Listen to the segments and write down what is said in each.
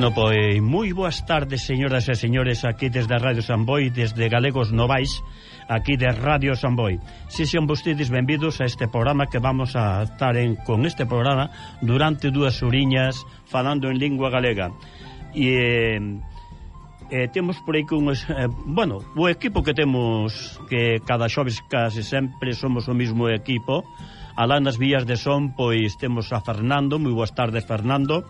Bueno, pois moi boas tardes, señoras e señores, aquí desde Radio Samboy, desde Galegos Novais, aquí de Radio Samboy. Se sean vostedes benvidos a este programa que vamos a estar en, con este programa durante dúas uriñas falando en lingua galega. E eh, eh temos por aí con eh, bueno, o equipo que temos que cada xoves case sempre somos o mesmo equipo. Alá nas vías de son, pois temos a Fernando, moi boas tardes Fernando.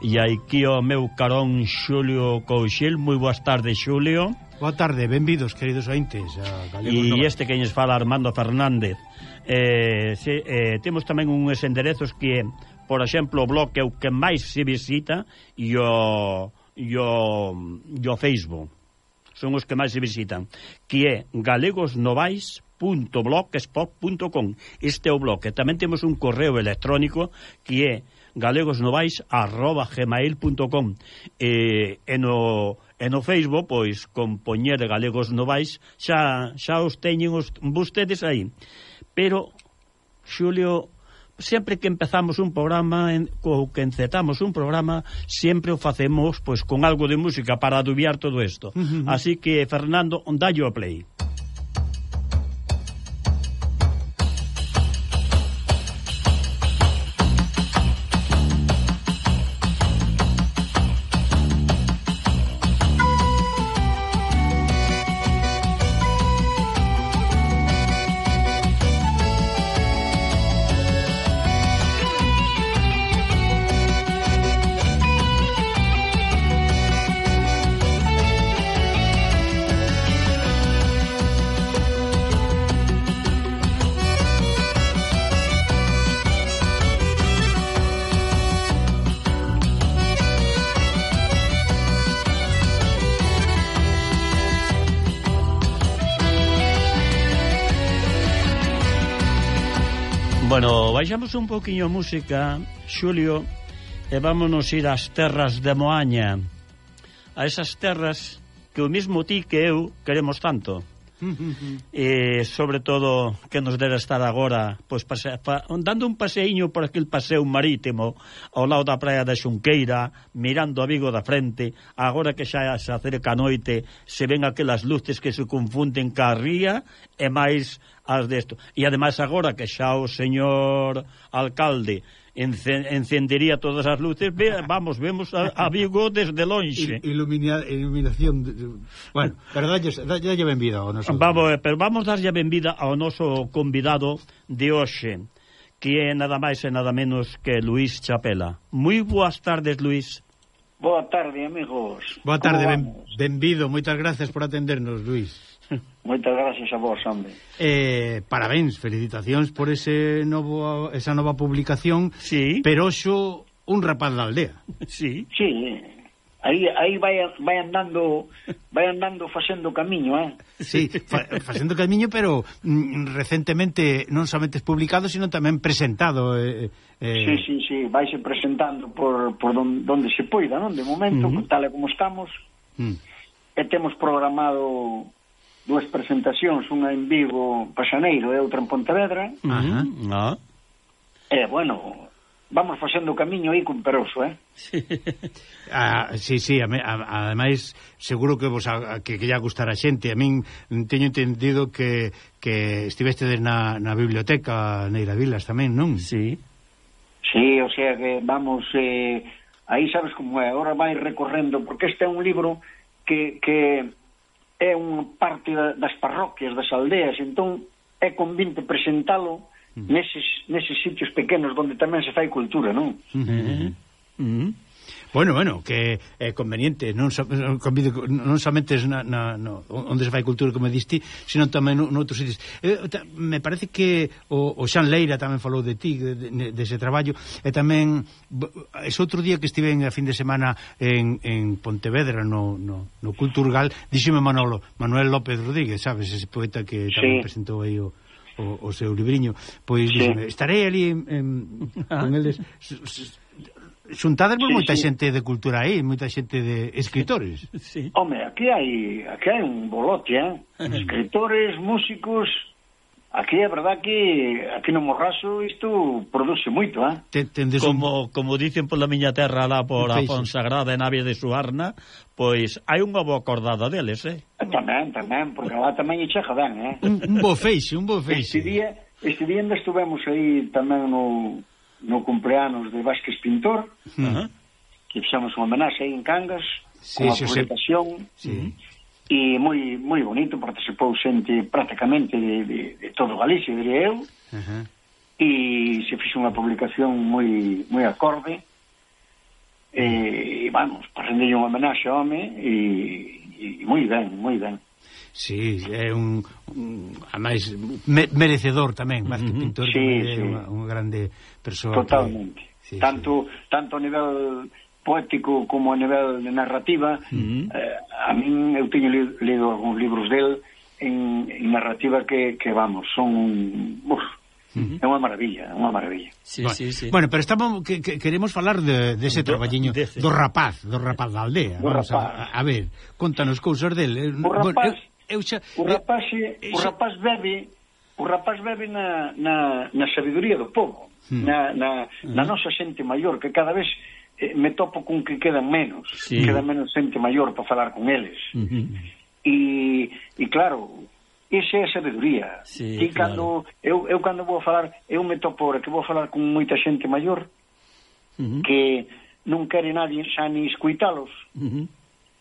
E aquí o meu carón Xulio Couchil Moi boas tardes, Xulio. Boa tarde, benvidos, queridos ointes E este que nos fala Armando Fernández. Eh, se, eh, Temos tamén uns enderezos que Por exemplo, o blog é o que máis se visita E o, e o, e o Facebook. Son os que máis se visitan Que é galegosnovais.blogspot.com Este é o blog. E tamén temos un correo electrónico que é galegosnovais@gmail.com e, eh, e no e no Facebook, pois, con poñer galegos novais, xa, xa os teñen os, vostedes aí. Pero, Xulio, sempre que empezamos un programa, en, ou que encetamos un programa, sempre o facemos pois con algo de música para adubiar todo isto. Uh -huh. Así que, Fernando, dallo a play. un poquinho a música, Xulio, e vámonos ir ás terras de Moaña. A esas terras que o mismo ti que eu queremos tanto. e sobre todo que nos debe estar agora pois pase, pa, dando un paseiño por aquel paseo marítimo ao lado da praia da Xunqueira mirando a Vigo da frente agora que xa se acerca a noite se ven aquelas luces que se confunden ca ría e máis as desto. E ademais agora que xa o señor alcalde encendería todas as luces, ve, vamos, vemos a, a Vigo desde lonxe. Ilumina, iluminación, de, bueno, pero dalle, dalle benvida ao noso... Vamos, eh, pero vamos darlle benvida ao noso convidado de hoxe, que é nada máis e nada menos que Luís Chapela. Moi boas tardes, Luís. Boa tarde, amigos. Boa tarde, ben, benvido. Moitas gracias por atendernos, Luís. Moitas gracias a vos, hombre. Eh, parabéns, felicitacións por ese novo esa nova publicación. Sí. Pero xo un rapaz da aldea. Sí. Sí. Eh. Aí, aí vai, vai andando vai andando facendo camiño, eh? Sí, fa, facendo camiño, pero mm, recentemente non somente publicado, sino tamén presentado. Eh, eh... Sí, sí, sí, vaise presentando por, por don, donde se poida, non? De momento, uh -huh. tal como estamos, uh -huh. e temos programado dúas presentacións, unha en Vigo para Xaneiro e outra en Pontevedra. Uh mm-hmm. -huh. ah. E, bueno, vamos facendo o camiño aí con Peroso, eh? Sí, ah, sí, sí ademais, seguro que vos a, que, que ya gustará xente. A min mm, teño entendido que, que estiveste na, na biblioteca Neira Vilas tamén, non? Sí. Sí, o sea que vamos... Eh, aí sabes como é, agora vai recorrendo, porque este é un libro que... que é unha parte das parroquias, das aldeas, entón é convinte presentalo mm. neses, neses sitios pequenos onde tamén se fai cultura, non? Mm -hmm. Mm -hmm. Bueno, bueno, que é conveniente, non, so, convido, non somente na, na, no, onde se fai cultura, como diste, sino tamén noutros sitios. Eh, ta, me parece que o, o Xan Leira tamén falou de ti, de, de, de traballo, e tamén, es outro día que estive en a fin de semana en, en Pontevedra, no, no, no Culturgal, díxeme Manolo, Manuel López Rodríguez, sabes, ese poeta que tamén sí. presentou aí o o, o seu libriño, pois sí. estarei ali en, en, ah. con eles Xuntades sí, moita sí. xente de cultura aí, moita xente de escritores. Sí. Home, aquí hai aquí hai un bolote, eh? escritores, músicos, Aquí é verdad que aquí no Morraso isto produce moito, eh? Tendes como, un... como dicen pola miña terra lá por a Fonsagrada en Navia de Suarna, pois hai unha boa acordada deles, eh? eh? Tamén, tamén, porque lá tamén e chega ben, eh? Un, un bo feixe, un bo feixe. Este día, este día estuvemos estivemos aí tamén no no cumpleanos de Vázquez Pintor, uh -huh. que fixamos unha homenaxe aí en Cangas, sí, con a publicación, sí. e moi moi bonito, participou xente prácticamente de, de, de todo Galicia, diría eu, uh -huh. e se fixe unha publicación moi moi acorde, e, vamos, para rendir unha homenaxe ao home, e, e moi ben, moi ben. Sí, é un, un a máis me, merecedor tamén, máis que pintor, sí, sí. é unha, unha grande persoa. Totalmente. Que, sí, tanto sí. tanto a nivel poético como a nivel de narrativa, uh -huh. eh, a min eu teño li, lido algúns libros del en, en narrativa que, que vamos, son uf, Uh -huh. É unha maravilla, unha maravilla. Sí, bueno, sí, sí. bueno, pero estamos que, que queremos falar de, de ese do, traballiño de do rapaz, do rapaz da aldea. Do vamos rapaz. A, a ver, contanos cousas del. Eh, o rapaz, bueno, eu eu xa... O rapaz, eu, o rapaz bebe o rapaz bebe na, na, na sabiduría do povo, hmm. na, na, na hmm. nosa xente maior, que cada vez eh, me topo con que quedan menos, sí. queda menos xente maior para falar con eles. Uh -huh. e, e claro, esa é a sabeduría. Sí, e claro. cando, eu, eu cando vou falar, eu me topo ahora que vou falar con moita xente maior uh -huh. que non quere nadie xa ni escuitalos. Uh -huh.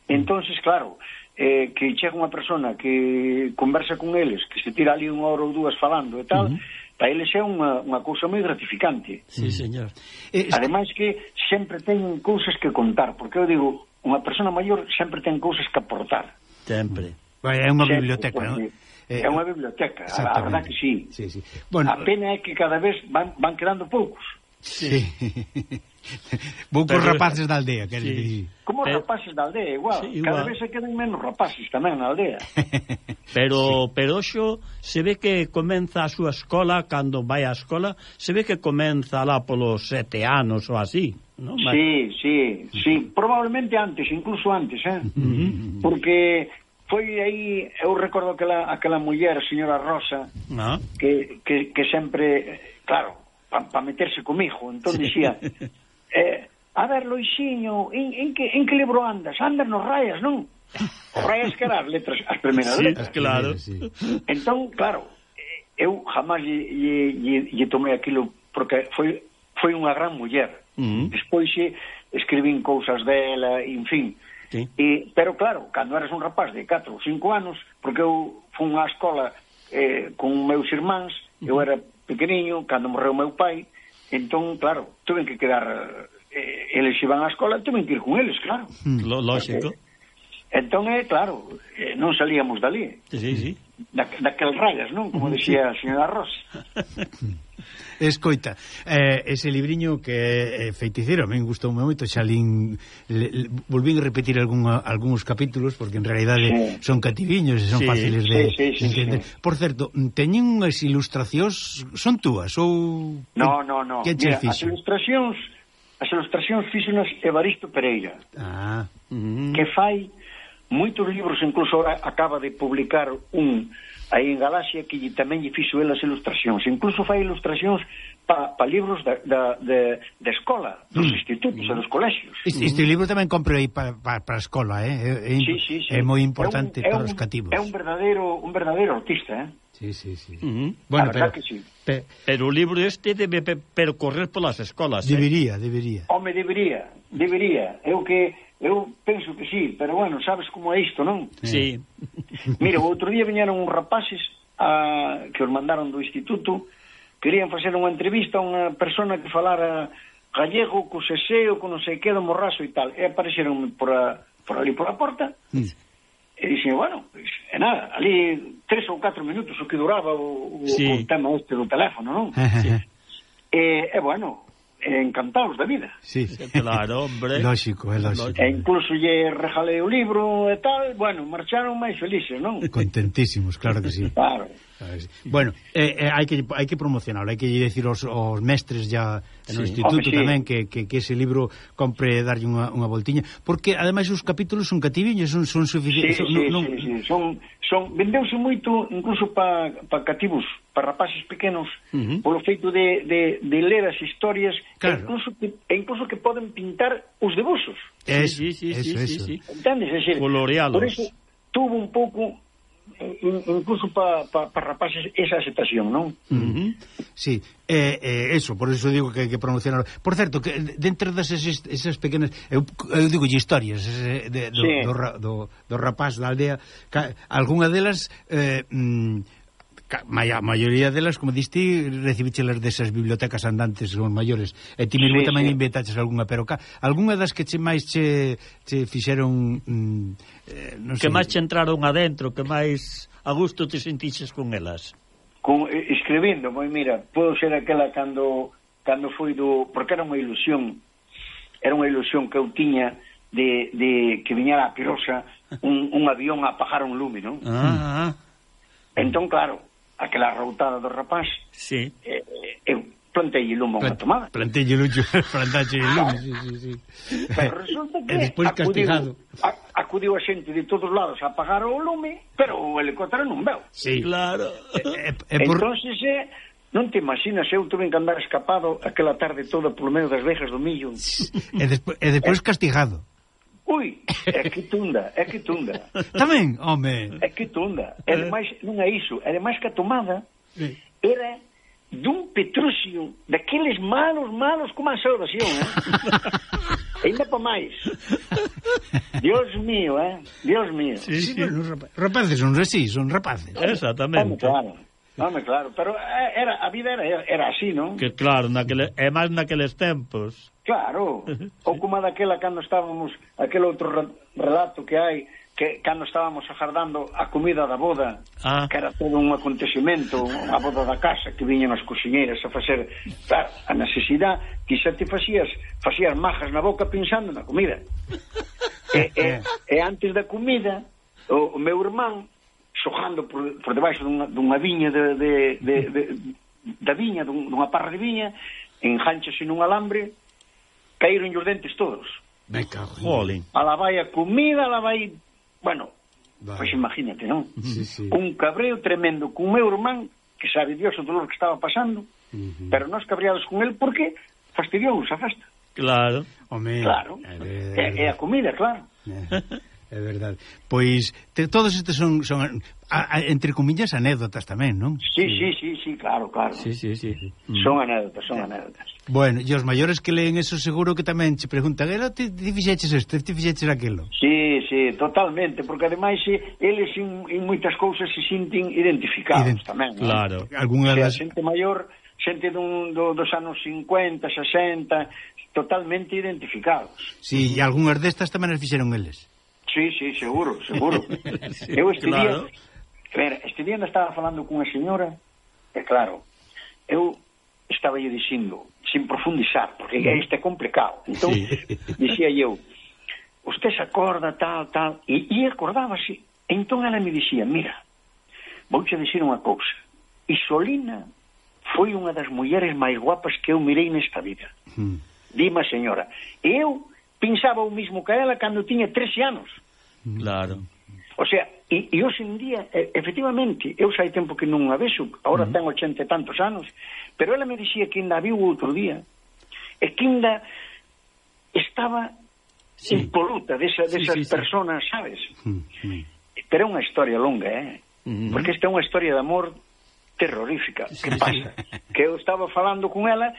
Entonces, claro, eh, que chega unha persona que conversa con eles, que se tira ali unha hora ou dúas falando e tal, uh -huh. para eles é unha, unha cousa moi gratificante. Sí, señor. Eh, Ademais que sempre ten cousas que contar, porque eu digo, unha persona maior sempre ten cousas que aportar. Sempre. É unha biblioteca, non? Eh, é unha biblioteca, a, a verdad que sí. sí, sí. Bueno, a pena é que cada vez van, van quedando poucos. Sí. Vou cos rapaces da aldea, queres sí. dicir. Como pero, rapaces da aldea, igual. Sí, igual. Cada vez se quedan menos rapaces tamén na aldea. pero sí. pero xo se ve que comeza a súa escola, cando vai á escola, se ve que comeza lá polos sete anos ou así. ¿no? Sí, sí, sí, probablemente antes, incluso antes, eh? Porque foi aí, eu recordo aquela, aquela muller, señora Rosa, ah. que, que, que sempre, claro, para pa meterse comigo, entón sí. dixía, Eh, a ver, Loixiño, en, en, que, en que libro andas? Andas nos rayas, non? Os rayas que eran as letras, as primeiras sí, letras. claro. Sí. Entón, claro, eh, eu jamás lle, lle, lle, lle tomei aquilo porque foi foi unha gran muller. Uh -huh. Despois xe, escribín cousas dela, en fin. Sí. E, pero claro, cando eras un rapaz de 4 ou 5 anos, porque eu fun á escola eh, con meus irmáns, uh -huh. eu era pequeniño, cando morreu meu pai, Entón, claro, tuven que quedar... Eh, eles iban á escola, tuven que ir con eles, claro. Mm. Lógico. Eh, entón, é eh, claro, eh, non salíamos dali. Sí, sí da, daquel rayas, non? Como dixía a señora Ross. Escoita, eh, ese libriño que é eh, feiticeiro, a min gustou moito, xa lín, le, le, volvín repetir algún, algúns capítulos, porque en realidade sí. son cativiños e son sí, fáciles de, sí, sí, sí, entender. Sí, sí. Por certo, teñen unhas ilustracións, son túas ou... No, no, no, que mira, as ilustracións, as ilustracións fíxonas Evaristo Pereira, ah, uh -huh. que fai moitos libros, incluso acaba de publicar un aí en Galaxia que tamén lle fixo elas ilustracións, incluso fai ilustracións pa, pa libros da, da, de, de escola, dos mm. institutos mm. e dos colexios. Este, este libro tamén compro aí para pa, pa a escola, eh? é, sí, sí, sí. é moi importante é un, para os cativos. É un verdadeiro un verdadeiro artista, eh? Sí, sí, sí. Uh -huh. Bueno, pero, que sí. Pe, pero o libro este debe percorrer polas escolas, debería, eh? Debería, debería. Home, debería, debería. É o que Eu penso que sí, pero bueno, sabes como é isto, non? Sí. Mira, o outro día viñeron uns rapaces a, que os mandaron do instituto, querían facer unha entrevista a unha persona que falara gallego, co seseo, co non sei que, do morraso e tal. E apareceron por, a, por ali por a porta, mm. e dixen, bueno, pues, e nada, ali tres ou catro minutos o que duraba o, o, sí. o tema este do teléfono, non? sí. e, e bueno, encantados da vida. Sí, claro, hombre. Lógico, é lógico. E incluso lle regalei o libro e tal, bueno, marcharon máis felices, non? Contentísimos, claro que sí. Claro. Sí. Bueno, eh, eh, hai que hai que promocionalo, hai que decir aos, aos mestres ya no sí. instituto Home, sí. tamén que, que, que ese libro compre darlle unha, unha voltiña, porque ademais os capítulos son cativiños, son son suficientes, sí, son, sí, non, sí, sí. son son vendeuse moito incluso para pa cativos, para rapaces pequenos, uh -huh. polo feito de, de, de ler as historias, claro. e incluso que, e incluso que poden pintar os debuxos. Eso, sí, sí, sí, eso, sí, eso. sí, sí. Entendes, é decir, Colorealos. Por eso tuvo un pouco incluso para pa, pa rapaces esa aceptación, non? Uh -huh. Sí, eh, eh, eso, por eso digo que hai que pronunciar Por certo, que dentro das esas, esas pequenas eu, eu digo historias de, do, sí. do, do, do rapaz da aldea, algunha delas eh, mm, a maioría delas, como diste, recibichelas desas bibliotecas andantes os maiores. E ti mesmo sí, tamén sí. inventaches algunha, pero ca, algunha das que che máis che, che fixeron... Mm, eh, non que sei... máis che entraron adentro, que máis a gusto te sentiches con elas? Con, eh, escribindo, moi mira, podo ser aquela cando, cando foi do... Porque era unha ilusión, era unha ilusión que eu tiña de, de que viñera a pirosa un, un avión a apagar un lume, non? Ah, ah. Entón, claro, aquela routada do rapaz, sí. eh, eu plantei lume unha tomada. Plantei lume, plantei lume, sí, sí, sí. Pero resulta que despois castigado. A, acudiu a xente de todos lados a apagar o lume, pero o helicóptero non veu. Sí, claro. E, e, por... Entonces, eh, Non te imaginas, eu tuve que andar escapado aquela tarde toda polo menos das vejas do millo. e, despo e despois eh. castigado. Ui, é que tunda, é que tunda. Tamén, home. É que tunda. É de eh. máis, non é iso, é de máis que a tomada era dun Petrusio daqueles malos, malos como a salvación, eh? Ainda pa máis. Dios mío, eh? Dios mío. Sí, sí, sí. Bueno, rapaces son así, son rapaces. Exactamente. Claro. Home, claro, pero eh, era, a vida era, era así, non? Que claro, naquele, é máis naqueles tempos. Claro, ou como daquela cando estábamos, aquel outro relato que hai, que cando estábamos agardando a comida da boda, ah. que era todo un acontecimento, a boda da casa, que viñan as cociñeiras a facer claro, a necesidade, que xa te facías, facías majas na boca pensando na comida. e, e, e antes da comida, o, o meu irmán xojando por, por debaixo dunha, dunha viña de, de, de, de, da viña, dun, dunha parra de viña, enganchase nun alambre, caíron os dentes todos. Me cago. A la vai a comida, a la vai... Bueno, vale. pois imagínate, non? Sí, sí. Un cabreo tremendo con meu irmán, que sabe Dios o dolor que estaba pasando, uh -huh. pero nós cabreados con el porque fastidiou a festa. Claro. Home, claro. É, é, a comida, claro. É verdade. Pois te, todos estes son, son a, a, entre comillas anécdotas tamén, non? Sí, sí, sí, sí, claro, claro. Sí, sí, sí. Mm. Son anécdotas, son anécdotas. Bueno, e os maiores que leen eso seguro que tamén che preguntan, "Era ti, ti fixeches isto, ti fixeches aquilo?" Sí, sí, totalmente, porque ademais eh, eles en, en moitas cousas se sinten identificados Ident tamén. Claro. Eh? Algúnas das... xente maior, xente dun, do, dos anos 50, 60, totalmente identificados. Sí, e algunhas destas tamén as fixeron eles. Sí, sí, seguro, seguro. sí, eu este claro. día, ver, este día estaba falando cunha señora, e claro, eu estaba lle dicindo, sin profundizar, porque isto é complicado. Entón, sí. dicía eu, usted se acorda tal, tal, e, e acordábase. Entón ela me dicía, mira, vouche dicir unha cousa, Isolina foi unha das mulleres máis guapas que eu mirei nesta vida. Mm. Dima, señora, eu pensaba o mismo que ela cando tiña 13 anos. Claro. O sea, e, e hoxe en día, efectivamente, eu xa hai tempo que non a vexo, agora uh -huh. ten 80 e tantos anos, pero ela me dixía que ainda viu outro día, e que ainda estaba sí. impoluta desa, desas sí, sí, sí. personas, sabes? Uh -huh. Pero é unha historia longa, eh? Uh -huh. Porque esta é unha historia de amor terrorífica, que pasa? Que eu estaba falando con ela,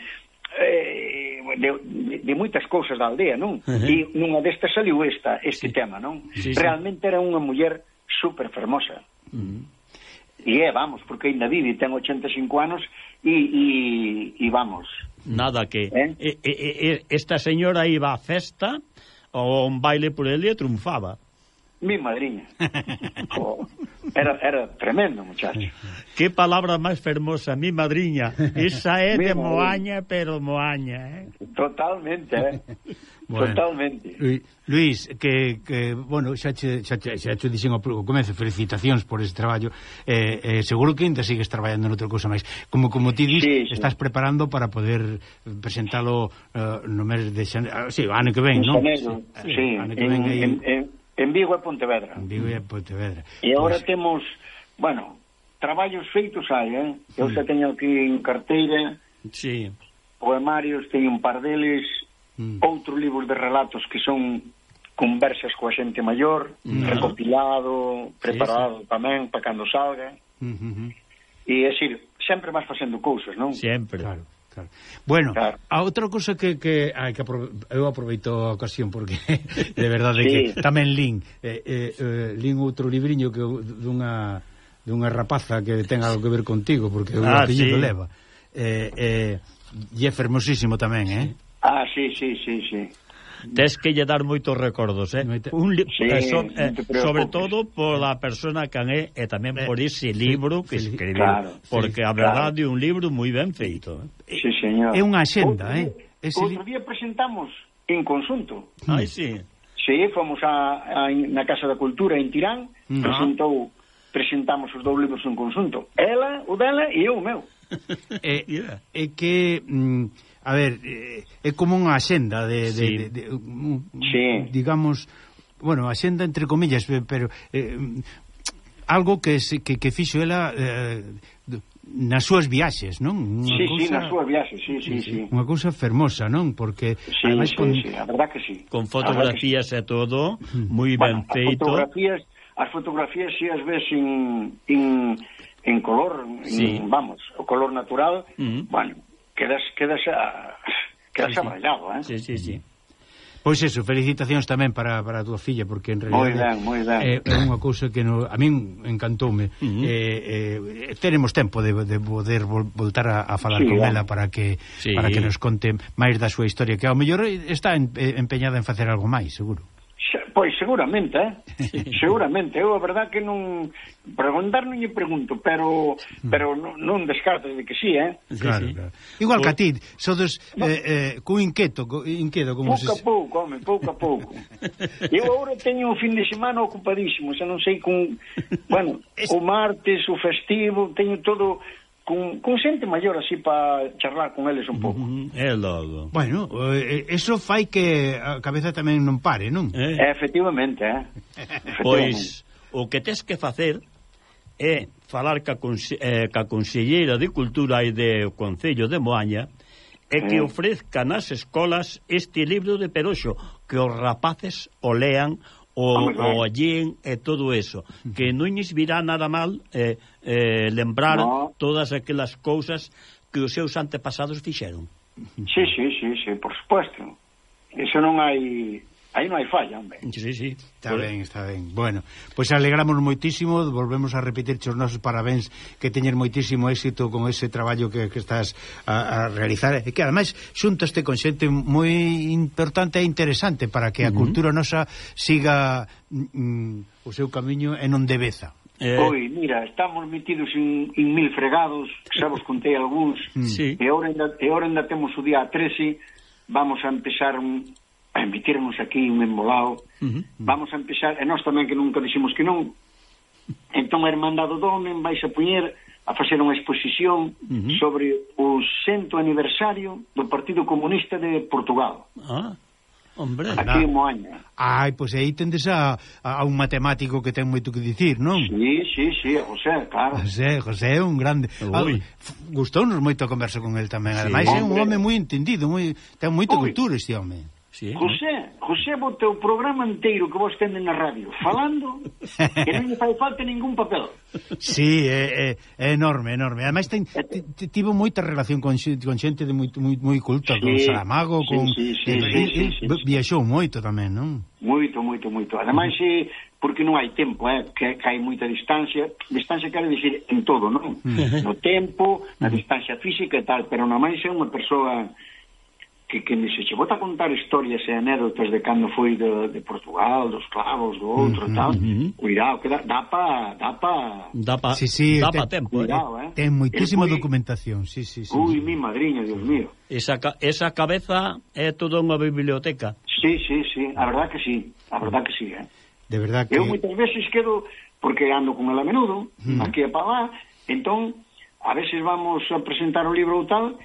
eh, de, de, de moitas cousas da aldea, non? Uh -huh. E nunha destas saliu esta, este sí. tema, non? Sí, sí. Realmente era unha muller super fermosa. Uh -huh. E é, vamos, porque ainda vive, ten 85 anos e, e, e vamos. Nada que... Eh? E, e, e, esta señora iba a festa ou a un baile por ele e triunfaba mi madriña. Oh, era, era tremendo, muchacho. Que palabra máis fermosa, mi madriña. Esa é mi de moaña, pero moaña, eh? Totalmente, eh? Bueno, Totalmente. Luis, que, que bueno, xa che, xa, che, xa che dixen ao comezo, felicitacións por ese traballo. Eh, eh, seguro que ainda sigues traballando noutra cousa máis. Como como ti dis, sí, sí. estás preparando para poder presentalo uh, no mes de xaneiro, ah, sí, ano que ven, non? Sí, sí, ano que ven, en, en, en En Vigo e Pontevedra. En Vigo e Pontevedra. E agora pues... temos, bueno, traballos feitos hai, eh? Eu xa mm. teño aquí en carteira. Sí. Poemarios, teño un par deles, mm. outros libros de relatos que son conversas coa xente maior, mm. recopilado, preparado sí, sí. tamén para cando salga. Mm -hmm. E, é xir, sempre vas facendo cousas, non? Sempre. Claro claro. Bueno, claro. a outra cousa que, que, ai, que aprove eu aproveito a ocasión porque de verdade sí. que tamén lin eh, eh, eh, lin outro libriño que dunha dunha rapaza que ten algo que ver contigo porque o ah, sí. leva eh, eh, e é fermosísimo tamén, eh? Ah, sí, sí, sí, sí tes que lle dar moitos recordos, eh? Un li... sí, eh, so, eh, sobre todo pola persona que é e tamén eh, por ese libro que sí, escribiu, claro, porque sí, a verdade claro. un libro moi ben feito. Eh? Sí, señor. É unha xenda, eh? Ese outro día presentamos en consunto. Ai, sí. Sí, fomos a, a, na Casa da Cultura en Tirán, uh presentou presentamos os dous libros en consunto. Ela, o dela e eu o meu. É, eh, yeah. é que mm, a ver, eh, é como unha axenda de, de, sí. de, de, de sí. digamos, bueno, axenda entre comillas, pero eh, mm, algo que, que, que fixo ela eh, nas súas viaxes, non? Unha sí, cousa... sí, nas súas viaxes, sí, sí, sí. Unha cousa fermosa, non? Porque sí, ademais sí, con... sí, a verdad que sí. Con fotografías sí. e todo, hmm. moi ben bueno, feito. Fotografías, as fotografías si as ves en, en, en color, sí. vamos, o color natural, uh -huh. bueno, quedas quedas a, quedas sí, abrallado, eh? Sí, sí, sí. Pois eso, felicitacións tamén para, para a túa filla porque en realidad moi ben, moi ben. é, é unha cousa que no, a min encantoume. Uh -huh. eh, eh, teremos tempo de, de poder vol, voltar a, a falar sí, con ela para que sí. para que nos conte máis da súa historia que ao mellor está en, eh, empeñada en facer algo máis, seguro. Xa, pois seguramente, eh? seguramente. Eu a verdad que non preguntar non lle pregunto, pero mm. pero non, non descarto de que sí, eh? Sí, claro, sí. claro. Igual que a ti, sodes eh, eh, cu inquieto, cu inquiedo como pouco se... a pouco, home, pouco a pouco. Eu agora teño o fin de semana ocupadísimo, xa non sei con, bueno, es... o martes, o festivo, teño todo con, con xente maior así para charlar con eles un pouco. Mm, é logo. Bueno, eh, eh, eso fai que a cabeza tamén non pare, non? Eh? Efectivamente, eh. Efectivamente. Pois o que tes que facer é falar ca, conse eh, ca Conselleira de Cultura e de Concello de Moaña e que eh. ofrezca nas escolas este libro de Peroxo que os rapaces o lean o, ah, o allín e todo eso, que non lles virá nada mal eh, eh, lembrar no. todas aquelas cousas que os seus antepasados fixeron. Sí, sí, sí, sí, por supuesto. Eso non hai Aí non hai falla, hombre. Sí, sí, está ben, está ben. Bueno, pois pues alegramos moitísimo, volvemos a repetir os nosos parabéns, que teñes moitísimo éxito con ese traballo que, que estás a, a realizar, e que ademais xuntaste con xente moi importante e interesante para que a uh -huh. cultura nosa siga mm, mm o seu camiño en ondebeza. Eh... Oi, mira, estamos metidos en, en mil fregados, xa vos contei algúns, mm. sí. e, ora, e ora ainda temos o día 13, vamos a empezar un metermos aquí un embolado, uh -huh, uh -huh. vamos a empezar, e nós tamén que nunca dixemos que non, entón a Hermandade do Domen vais a puñer a facer unha exposición uh -huh. sobre o cento aniversario do Partido Comunista de Portugal. Ah, hombre. Aquí en Moaña. Ai, pois aí tendes a, a un matemático que ten moito que dicir, non? Sí, sí, sí, José, claro. José, José é un grande. Ui. Ah, gustounos moito a conversa con el tamén. Sí, Ademais, é un home moi entendido, moi, ten moita Ui. cultura este home. Sí, ¿eh? José. José bote o programa inteiro que vos tenden na radio falando que non lle fai falta ningún papel. Sí, é, é, é enorme, enorme. Ademais, ten, tivo moita relación con, con xente de moi, moi, moi culta, sí, con Saramago, sí, con... Sí, sí, e, sí, sí, sí, sí, viaxou moito tamén, non? Moito, moito, moito. Ademais, eh, porque non hai tempo, eh, que, que hai moita distancia. Distancia quero dicir en todo, non? No tempo, na distancia física e tal, pero na máis é unha persoa que quen dixo, che vota contar historias e anécdotas de cando foi de, de Portugal, dos clavos, do outro uh -huh, tal, uh -huh. cuidado, que dá, dá pa... Dá pa, dá pa, sí, sí, dá pa tempo, eh. cuidado, eh? Ten moitísima foi... documentación, sí, sí, sí. Ui, sí. mi madriña, Dios mío. Esa, esa cabeza é toda unha biblioteca. Sí, sí, sí, a verdad que sí, a verdad que sí, eh. De verdad que... Eu moitas veces quedo, porque ando con ela a menudo, uh -huh. aquí e pa lá, entón, a veces vamos a presentar o libro ou tal,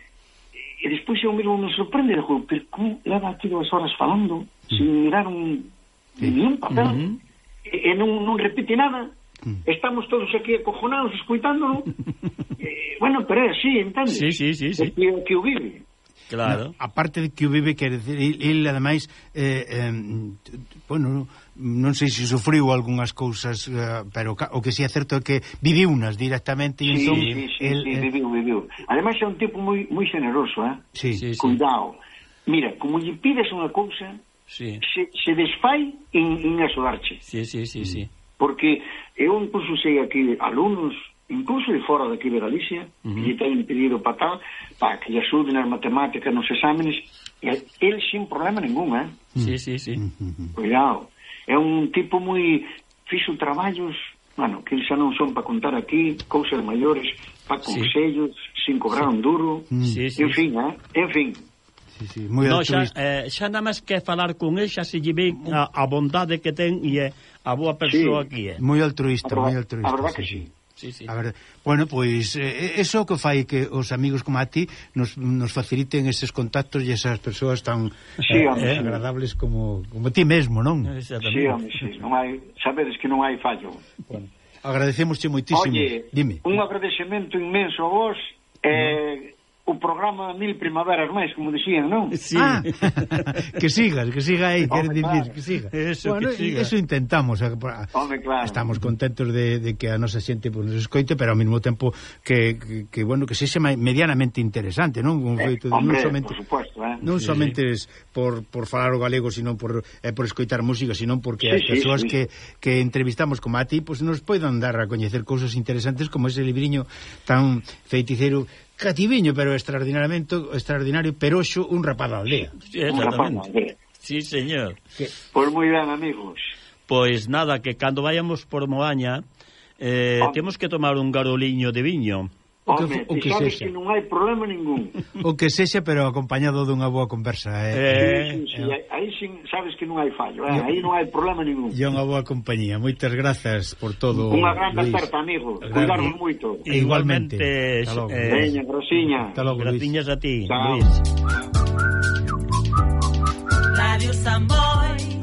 E despois eu mesmo me sorprende, digo, pero como leva aquí dúas horas falando, sin mm. mirar un, sí. un papel, mm-hmm. e, e non, non repite nada, mm. estamos todos aquí acojonados, escuitándolo, eh, bueno, pero é así, entende? Sí, sí, sí, sí. Que, que o vive. Claro. No, aparte de que o vive, quer dizer, ele, ademais, eh, eh, bueno, non sei se sufriu algunhas cousas, uh, pero o que si sí é certo é que viviu unas directamente e sí, entón sí, sí, el, sí, viviu, viviu. Ademais é un tipo moi moi generoso, eh? Sí, sí, Cuidado. Sí. Mira, como lle pides unha cousa, sí. se, se desfai en, en axudarche. Sí, sí, sí, sí. Porque eu incluso sei aquí alumnos incluso de fora daqui de Galicia, uh -huh. lle teñen pedido para tal, para que lle axuden as matemáticas nos exámenes, e el sin problema ningún, eh? Sí, sí, sí. Cuidado é un tipo moi fixo traballos bueno, que xa non son para contar aquí cousas maiores, para consellos sí. sin cobrar sí. un duro mm. sí, sí, en fin, sí. eh? en fin Sí, sí, moi no, xa, eh, xa nada máis que falar con el xa se lle ve a, a bondade que ten e é a boa persoa sí. que é moi altruista, moi altruista a verdad sí. que sí. Sí, sí. A ver, bueno, pois eh, eh, eso que fai que os amigos como a ti nos, nos faciliten eses contactos e esas persoas tan sí, eh, home, eh, sí. agradables como como ti mesmo, non? Sí, home, sí, non hai, sabedes que non hai fallo. Bueno, agradecemosche moitísimo. Oye, Dime. Un agradecemento inmenso a vos eh, o programa Mil Primaveras Máis, como dixían, non? Sí. Ah, que sigas, que siga aí, quer dicir, claro. que siga. Eso, bueno, que siga. eso intentamos. Eh, ah, Home, claro. Estamos contentos de, de que a nosa xente pues, nos escoite, pero ao mesmo tempo que, que, que bueno, que sexe medianamente interesante, non? Un eh, de, hombre, non somente, por supuesto, eh? Non sí, somente por, por falar o galego, sino por, eh, por escoitar música, sino porque sí, as sí, persoas sí. que, que entrevistamos como a ti, pues nos poidan dar a coñecer cousas interesantes como ese libriño tan feiticeiro cativiño, pero extraordinariamente extraordinario, pero xo un rapaz da aldea. Sí, exactamente. Sí, señor. Por Pois moi ben, amigos. Pois nada, que cando vayamos por Moaña, eh, ah. temos que tomar un garoliño de viño. Home, o que, o que sabes sexa. que non hai problema ningún. O que sexa, pero acompañado dunha boa conversa, eh. eh, sí, sí, sí, eh. aí sin, sabes que non hai fallo, eh? aí non hai problema ningún. E unha boa compañía. Moitas grazas por todo. Unha grande aperta, amigo. Cuidarnos moito. Igualmente. Igualmente. Hasta eh, logo. Eh, Veña, grosiña. Hasta logo, Graciñas a ti, Chao. Luis. Radio Samboy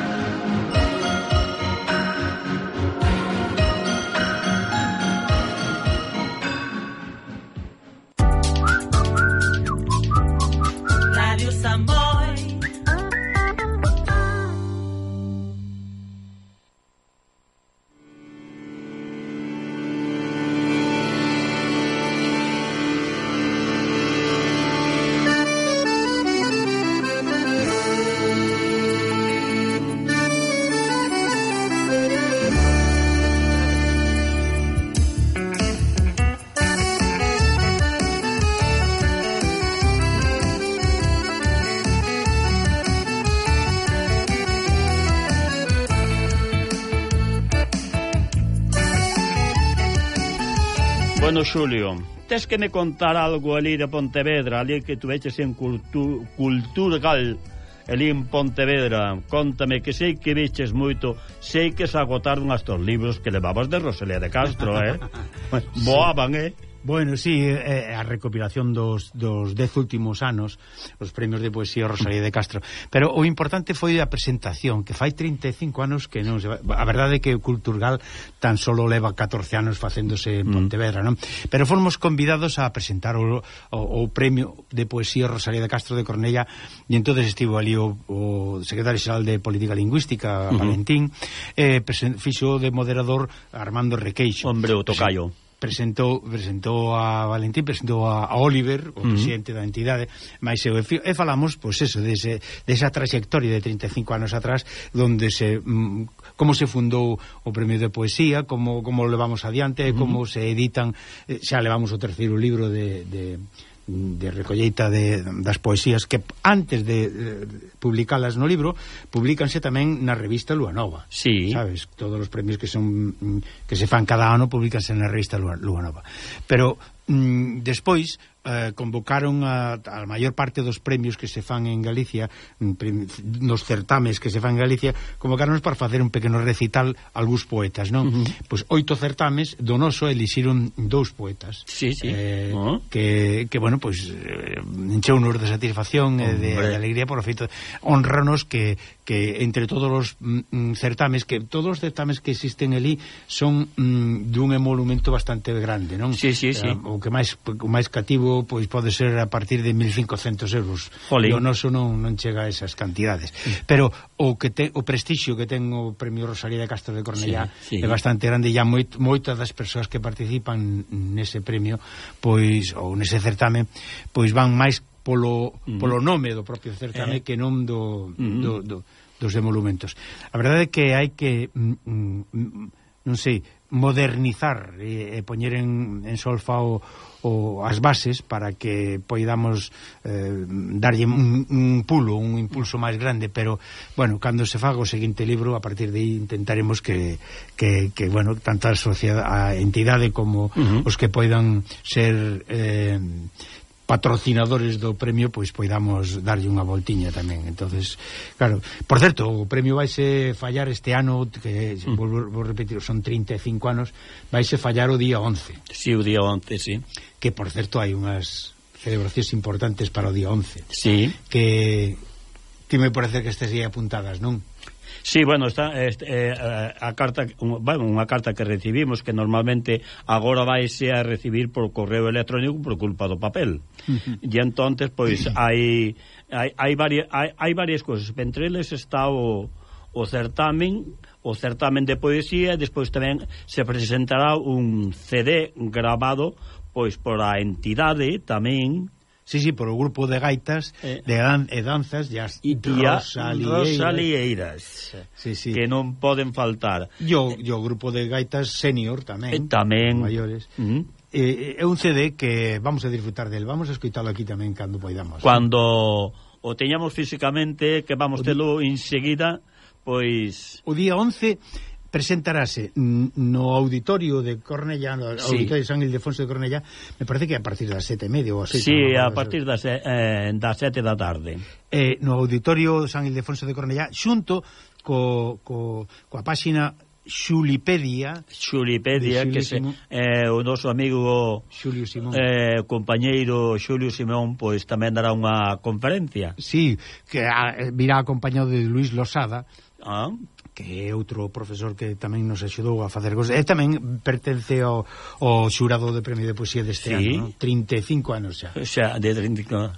Xulio, tes que me contar algo ali de Pontevedra, ali que tuveches en cultu Culturgal, ali en Pontevedra. Contame, que sei que veches moito, sei que se agotaron as libros que levabas de Rosalía de Castro, eh? Boaban, eh? Bueno, sí, eh, eh, a recopilación dos, dos dez últimos anos os premios de poesía Rosalía de Castro pero o importante foi a presentación que fai 35 anos que non se va... a verdade é que o Culturgal tan solo leva 14 anos facéndose en mm. Pontevedra non? pero fomos convidados a presentar o, o, o premio de poesía Rosalía de Castro de Cornella e entonces estivo ali o, o secretario xeral de Política Lingüística uh -huh. Valentín eh, presen... fixo de moderador Armando Requeixo Hombre, o tocayo sí presentou presentou a Valentín, presentou a, a Oliver, o presidente uh -huh. da entidade, mais eu e falamos pois eso dese desa traxectoria de 35 anos atrás onde se mm, como se fundou o Premio de Poesía, como como levamos adiante, uh -huh. como se editan, eh, xa levamos o terceiro libro de de de recolleita de, das poesías que antes de eh, publicalas no libro publicanse tamén na revista Lua Nova sí. sabes, todos os premios que son mm, que se fan cada ano publicanse na revista Lua, Lua Nova pero mm, despois eh, convocaron a, a maior parte dos premios que se fan en Galicia mm, nos certames que se fan en Galicia convocaronos para facer un pequeno recital algúns poetas, non? Uh -huh. Pois oito certames do noso elixiron dous poetas sí, sí. Eh, uh -huh. que, que, bueno, pois eh, encheu nos de satisfacción e de, de alegría por o feito honranos que, que entre todos os mm, mm, certames que todos os certames que existen ali son mm, dun emolumento bastante grande, non? Sí, sí, sí. Ah, o que máis o máis cativo pois pode ser a partir de 1500 euros. Jolín. E o noso non, non chega a esas cantidades. Sí. Pero o que te, o prestixio que ten o Premio Rosalía de Castro de Cornellá sí, sí. é bastante grande e moit, moitas das persoas que participan nese premio pois ou nese certame pois van máis polo, mm. polo nome do propio certame eh. que non do, mm. do, do, dos emolumentos. A verdade é que hai que, mm, mm, mm, non sei, modernizar e, e poñer en, en solfa o, o, as bases para que poidamos eh, darlle un, un pulo, un impulso máis grande, pero, bueno, cando se faga o seguinte libro, a partir de aí intentaremos que, que, que bueno, tanto a, sociedade, a entidade como uh -huh. os que poidan ser... Eh, patrocinadores do premio pois poidamos darlle unha voltiña tamén. Entonces, claro, por certo, o premio vaise fallar este ano que mm. vou, vou repetir, son 35 anos, vaise fallar o día 11. Si, sí, o día 11, si. Sí. Que por certo hai unhas celebracións importantes para o día 11. Si. Sí. Que ti me parece que estes aí apuntadas, non? Sí, bueno, está este, eh, a carta un, bueno, unha carta que recibimos que normalmente agora vaise a recibir por correo electrónico por culpa do papel. Uh -huh. E entonces pois hai hai hai varias hai, hai varias cousas, entre eles está o o certamen o certamen de poesía e despois tamén se presentará un CD grabado pois por a entidade tamén Sí, sí, por o grupo de gaitas eh, de dan, e danzas e as e rosalieeiras. sí, sí. que non poden faltar. Yo o, grupo de gaitas senior tamén. Eh, tamén. Maiores. Uh. Mm-hmm. Eh, é un CD que vamos a disfrutar del, vamos a escoitalo aquí tamén cando poidamos. Cando o teñamos físicamente, que vamos telo enseguida, pois... O día 11 presentarase no auditorio de Cornella, no sí. auditorio de San Ildefonso de Cornella, me parece que a partir das sete e media ou así. Sí, a partir das, eh, das sete da tarde. Eh, no auditorio San Ildefonso de Cornella, xunto co, co, coa páxina Xulipedia Xulipedia, que se, eh, o noso amigo Xulio Simón eh, compañeiro Xulio Simón pois tamén dará unha conferencia Sí, que a, eh, virá acompañado de Luis Losada ah que é outro profesor que tamén nos axudou a facer cosas. E tamén pertence ao, ao xurado de Premio de Poesía deste sí. ano, no? 35 anos xa. Xa, de 35 anos.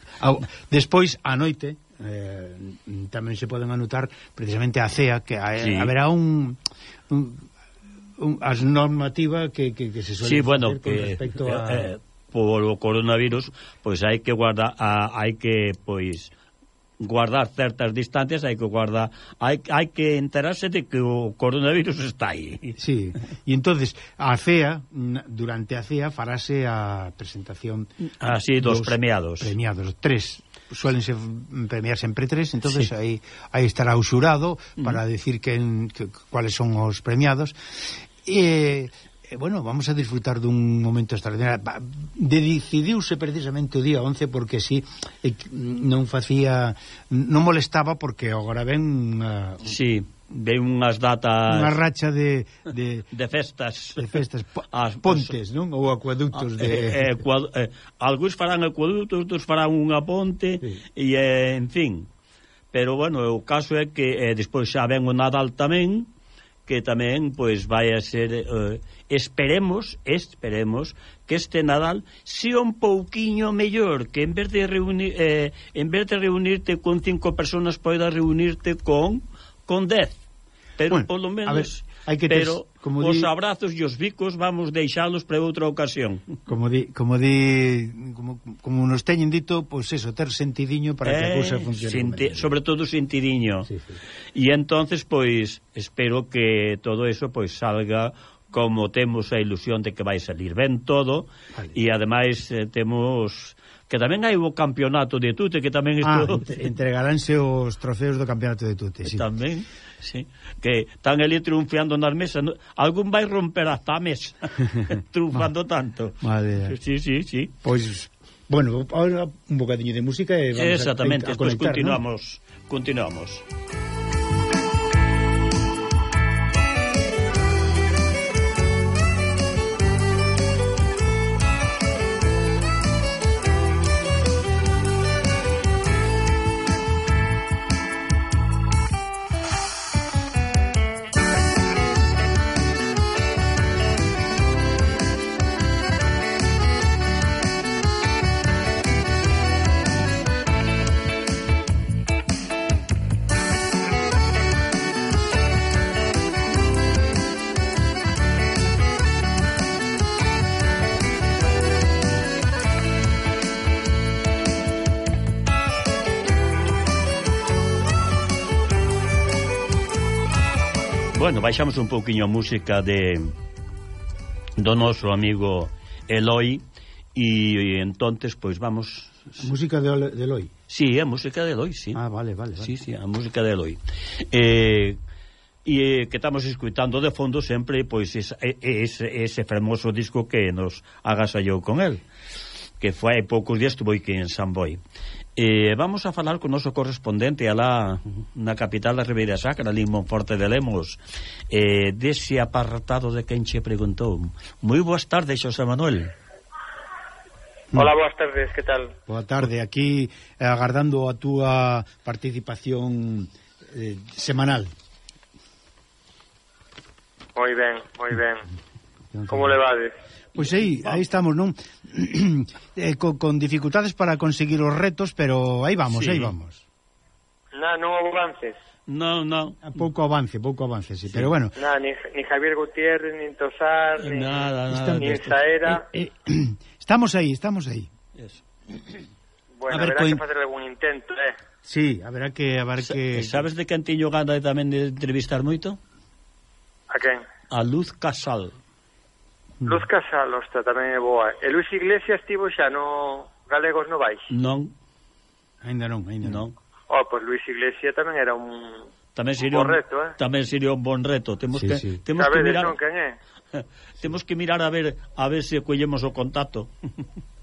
Despois, a noite, eh, tamén se poden anotar precisamente a CEA, que a, sí. haberá un... un un, as normativa que, que, que se suele sí, bueno, facer con que, respecto a... Eh, eh, polo coronavirus, pois hai que guardar, a, hai que, pois guardar certas distancias, hai que guardar, hai, hai que enterarse de que o coronavirus está aí. Sí, e entonces a CEA, durante a CEA farase a presentación así dos, dos premiados. Premiados, tres suelen ser premiar sempre tres, entonces sí. aí aí estará o xurado para decir que, que cuáles son os premiados e E, bueno, vamos a disfrutar dun momento extraordinario. De decidiuse precisamente o día 11 porque si sí, non facía non molestaba porque agora ven uh, Sí, ven unhas datas unha racha de de, de festas, de festas as pontes, non? Ou acueductos de ah, eh, eh, cuad, eh, algúns farán acueductos, outros farán unha ponte sí. e eh, en fin. Pero bueno, o caso é que eh, despois xa ven o Nadal tamén que tamén pois vai a ser eh, esperemos, esperemos que este Nadal sea un pouquiño mellor, que en vez de reunir eh, en vez de reunirte con cinco personas poidas reunirte con con dez. Pero bueno, polo menos a ver, hai que pero tes, como os di... abrazos e os bicos vamos deixalos para outra ocasión. Como di, como di como, como nos teñen dito, pois pues eso, ter sentidiño para eh, que a eh, cousa funcione. Senti, sobre todo sentidiño. Sí, sí. E entonces pois espero que todo eso pois salga como temos a ilusión de que vai salir ben todo vale. e ademais eh, temos que tamén hai o campeonato de Tute que tamén ah, isto... Entre, entregaránse os trofeos do campeonato de Tute eh, sí. tamén, sí, que están ali triunfando nas mesas no, algún vai romper hasta a mesa triunfando tanto vale. sí, sí, sí. pois Bueno, ahora un bocadiño de música e vamos Exactamente, a, a, a conectar, continuamos, ¿no? continuamos. Bueno, baixamos un pouquiño a música de do noso amigo Eloi e, e entonces pois vamos A música de, Ole, de Eloi. Sí, a música de Eloi, sí. Ah, vale, vale, vale. Sí, sí, a música de Eloi. Eh e eh, que estamos escuitando de fondo sempre pois ese, ese, ese fermoso disco que nos agasallou con el que foi hai poucos días estuvo aquí en Samboy E vamos a falar con o noso correspondente alá na capital da Ribeira Sacra, ali en Monforte de Lemos, eh, dese apartado de quen che preguntou. Moi boas tardes, Xosé Manuel. Mm. Hola, boas tardes, que tal? Boa tarde, aquí eh, agardando a túa participación eh, semanal. Moi ben, moi ben. Como levades? Pois aí, aí estamos, non? eh, con, con dificultades para conseguir os retos, pero aí vamos, sí. aí vamos. Na, non avances. Non, non. Ah, pouco avance, pouco avance, sí, sí. pero bueno. Na, ni, ni Javier Gutiérrez, ni Tosar, ni, nada, nada, ni Saera. Eh, eh, estamos aí, estamos aí. Eso. Bueno, a ver, haberá coin... que facer algún intento, eh. Sí, haberá que... Haber que... Sabes de quen tiño gana tamén de entrevistar moito? A quen? A Luz Casal. Mm. Luz Casal, ostra, tamén é boa. E Luis Iglesias tivo xa no Galegos no Baix? Non. Ainda non, ainda non. Oh, pois Luis Iglesias tamén era un tamén sería un, reto, eh? tamén sería un bon reto. Temos sí, que sí. temos Sabedes que mirar non quen é. temos que mirar a ver a ver se collemos o contacto.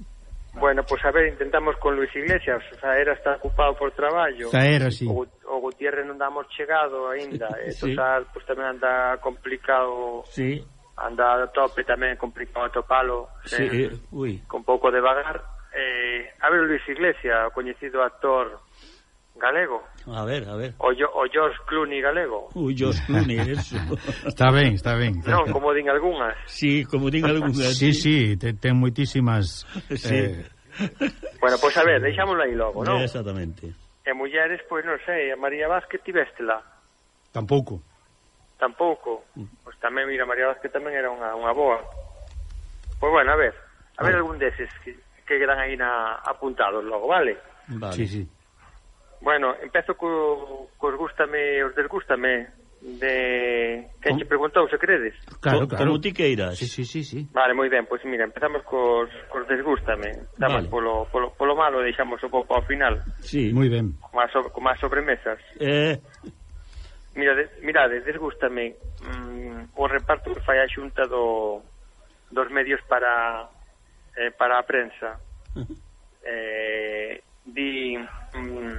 Bueno, pois pues, a ver, intentamos con Luis Iglesias, o Zaera está ocupado por traballo. Zaera, sí. O, o Gutiérrez non damos chegado aínda, e sí. total, pois pues, tamén anda complicado. Sí anda a tope tamén complicado atopalo sí, eh, eh, ui. con pouco de vagar. Eh, a ver Luis Iglesias o coñecido actor galego. A ver, a ver. O, o George Clooney galego. O George Clooney, eso. Está ben, está ben. Non, como din algunhas. Sí, como din algunhas sí, sí, sí ten, moitísimas sí. eh... bueno, pois pues a ver, deixámoslo aí logo, non? exactamente. E mulleres, pois pues, non sei, a María Vázquez tivéstela tampouco. Tampouco. Mm. Tamén, mira, María Vázquez tamén era unha, unha boa. Pois bueno, a ver, a ver algún deses que, que quedan aí na, apuntados logo, vale? Vale. Sí, sí. Bueno, empezo co, cos gústame, os desgústame de que che preguntou se credes. Claro, claro. Como ti queiras. Sí, sí, sí, sí. Vale, moi ben, pois pues mira, empezamos cos, cos desgústame. Damos vale. polo, polo, polo malo, deixamos o pouco ao final. Sí, moi ben. Como as, como as sobremesas. Eh... Mirade, mirade desgústame mm, o reparto que fai a xunta do, dos medios para eh, para a prensa. Eh, di mm,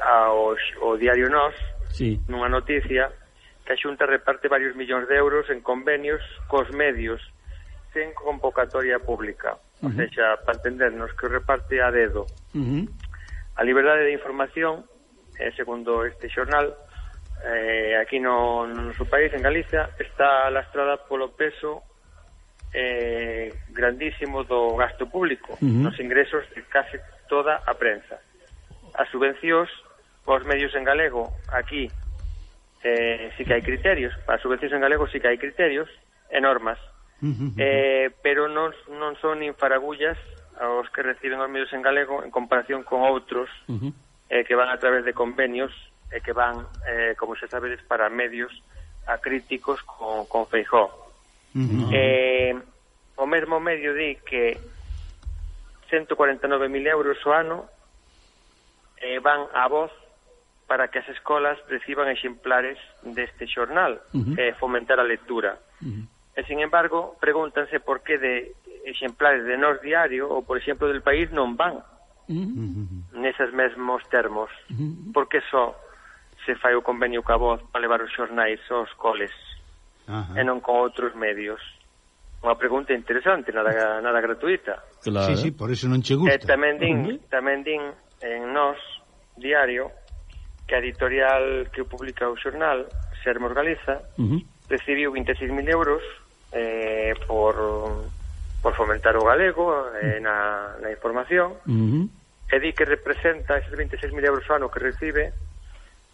aos, o diario Nós sí. nunha noticia que a xunta reparte varios millóns de euros en convenios cos medios sen convocatoria pública. Uh -huh. Ou sea, para entendernos que o reparte a dedo. Uh -huh. A liberdade de información, eh, segundo este xornal, eh, aquí no, no noso país, en Galicia, está lastrada polo peso eh, grandísimo do gasto público, uh -huh. nos ingresos de case toda a prensa. As subvencións os medios en galego aquí eh, sí que hai criterios, para subvencións en galego sí que hai criterios e normas, uh -huh. eh, pero non, non son nin faragullas aos que reciben os medios en galego en comparación con outros uh -huh. eh, que van a través de convenios e que van, eh, como se sabe, para medios a críticos con, con Feijó. Uh -huh. eh, o mesmo medio di que 149.000 euros o ano eh, van a voz para que as escolas reciban exemplares deste xornal uh -huh. e eh, fomentar a lectura. Uh -huh. E, sin embargo, pregúntanse por que de exemplares de Nos Diario ou, por exemplo, del País non van uh -huh. neses mesmos termos. Uh -huh. Por que só se fai o convenio ca voz para levar os xornais aos coles Ajá. e non con outros medios. Unha pregunta interesante, nada, nada gratuita. Claro. Sí, sí, por eso non che gusta. E tamén din, uh -huh. tamén din en nos diario que a editorial que publica o xornal, Sermos Galiza, uh -huh. recibiu 26.000 euros eh, por, por fomentar o galego eh, na, na información uh -huh. e di que representa esos 26.000 euros ao ano que recibe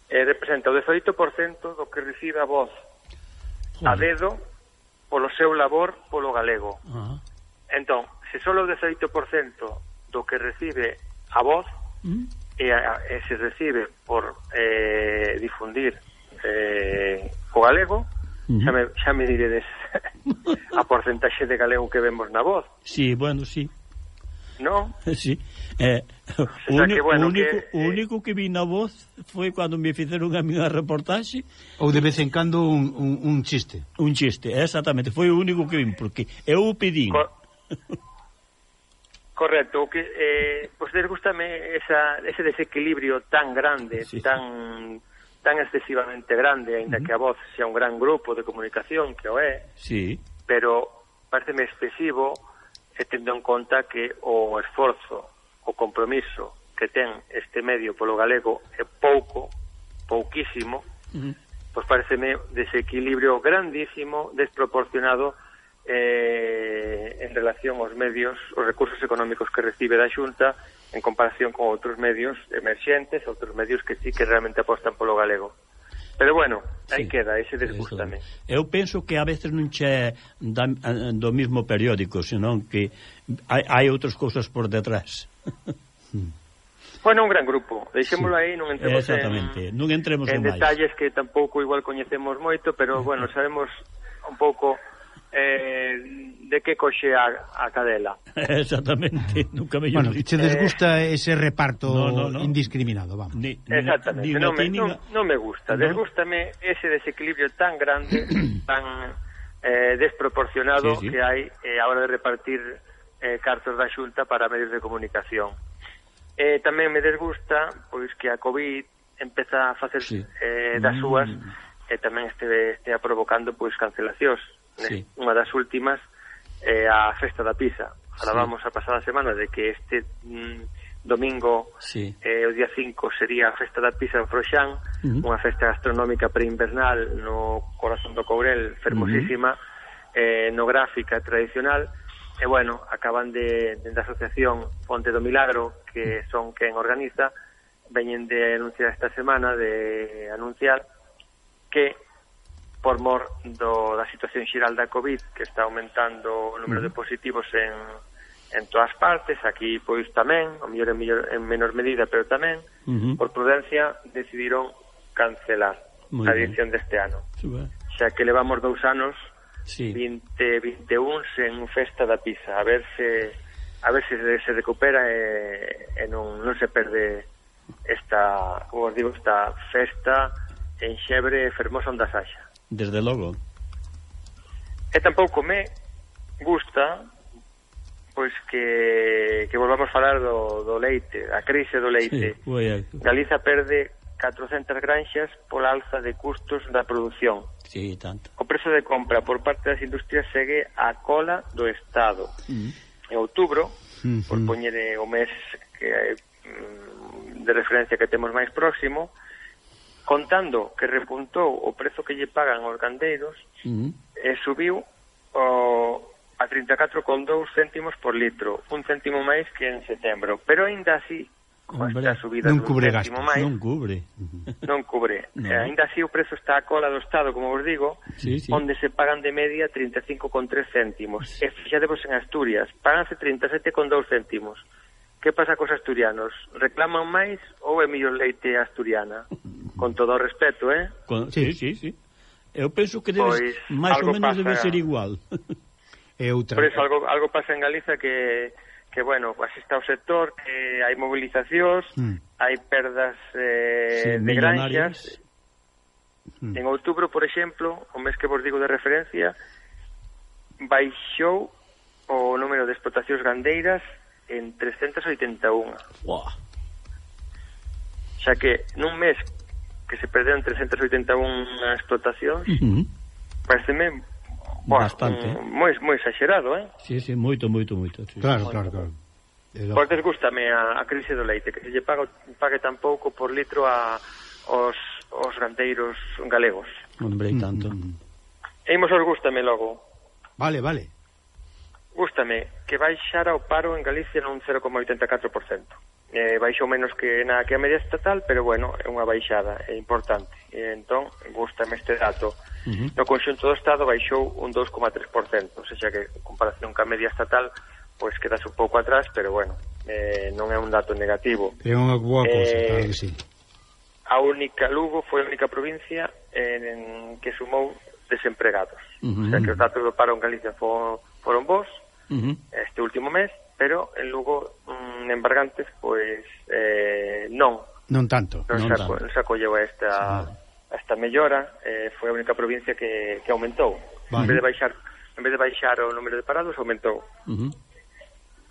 eh, representa o 18% do que recibe a voz Joder. a dedo polo seu labor polo galego. Uh -huh. Entón, se só o 18% do que recibe a voz uh -huh. e, a, e se recibe por eh, difundir eh, o galego, uh -huh. xa, me, xa me diredes a porcentaxe de galego que vemos na voz. Sí, bueno, sí. No? Sí. Eh, o, sea, que, bueno, o, único, que, o único que vi na voz foi cando me fizeron a miña reportaxe ou de vez en cando un, un, un chiste un chiste, exactamente, foi o único que vi porque eu o pedín Co correcto, que eh, vos pues, desgustame esa, ese desequilibrio tan grande sí. tan tan excesivamente grande ainda uh -huh. que a voz sea un gran grupo de comunicación que o é sí. pero pareceme excesivo e tendo en conta que o esforzo o compromiso que ten este medio polo galego é pouco, pouquísimo, uh -huh. pois pareceme desequilibrio grandísimo, desproporcionado eh, en relación aos medios, os recursos económicos que recibe da Xunta en comparación con outros medios emerxentes, outros medios que sí que realmente apostan polo galego. Pero bueno, aí sí, queda, ese desgustame. Eu penso que a veces non che da, eh, do mismo periódico, senón que hai, hai outras cousas por detrás. Bueno, un gran grupo, Deixémolo sí. aí, non entremos Exactamente. en, non entremos en, en detalles que tampouco igual coñecemos moito, pero bueno, sabemos un pouco eh, de que coxe a, a cadela. Exactamente, nunca me Bueno, che desgusta eh, ese reparto no, no, no. indiscriminado, vamos. Ni, ni Exactamente, non me, ni... no, no me gusta, no. desgústame ese desequilibrio tan grande, tan eh, desproporcionado sí, sí. que hai eh, a hora de repartir eh, cartos da Xunta para medios de comunicación. Eh, tamén me desgusta pois que a COVID empeza a facer sí. eh, das mm. súas mm. e tamén este, este provocando pois cancelacións. Eh, sí. Unha das últimas eh, a festa da Pisa. Falábamos sí. a pasada semana de que este mm, domingo sí. eh, o día 5 sería a festa da Pisa en Froxán, uh -huh. unha festa gastronómica preinvernal no corazón do Courel, fermosísima, uh -huh. eh, no gráfica tradicional, E, bueno, acaban de, de da asociación Fonte do Milagro, que son quen organiza, veñen de anunciar esta semana, de anunciar que por mor do, da situación xeral da COVID, que está aumentando o número de positivos en, en todas partes, aquí pois tamén, o mellor en, mellor, en menor medida, pero tamén, uh -huh. por prudencia, decidiron cancelar Muy a edición deste ano. Xa que levamos dous anos sí. 20, 21 sen Festa da Pizza, a ver se a ver se se recupera e, e non, non se perde esta, como os digo, esta festa en Xebre fermosa onda Saxa. Desde logo. E tampouco me gusta pois que, que volvamos a falar do, do leite, a crise do leite. Sí, pois Galiza perde 400 granxas pola alza de custos da produción. Sí, tanto. O prezo de compra por parte das industrias segue a cola do Estado. Mm. En outubro, mm por por poñer eh, o mes que, eh, mm, de referencia que temos máis próximo, contando que repuntou o prezo que lle pagan os gandeiros, mm. e subiu o, a 34,2 céntimos por litro, un céntimo máis que en setembro. Pero aínda así, Hombre, esta subida non cubre gasto, máis, non cubre. Non cubre. No. Eh, ainda así o prezo está a cola do Estado, como vos digo, sí, sí. onde se pagan de media 35,3 céntimos. Sí. E fixadevos en Asturias, paganse 37,2 céntimos. Que pasa cos asturianos? Reclaman máis ou é mellor leite asturiana? Con todo o respeto, eh? Con... Sí, sí, sí. Eu penso que debes, pois, máis ou menos pasa... debe ser igual. e outra. Por eso algo, algo pasa en Galiza que que, bueno, así está o sector, que hai movilizacións, mm. hai perdas eh, sí, de granxas. Mm. En outubro, por exemplo, o mes que vos digo de referencia, baixou o número de explotacións gandeiras en 381. Wow. Xa que nun mes que se perderon 381 explotacións, mm-hmm. uh pareceme Bueno, Bastante. Mm, moi, moi exagerado, eh? Sí, sí, moito, moito, moito. Sí. Claro, claro, claro, claro. Pois desgústame a, a crise do leite, que se lle paga, pague tan pouco por litro a os, os gandeiros galegos. Hombre, e tanto. Mm, mm. E imos os gústame logo. Vale, vale. Gústame que baixara o paro en Galicia nun 0,84% eh, baixou menos que na que a media estatal, pero bueno, é unha baixada, é importante. E, entón, gustame este dato. Uh -huh. No conxunto do Estado baixou un 2,3%, ou seja que en comparación ca media estatal, pois quedas un pouco atrás, pero bueno, eh, non é un dato negativo. É unha boa cosa, eh, claro que sí. A única, Lugo foi a única provincia en, en que sumou desempregados. Uh -huh. O sea que os datos do paro en Galicia foron, foron vos, uh -huh. este último mes, pero eh, en Lugo, mm, en Bargantes, pois eh, non. Non tanto. Non, non se, tanto. se acolleu a esta, sí. a esta mellora, eh, foi a única provincia que, que aumentou. Vale. En vez de baixar en vez de baixar o número de parados, aumentou. Uh -huh.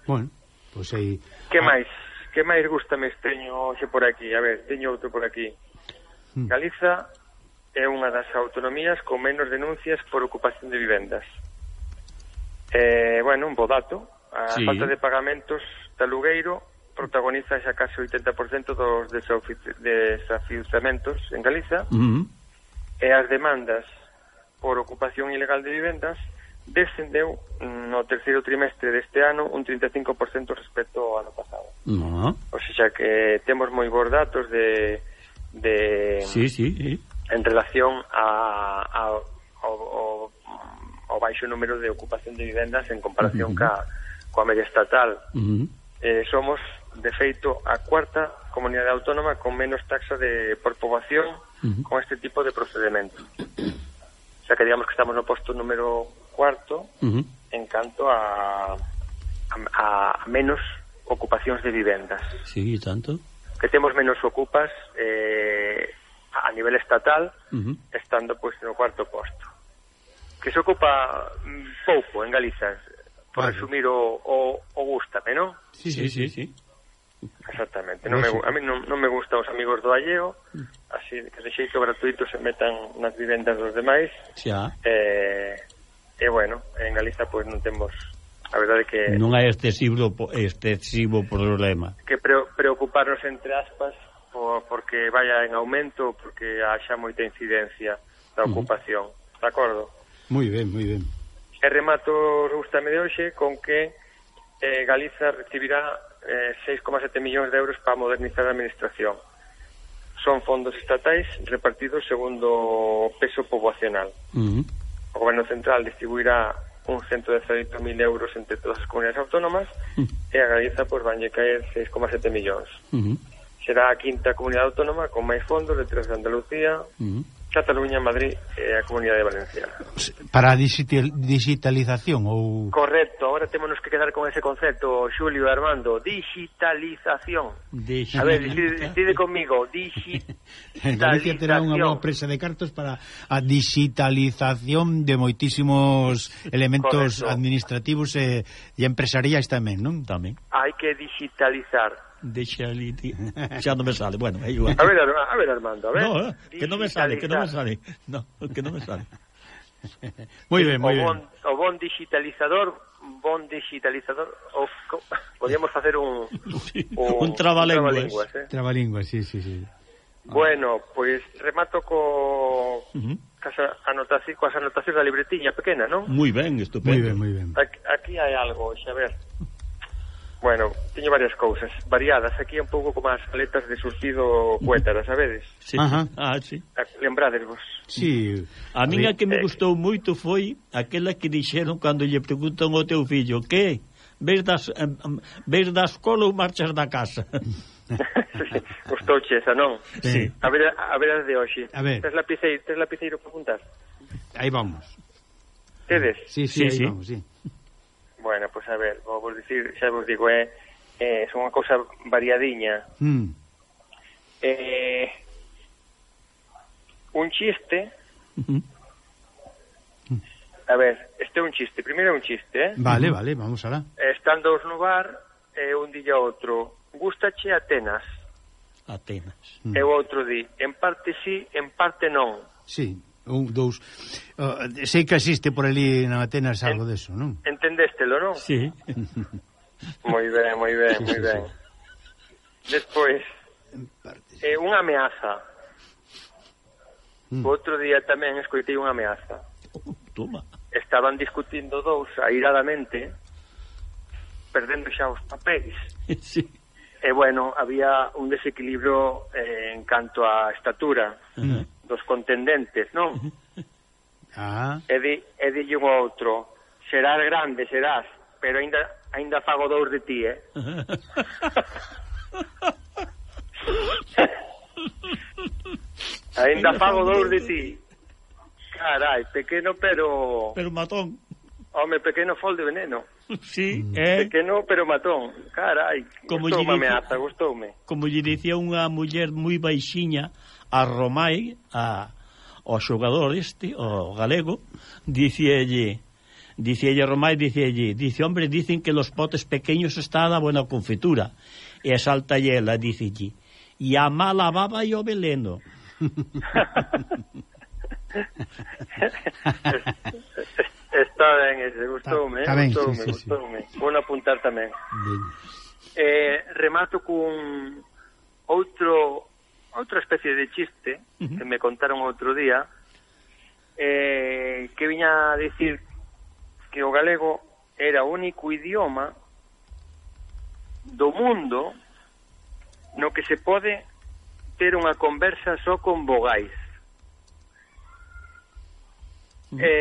Bueno, pois pues aí... Que ah. máis? Que máis gustame teño xe por aquí? A ver, teño outro por aquí. Hmm. Galiza é unha das autonomías con menos denuncias por ocupación de vivendas. Eh, bueno, un bo dato, A sí. falta de pagamentos de alugueiro protagoniza xa case 80% dos desafiuzamentos en Galiza uh -huh. e as demandas por ocupación ilegal de vivendas descendeu no terceiro trimestre deste ano un 35% respecto ao ano pasado. Uh -huh. O xa que temos moi bons datos de, de sí, sí, sí. en relación a, a, ao, ao, ao baixo número de ocupación de vivendas en comparación uh -huh. ca coa media estatal. Uh -huh. eh, somos, de feito, a cuarta comunidade autónoma con menos taxa de por poboación uh -huh. con este tipo de procedimento. O sea que digamos que estamos no posto número cuarto uh -huh. en canto a, a, a menos ocupacións de vivendas. Sí, tanto. Que temos menos ocupas eh, a nivel estatal, uh -huh. estando pois pues, no cuarto posto. Que se ocupa mm, pouco en Galiza, para asumir o, o, o gústame, non? Sí, sí, sí, sí. Exactamente, non me, a mí non, non me gusta os amigos do alleo, mm. así que de xeito gratuito se metan nas vivendas dos demais. Xa. Ah. Eh, e bueno, en Galiza pois non temos A verdade que non hai excesivo excesivo problema. Que pre, preocuparnos entre aspas por, porque vaya en aumento, porque haxa moita incidencia da ocupación, uh -huh. de acordo? Moi ben, moi ben. E remato os gustame de hoxe con que eh, Galiza recibirá eh, 6,7 millóns de euros para modernizar a administración. Son fondos estatais repartidos segundo o peso poboacional. Uh -huh. O Goberno Central distribuirá un 118.000 euros entre todas as comunidades autónomas uh -huh. e a Galiza pois, vanlle caer 6,7 millóns. Uh -huh. Será a quinta comunidade autónoma con máis fondos detrás de Andalucía, uh -huh. Cataluña, Madrid e a Comunidade Valenciana. Para a digitalización ou Correcto, agora temos que quedar con ese concepto, Xulio e Armando, digitalización. digitalización. A ver, decide comigo, digitalización. Galicia terá unha boa presa de cartos para a digitalización de moitísimos elementos Correcto. administrativos e, e empresariais tamén, non? Tamén. Hai que digitalizar de Xa non me sale, bueno, é igual. A ver, a ver Armando, a ver. No, eh, que non me sale, que non me sale. No, que non me sale. moi ben, moi ben. O bon digitalizador, bon digitalizador, podíamos facer un, sí, un, un trabalenguas. Un trabalenguas, eh? trabalenguas, sí, sí, sí. Bueno, pois pues, remato co uh -huh. casa anotación, coas anotacións da libretiña pequena, non? Moi ben, estupendo. Moi ben, moi ben. Aquí, aquí hai algo, xa ver. Bueno, tiño varias cousas variadas. Aquí un pouco como as aletas de surtido cuétara, sabedes? Sí. Ajá. Ah, sí. Lembrádesvos. Sí. A miña que me eh. gustou moito foi aquela que dixeron cando lle preguntan ao teu fillo que ves das, ves da escola ou marchas da casa? Gustouche esa, non? Sí. A ver, a ver as de hoxe. A ver. Tes lapiceiro, tes lapiceiro para apuntar? Aí vamos. Tedes? Sí, sí, sí, Aí sí. vamos, sí. Bueno, pois pues a ver, vou vos dicir, xa vos digo, eh, eh, é, é son unha cousa variadiña. Mm. Eh, un chiste... Uh -huh. A ver, este é un chiste, primeiro é un chiste, eh? Vale, vale, vamos alá. Están dous no bar, e un eh, dilla ao outro, gustache Atenas? Atenas. Mm. E o outro di, en parte sí, en parte non. Sí, un, dous... Uh, sei que existe por ali en Atenas algo en, deso, non? entendéstelo, non? Sí. moi ben, moi ben, moi ben. Despois, eh, unha ameaza. Mm. O outro día tamén escoitei unha ameaza. Toma. Estaban discutindo dous airadamente, perdendo xa os papéis. sí. E bueno, había un desequilibrio eh, en canto á estatura uh -huh. dos contendentes, non? Ah. E, di, e dillo outro, Serás grande, serás, pero ainda ainda fago dous de ti, eh? ainda fago dous de ti. Carai, pequeno pero... Pero matón. Home, pequeno fol de veneno. Sí, é... Eh? Pequeno pero matón. Carai, como gustoume a ameaza, gustoume. Como lle dicía unha muller moi baixiña a Romai, a, ao xogador este, o galego, dicíalle Dicíalle Romay, dicíalle, dice, hombre, dicen que los potes pequeños está da buena confitura. E salta saltalle ela, dicelle, e a mala baba e o veleno. está ben, ese, gustoume, está, ben, gustoume, sí, gustoume. Sí, sí. Vou apuntar tamén. Ben. Eh, remato cun outro outra especie de chiste uh -huh. que me contaron outro día eh, que viña a dicir que o galego era o único idioma do mundo no que se pode ter unha conversa só con vogais. Mm. E,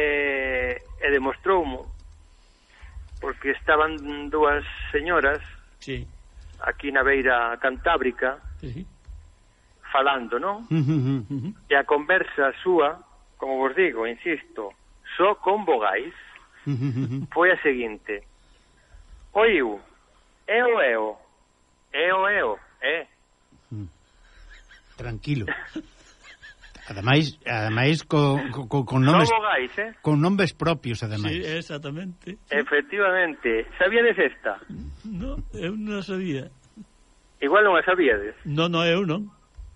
e demostroumo porque estaban dúas señoras sí. aquí na beira cantábrica sí. falando, non? Mm. E a conversa súa, como vos digo, insisto, só con vogais foi a seguinte. Oiu, eu, eu, eu, eu, eh. Tranquilo. Ademais, ademais co, co, con nomes vogais, eh? con nomes propios ademais. Sí, exactamente. Sí. Efectivamente. Sabíades esta? No, eu non sabía. Igual non a sabíades. No, no, eu non.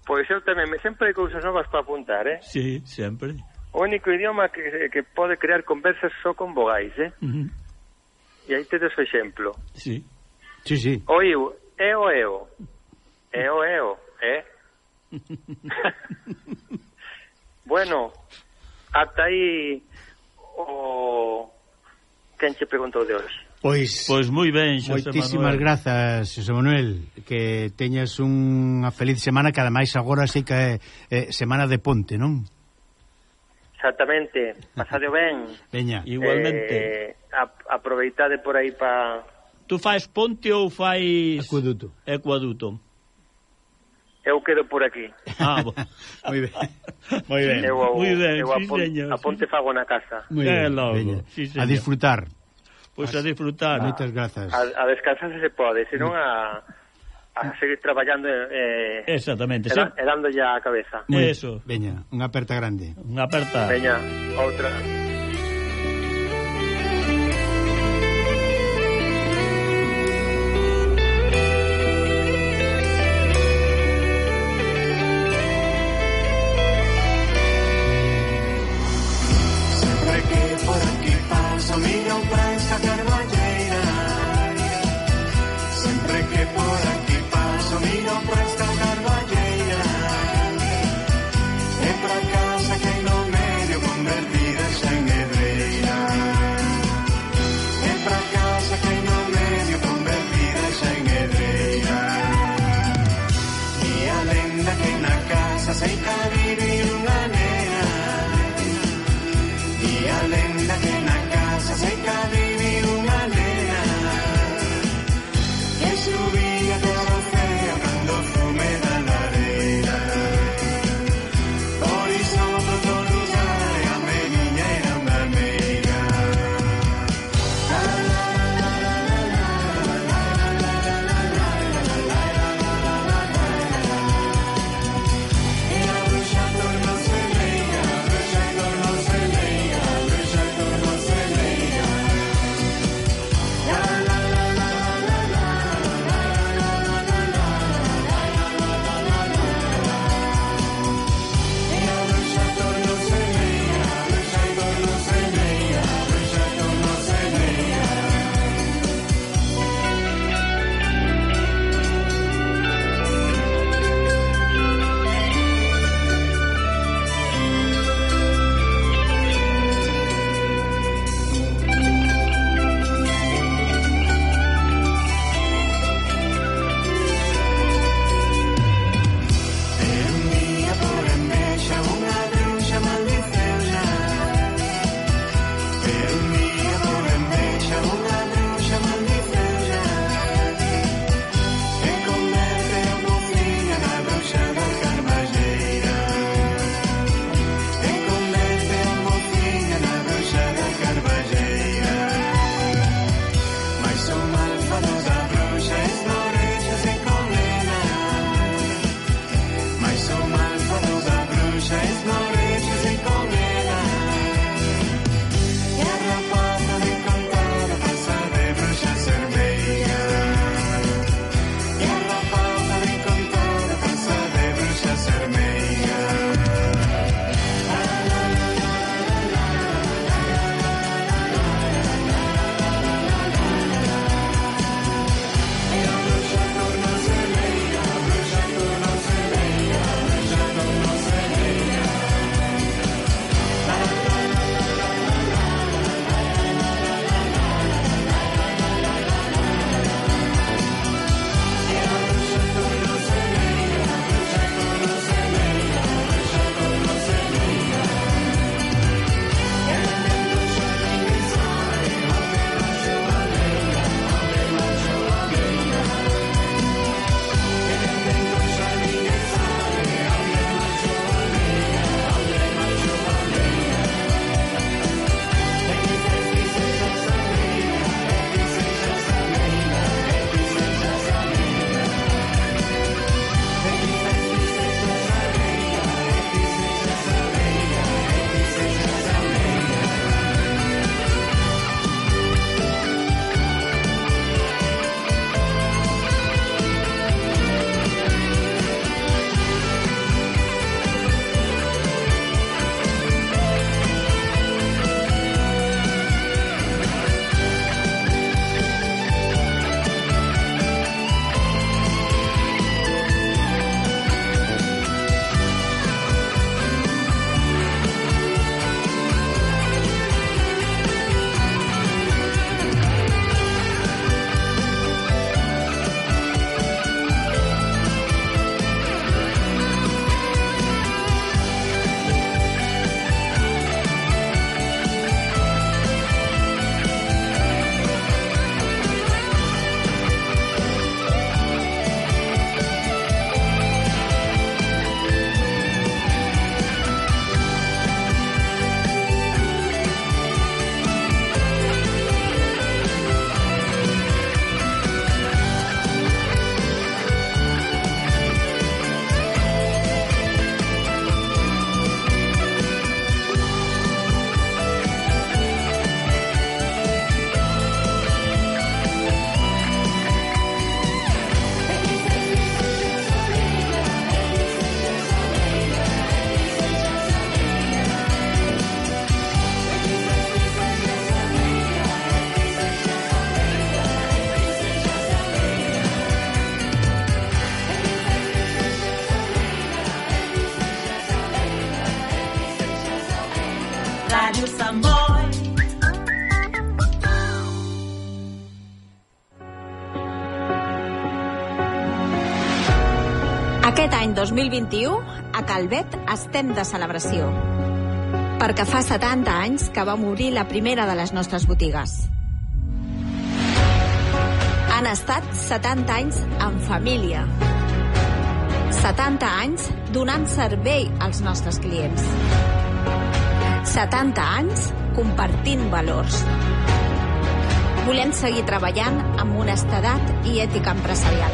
Pois eu tamén, sempre hai cousas novas para apuntar, eh? Sí, sempre o único idioma que, que pode crear conversas só con vogais, eh? Uh -huh. E aí tedes o exemplo. Sí. Sí, sí. O iu, eo, eo. Eo, eo, eh? bueno, ata aí o... Quen che preguntou de hoxe? Pois, pois moi ben, Xosé Moitísimas Manuel. grazas, Xosé Manuel Que teñas unha feliz semana Que ademais agora sei que é, é semana de ponte, non? Exactamente, pasade ben. Veña. Eh, Igualmente. Eh, aproveitade por aí pa... Tú fais ponte ou fais... acueduto? Ecuaduto. Eu quedo por aquí. Ah, bo. moi ben. Moi ben. Eu, moi ben, eu sí, apon, señor, aponte sí. fago na casa. Moi ben, logo. Sí, señor. a disfrutar. Pois pues a disfrutar. Moitas grazas. A, a descansar se pode, senón a a seguir traballando eh, Exactamente, e, sí. e dándolle a cabeza. Moi- Eso. Veña, unha aperta grande. Unha aperta. Veña, outra. 2021, a Calvet estem de celebració. Perquè fa 70 anys que va morir la primera de les nostres botigues. Han estat 70 anys en família. 70 anys donant servei als nostres clients. 70 anys compartint valors. Volem seguir treballant amb honestedat i ètica empresarial,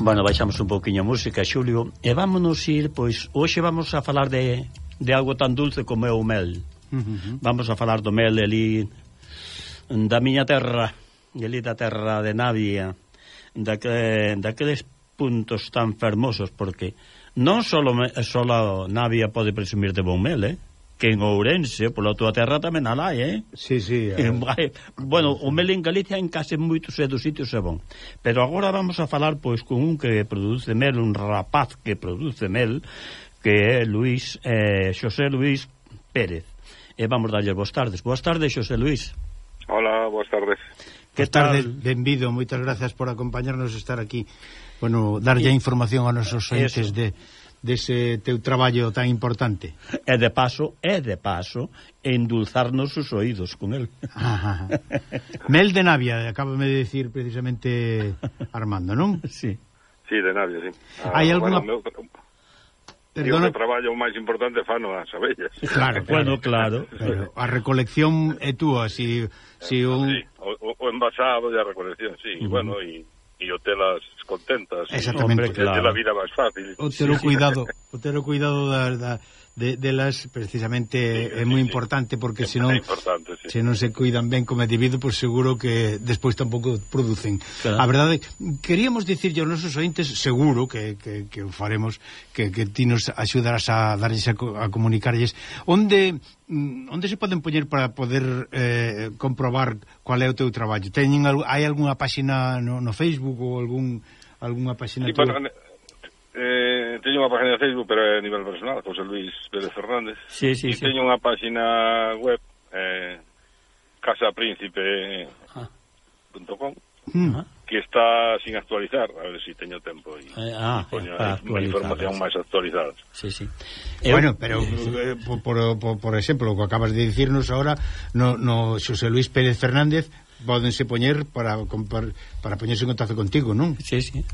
Bueno, baixamos un pouquiño a música, Xulio, e vámonos ir, pois, hoxe vamos a falar de, de algo tan dulce como é o mel. Uh -huh. Vamos a falar do mel ali da miña terra, ali da terra de Navia, daque, daqueles puntos tan fermosos, porque non só, só Navia pode presumir de bon mel, eh? que en Ourense, pola tua terra tamén alá, eh? Sí, sí. Eh. bueno, o mel en Galicia en case moitos e dos sitios é bon. Pero agora vamos a falar pois con un que produce mel, un rapaz que produce mel, que é Luís eh, Xosé Luís Pérez. E vamos darlle boas tardes. Boas tardes, Xosé Luís. Hola, boas tardes. Que boas tardes, benvido, moitas gracias por acompañarnos estar aquí. Bueno, darlle información a nosos ointes de dese teu traballo tan importante. E de paso, é de paso, endulzarnos os oídos con el. Ajá. Mel de Navia, acábame de decir precisamente Armando, non? Sí. Sí, de Navia, sí. Ah, Hai alguna... Bueno, meu... Perdona... Eu traballo máis importante fano as abellas. Claro, bueno, claro. Pero a recolección é túa, si, si eh, un... Sí, o, o envasado e a recolección, sí. Uh -huh. Bueno, e e o telas contentas. Exactamente, Hombre, claro. a vida máis fácil. O telo cuidado, o telo cuidado da, da de, delas precisamente sí, é moi sí, importante porque se non sí. se non se cuidan ben como individuo, pois pues seguro que despois tampouco producen. Claro. A verdade, queríamos dicirlle aos nosos ointes, seguro que, que, que o faremos, que, que ti nos axudarás a darlles a, a comunicarlles onde mm, onde se poden poñer para poder eh, comprobar cual é o teu traballo? Teñen hai algunha páxina no, no Facebook ou algún algunha páxina sí, tua? Bueno, Eh, teño unha página de Facebook, pero é a nivel personal, José Luis Pérez Fernández. Sí, sí, e sí. teño unha página web, eh, casapríncipe.com, ah. uh mm. ah. -huh. que está sin actualizar, a ver se si teño tempo e eh, ah, poño eh, información máis actualizada. Sí, sí. Eh, bueno, pero eh, eh por, por, por exemplo, o que acabas de dicirnos ahora, no, no Xosé Luis Pérez Fernández, pódense poñer para, para, para poñerse en contacto contigo, non? Sí, sí.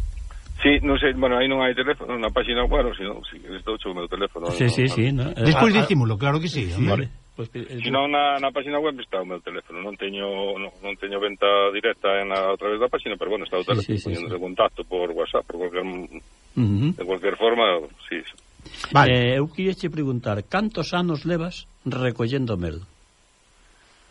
Sí, non sei, bueno, aí non hai teléfono na página, bueno, si non, si, estou o meu teléfono. Sí, no, sí, no, sí, no. Despois dicímolo, claro que sí, sí. Vale. Pues. Eh, si non na, na página web está o meu teléfono, non teño non, non teño venta directa en a, a través da página, pero bueno, está o teléfono, sí, sí, sí, sí. contacto por WhatsApp, por cualquier uh -huh. de cualquier forma, sí. Vale, eh, eu queríache preguntar, cantos anos levas recollendo mel?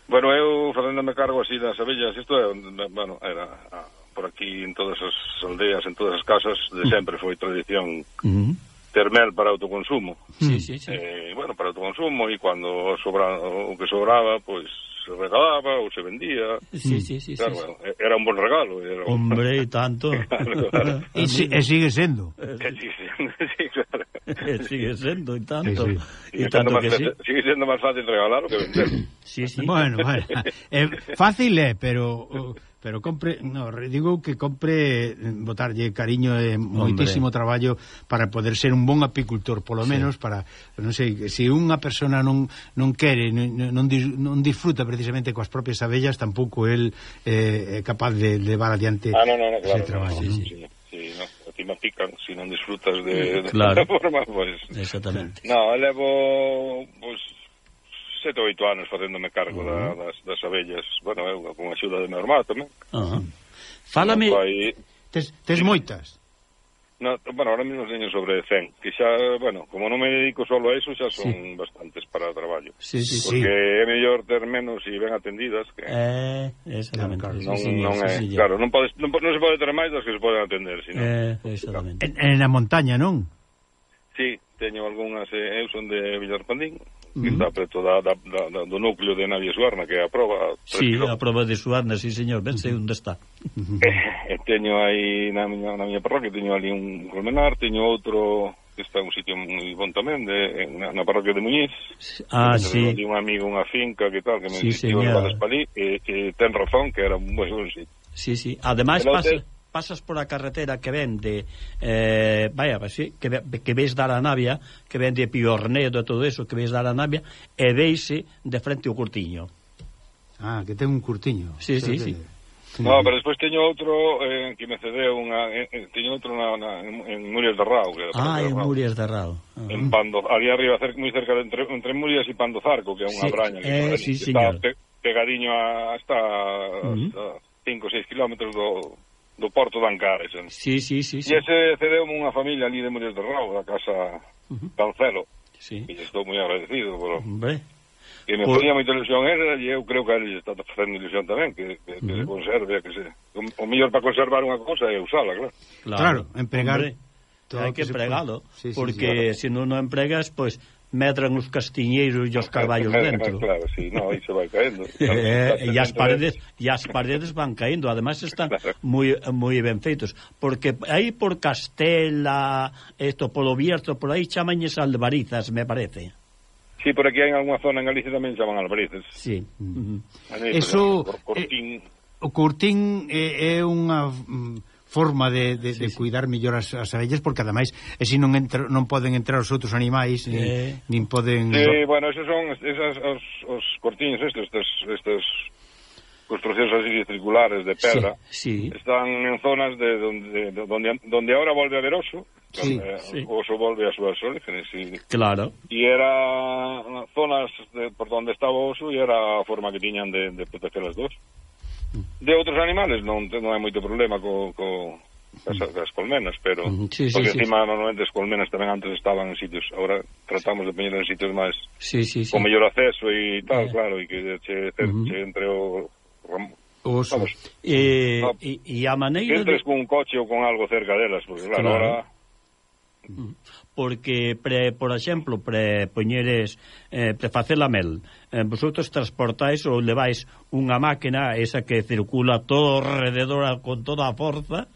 Bueno, eu facéndome cargo así das abellas, isto é, bueno, era ah, por aquí en todas as aldeas, en todas as casas, de mm. sempre foi tradición uh ter mel para autoconsumo. Sí, mm. sí, sí. Eh, bueno, para autoconsumo e cando sobra, o que sobraba, pois se regalaba ou se vendía. Mm. Sí, sí, sí, claro, sí, bueno, era un bon regalo. Era un... Hombre, e tanto. claro, claro. E, si, e sigue sendo. Que sigue sendo, sí, claro. E sigue sendo, e tanto. Sí, sí. E, tanto que máis, sí. Sigue sendo máis fácil regalar que vender. Sí, sí. Bueno, bueno. Eh, fácil é, eh, pero uh, pero compre, no, digo que compre mm, botarlle cariño e eh, moitísimo traballo para poder ser un bon apicultor, polo menos para non sei, se unha persona non non quere, non, non, non disfruta precisamente coas propias abellas, tampouco el eh, é capaz de levar adiante ah, no, no, no, claro, ese traballo. No, si, sí, sí. No ti me pican se si non disfrutas de, mm, claro. de forma, pois. Pues, Exactamente. No, levo pois pues, sete oito anos facéndome cargo uh -huh. da, das, das abellas, bueno, eu, con a axuda de meu irmão tamén. Uh -huh. Fálame... Pai... Tes, tes moitas? No, bueno, ahora mismo teño sobre 100, que xa, bueno, como non me dedico solo a eso, xa son sí. bastantes para o traballo. Sí, sí, Porque sí. é mellor ter menos e ben atendidas que... Eh, exactamente. Claro, non, sí, non é, sí, claro, non, podes, non, non se pode ter máis das que se poden atender, sino... Eh, exactamente. En, en a montaña, non? Sí, teño algunhas, eh, eu son de Villarpandín, que está preto da, da, da, do núcleo de Navia Suarna, que é a prova... Sí, km. a prova de Suarna, sí, señor, ben sei onde está. E, teño aí na miña, na miña parroquia, teño ali un colmenar, teño outro que está un sitio moi bon tamén, de, na, na parroquia de Muñiz. Ah, sí. Un amigo, unha finca, que tal, que me sí, insistiu en Valdespalí, e, e ten razón que era un moi bon sitio. Sí, sí, ademais pasa... Hotel, pasas por a carretera que vende eh, vaya, pues, sí, que, que ves dar a navia que vende piornedo e todo eso que ves dar a navia e veise de frente o curtiño. Ah, que ten un curtiño. Sí, sí, sí. No, pero despois teño outro eh, que me cedeu unha eh, eh teño outro na, na, en Murias de Rao, que Ah, en Murias de Rao. Uh -huh. En Pando, ali arriba cer, moi cerca de entre, entre Murias e Pando Zarco, que é unha sí, braña que, eh, sí, que está pe, pegadiño a, hasta 5 ou 6 km do do Porto de Ancares. En... Sí, sí, sí, sí. E ese cedeu unha familia ali de Molles de Rau, da casa uh -huh. Cancelo. Sí. E estou moi agradecido. Pero... Hombre. Que me Por... ponía moita ilusión era e eu creo que a eles está facendo ilusión tamén, que, que, que uh -huh. se conserve, que se... O, o mellor para conservar unha cosa é usala, claro. Claro, claro empregar... Hombre. Todo hai que empregalo, sí, sí, porque sí, claro. se non o empregas, pois pues, medran os castiñeiros e os carballos claro, dentro. Claro, sí, no, aí se vai caendo. Eh, e, as paredes e as paredes van caendo, ademais están claro. moi moi ben feitos, porque aí por Castela, esto polo Bierzo, por aí chamañes albarizas, me parece. Sí, por aquí hai algunha zona en Galicia tamén chaman albarizas. Sí. Uh -huh. Eso Cortín... eh, o Curtín é, eh, é unha mm, forma de, de, sí, de cuidar mellor as, as abellas porque ademais e si non entra, non poden entrar os outros animais nin, eh. nin poden eh, bueno, esos son esas, os, os cortiños estes, estes, estes construccións así circulares de pedra sí, sí. están en zonas de donde, donde, donde ahora volve a ver oso sí, eh, sí. oso volve a súas orígenes y, claro e era zonas de, por donde estaba o oso e era a forma que tiñan de, de proteger as dos De outros animales non non hai moito problema co, co as, as colmenas, pero sí, sí, porque sí, encima sí. normalmente as colmenas tamén antes estaban en sitios, agora tratamos de poñer en sitios máis sí, sí, sí. con mellor acceso e tal, yeah. claro, e que che, che, uh -huh. che entre o Os, vamos, e, no, e, e a maneira entres de... un coche ou con algo cerca delas porque claro, claro. ahora porque pre, por exemplo pre poñeres eh, pre facer a mel Eh, vosotros transportáis ou leváis unha máquina esa que circula todo alrededor con toda a forza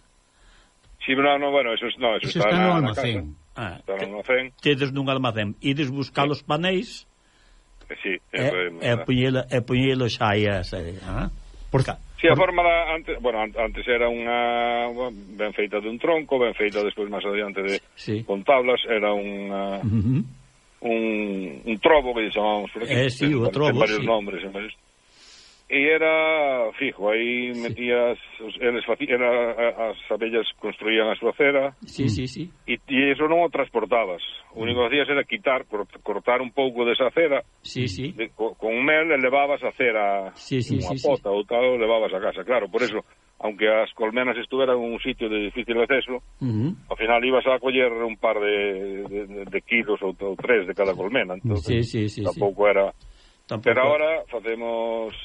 Si, sí, no, no, bueno, eso, no, eso, eso está, está no almacén. Ah, está no almacén. Tedes nun almacén. Ides buscar sí. os panéis eh, sí, eh, é, é, puñelo, é puñelo xa aí a. Ah? Por ca, Sí, a forma da, antes, bueno, antes era unha ben feita de un tronco, ben feita despois máis adiante de sí. con tablas, era unha uh -huh un, un trobo que lle chamamos por aquí. Eh, sí, o trobo, ten varios sí. nombres, en varios... E era fijo, aí sí. metías eles era, as abellas construían a súa cera. Sí, sí, sí. E, e iso non o transportabas. O único que hacías era quitar, cortar un pouco desa cera. Sí, sí. De, co, con mel levabas a cera sí, sí, unha sí, pota sí. ou tal, levabas a casa. Claro, por eso aunque as colmenas estuveran un sitio de difícil acceso, uh -huh. ao final ibas a coller un par de, de, de kilos ou, ou tres de cada colmena, Entonces, sí, sí, sí, tampouco sí. era... Tampouco... Pero agora facemos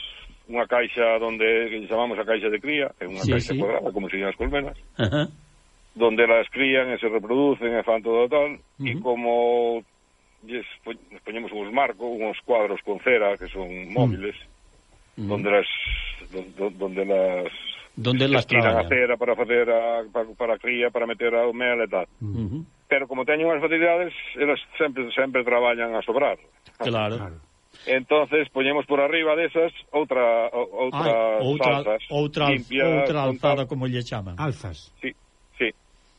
unha caixa donde que chamamos a caixa de cría, é unha sí, caixa sí. cuadrada, como se as colmenas, uh -huh. donde las crían e se reproducen e fan todo tal, uh -huh. e como lles poñemos uns marcos, uns cuadros con cera que son móviles, uh -huh. donde las donde, donde las Donde las traballan? a cera para facer a, para, para a cría, para meter a mel e tal. Uh -huh. Pero como teñen as facilidades, elas sempre sempre traballan a sobrar. Claro. claro. Entonces poñemos por arriba desas outra outra Ay, outra salsas outra, limpias, outra alzada con... como lle chaman. Alzas. Sí, sí.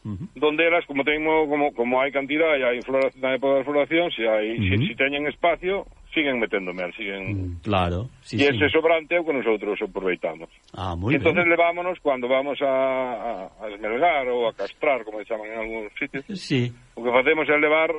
Uh -huh. Donde elas como teño como como hai cantidade, hai floración, na época da floración, se hai uh -huh. si, se teñen espacio, siguen metendo mel, siguen... Mm, claro, sí, E ese sobrante é o que nosotros aproveitamos. Ah, moi entón ben. levámonos cando vamos a, a, a esmelgar ou a castrar, como chaman en algúns sitios, sí. o que facemos é levar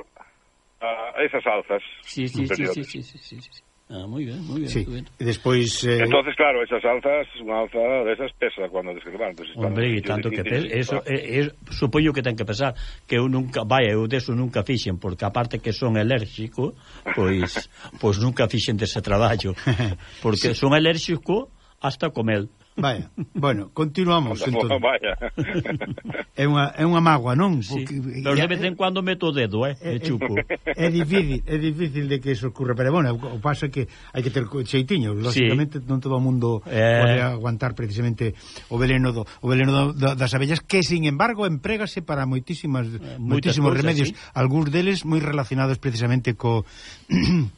a, a esas alzas. Sí, sí, sí, sí, sí, sí, sí, sí. Ah, moi ben, moi ben. Sí. ben. E despois... Eh... Entonces, claro, esas alzas, unha alza desas pesa cuando desgrevan. Entonces, pois, Hombre, e tanto que pesa, eso, é, é, eh, eh, supoño que ten que pesar, que eu nunca, vaya, eu deso nunca fixen, porque aparte que son alérxico, pois, pois nunca fixen dese traballo, porque sí. son alérxico hasta comel. Vaya, bueno, continuamos entón. Vaya. É unha é unha mágoa, non? Porque, sí. Pero de eh, vez en cuando meto o dedo, eh, eh é, e chupo. É difícil, é difícil de que eso ocurra, pero bueno, o paso é que hai que ter xeitiño, lógicamente sí. non todo o mundo eh... pode aguantar precisamente o veleno do o veleno do, do, das abellas que sin embargo emprégase para moitísimas eh, moitísimos cosas, remedios, sí. algúns deles moi relacionados precisamente co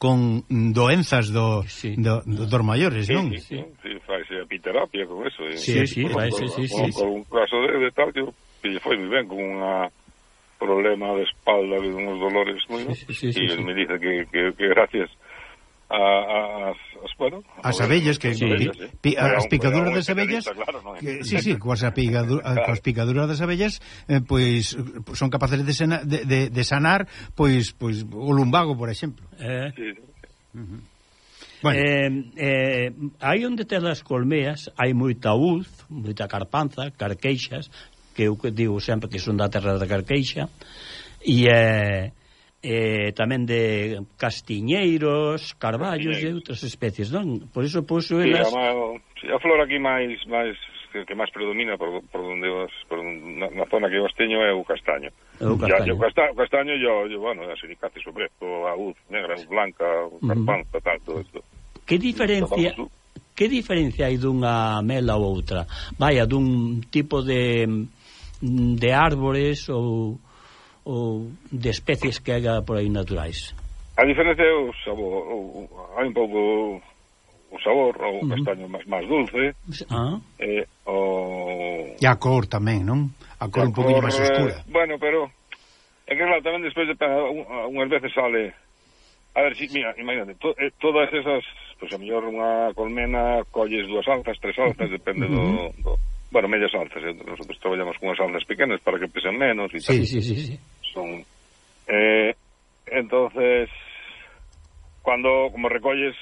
con doenzas do, sí. do, do dos maiores, sí, non? Sí, sí, sí, faise a piterapia con eso. Eh. Sí, sí, sí, faise, sí, sí. Con, sí, con un caso de, de tal que, lle foi moi ben, con unha problema de espalda, de unos dolores moi... Sí, sí, sí, sí, sí, me dice que, que, que gracias a, a, as, bueno, as abellas que sí. pi, pi, a, as picaduras das abellas claro, no, que, sí, sí, coas, picadura, coas picaduras das abellas eh, pois pues, son capaces de, sana, de, de, de sanar pois, pois o lumbago, por exemplo. Eh. Sí. Uh -huh. Bueno. Eh, eh, aí onde ten as colmeas hai moita uz, moita carpanza, carqueixas, que eu digo sempre que son da terra da carqueixa, e eh, eh, tamén de castiñeiros, carballos e outras especies, non? Por iso puxo elas... Sí, a, a flora aquí máis máis que, que máis predomina por, por onde os, por na, na zona que os teño é o castaño. É o castaño. O castaño, o castaño yo, yo, bueno, a silicate sobre esto, a uz negra, a uz blanca, o carpanza, uh -huh. tal, todo isto. Que diferencia... Que diferencia hai dunha mela ou outra? Vaya, dun tipo de, de árbores ou ou de especies que haga por aí naturais? A diferencia é o sabor, o, hai un pouco o sabor, o uh -huh. castaño máis máis dulce. Ah. Eh, o E a cor tamén, non? A cor a un poquinho máis oscura. Eh, bueno, pero é que claro, tamén despois de unhas veces sale A ver, si, mira, imagínate, to, eh, todas esas, pois pues, a mellor unha colmena colles dúas alzas, tres alzas, depende uh -huh. do, do... Bueno, medias alzas, eh? nosotros traballamos con unhas alzas pequenas para que pesen menos e sí, tal. Sí, sí, sí son eh, entonces cuando como recolles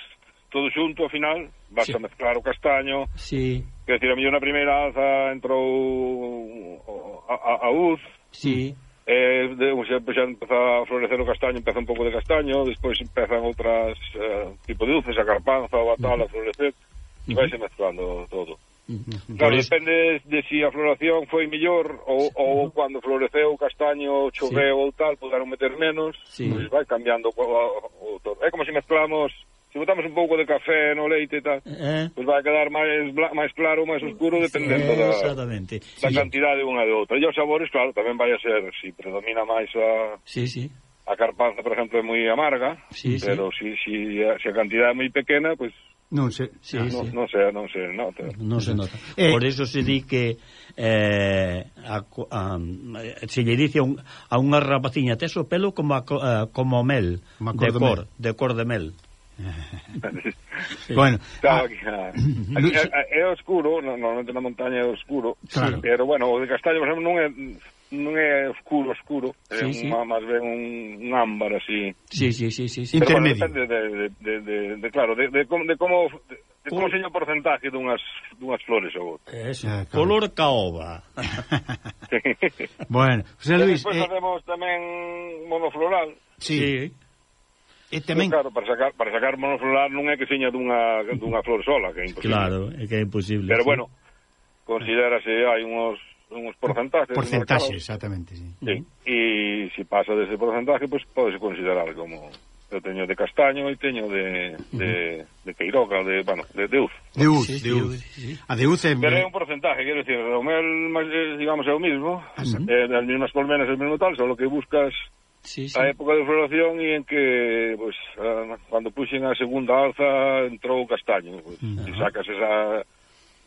todo xunto ao final vas sí. a mezclar o castaño sí. que decir, a mellor na primeira alza entrou a, a, a uz sí. eh, de, xa, xa empeza a florecer o castaño empeza un pouco de castaño despois empezan outras eh, tipo de uces a carpanza ou a tal a florecer uh -huh. vai se mezclando todo Claro, depende de, si a floración foi mellor ou, ou cando floreceu o castaño, choveu sí. ou tal, poderon meter menos, sí. pois vai cambiando o, o, É como se mezclamos se botamos un pouco de café no leite e tal, eh? pois vai quedar máis máis claro, ou máis oscuro dependendo eh, exactamente. da, da sí. cantidade unha de outra. E os sabores, claro, tamén vai a ser si predomina máis a Sí, sí. A carpanza, por exemplo, é moi amarga, sí, pero sí. Si, si, a, si a cantidade é moi pequena, pois pues, Non se, sí, ah, sí. non, se, non se nota. Non se eh, nota. Eh, Por eso se di que eh, a, a, se lle dice un, a unha rapaciña tes o pelo como a, eh, como mel, como de cor, de cor de mel. sí. Bueno, claro, ah, ah. é, é, eh, é oscuro, normalmente na montaña é oscuro, claro. pero bueno, o de castaño, por exemplo, non é non é oscuro, oscuro, é sí, sí. máis ben un, un ámbar así. Sí, sí, sí, sí, sí. Pero, intermedio. Bueno, depende de, de, de, de, de claro, de, de, como, de como de como seño porcentaje dunhas dunhas flores ou outro. Eso, ah, claro. color caoba. sí. bueno, José Luis, e eh... facemos tamén monofloral. Sí. sí. E tamén... Pero claro, para sacar, para sacar monofloral non é que seña dunha, dunha flor sola, que é imposible. Claro, é que é imposible. Pero sí. bueno, considérase hai uns unhos porcentaxes. Porcentaxe, exactamente, sí. sí. Uh -huh. E se pasa dese porcentaje, pois pues, podese considerar como... Eu teño de castaño e teño de, de, de queiroga, de, bueno, de, de uz. De uz, sí, de UZ. Sí. A ah, de uz é... Pero é un porcentaje, quero dicir, o mel, eh, digamos, é o mismo, ah, uh -huh. é mesmas colmenas, é o mesmo tal, só que buscas sí, sí. a época de floración e en que pues, uh, cando puxen a segunda alza entrou o castaño pues, uh -huh. e sacas esa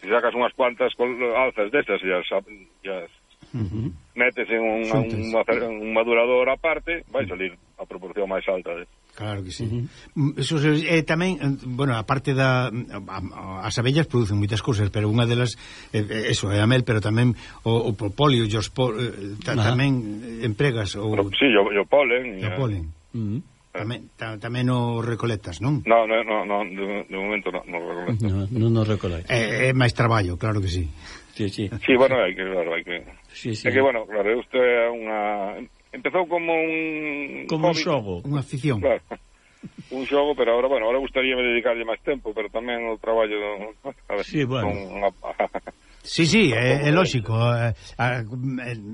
Se sacas unhas cuantas alzas destas e as, e uh -huh. metes en un, un, un madurador aparte, vai salir a proporción máis alta de... Claro que sí. Uh -huh. Mm, eso eh, tamén, eh, bueno, a parte da a, as abellas producen moitas cousas, pero unha delas eh, eh eso é a mel, pero tamén o, o propóleo, os po, eh, ta, uh -huh. tamén eh, empregas o Pero, sí, o, o polen. O polen. Uh -huh. Tamén, tam, tamén o recolectas, non? Non, non, no, no, de, de momento non, non recolecto. No, non nos recolecto. É, é máis traballo, claro que sí. Sí, sí. Sí, bueno, hai que, claro, hai que... Sí, sí. É que, bueno, claro, isto é unha... Empezou como un... Como hobby. un xogo. Unha afición. Claro. Un xogo, pero agora, bueno, agora gustaríame dedicarlle máis tempo, pero tamén o traballo... A ver, sí, bueno. Con, a, Sí, sí, é, é lógico eh, a, a,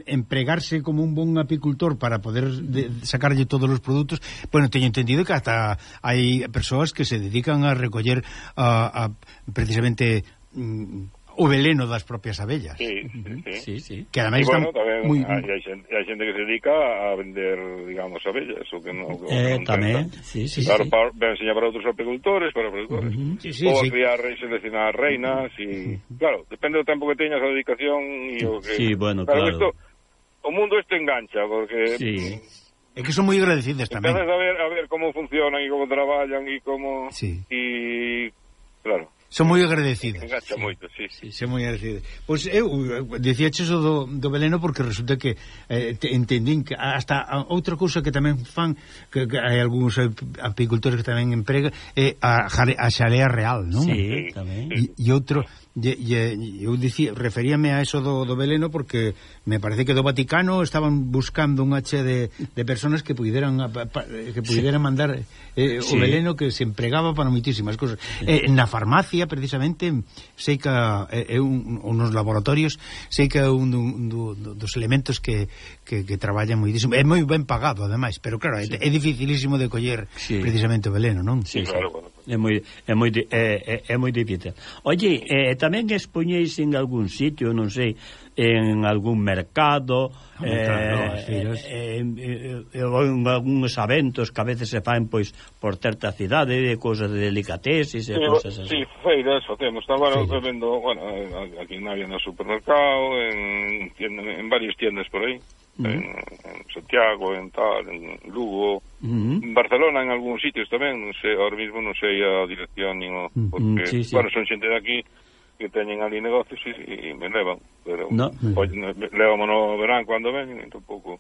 empregarse como un bon apicultor para poder de, sacarlle todos os produtos bueno, teño entendido que hasta hai persoas que se dedican a recoller a, a precisamente mm, o veleno das propias abellas. Sí, sí, sí. sí, sí. Que ademais bueno, tamén moi... hai, hai, xente, hai xente que se dedica a vender, digamos, abellas, o que non... O que eh, non tamén, tenta. sí, sí. Claro, sí. para, ben, enseñar para outros apicultores, para produtores. Uh -huh. sí, sí, ou a sí. criar e seleccionar reinas, e... Uh -huh. Claro, depende do tempo que teñas a dedicación e o que... Sí, bueno, claro. claro. Esto, o mundo este engancha, porque... Sí. É que son moi agradecidas tamén. Entonces, a ver, a ver como funcionan e como traballan e como... Sí. E, claro, Son moi agradecidas. Engancha sí. moito, sí, sí. Son moi agradecido. Pois eu dicíaches eso do, do Beleno porque resulta que eh, te, entendín que hasta outra cousa que tamén fan que, que hai algúns apicultores que tamén emprega é eh, a, a xalea real, non? Sí, tamén. E outro lle, lle, eu dicía, referíame a eso do, do veleno porque me parece que do Vaticano estaban buscando un H de, de personas que pudieran que pudieran sí. mandar eh, eh sí. o veleno que se empregaba para moitísimas cousas. Sí. Eh, na farmacia precisamente sei que eh, é eh, un unos laboratorios, sei que é un, un do, dos elementos que que, que traballan moitísimo. É moi ben pagado ademais, pero claro, sí. é, é dificilísimo de coller sí. precisamente o veleno, non? Sí, claro, bueno É moi é moi é, é, é moi difícil. Oye, eh, tamén expoñéis en algún sitio, non sei, en algún mercado, eh, claro, eh, eh, eh, eh en algúns eventos que a veces se fan pois por certa cidade, de cousas de delicateses e sí, cousas así. Sí, feiras facemos, estamos sí. vendo, bueno, aquí en Navia no supermercado, en, en, en varias tiendas por aí en, en Santiago, en tal, en Lugo, uh -huh. en Barcelona, en algúns sitios tamén, non sei, ahora mismo non sei a dirección nin o, porque, sí, sí. bueno, son xente de aquí que teñen ali negocios e, e me levan, pero no. Uh -huh. no verán cando ven, e tampouco...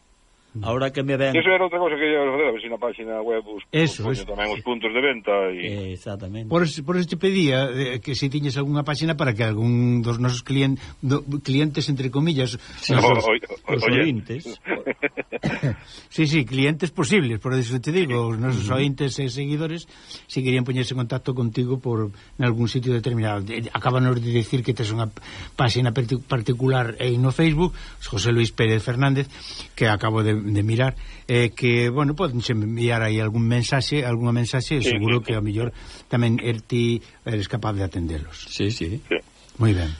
Ahora que me ven... Eso era outra cosa que lle fazer, a ver se na página web os, eso, os eso. tamén os puntos de venta. E... Exactamente. Por, por este pedía eh, que se tiñes algunha página para que algún dos nosos client, do, clientes, entre comillas, sí. os, o, o, os oye. ointes... sí, sí, clientes posibles, por iso te digo, os nosos ointes e seguidores, se si querían poñerse en contacto contigo por nalgún sitio determinado. Eh, Acabanos de decir que tes unha página particular en no Facebook, José Luis Pérez Fernández, que acabo de de mirar eh, que, bueno, podense enviar aí algún mensaxe, algunha mensaxe sí, seguro sí, que sí. a mellor tamén er ti eres capaz de atendelos Sí, sí, sí. Moi ben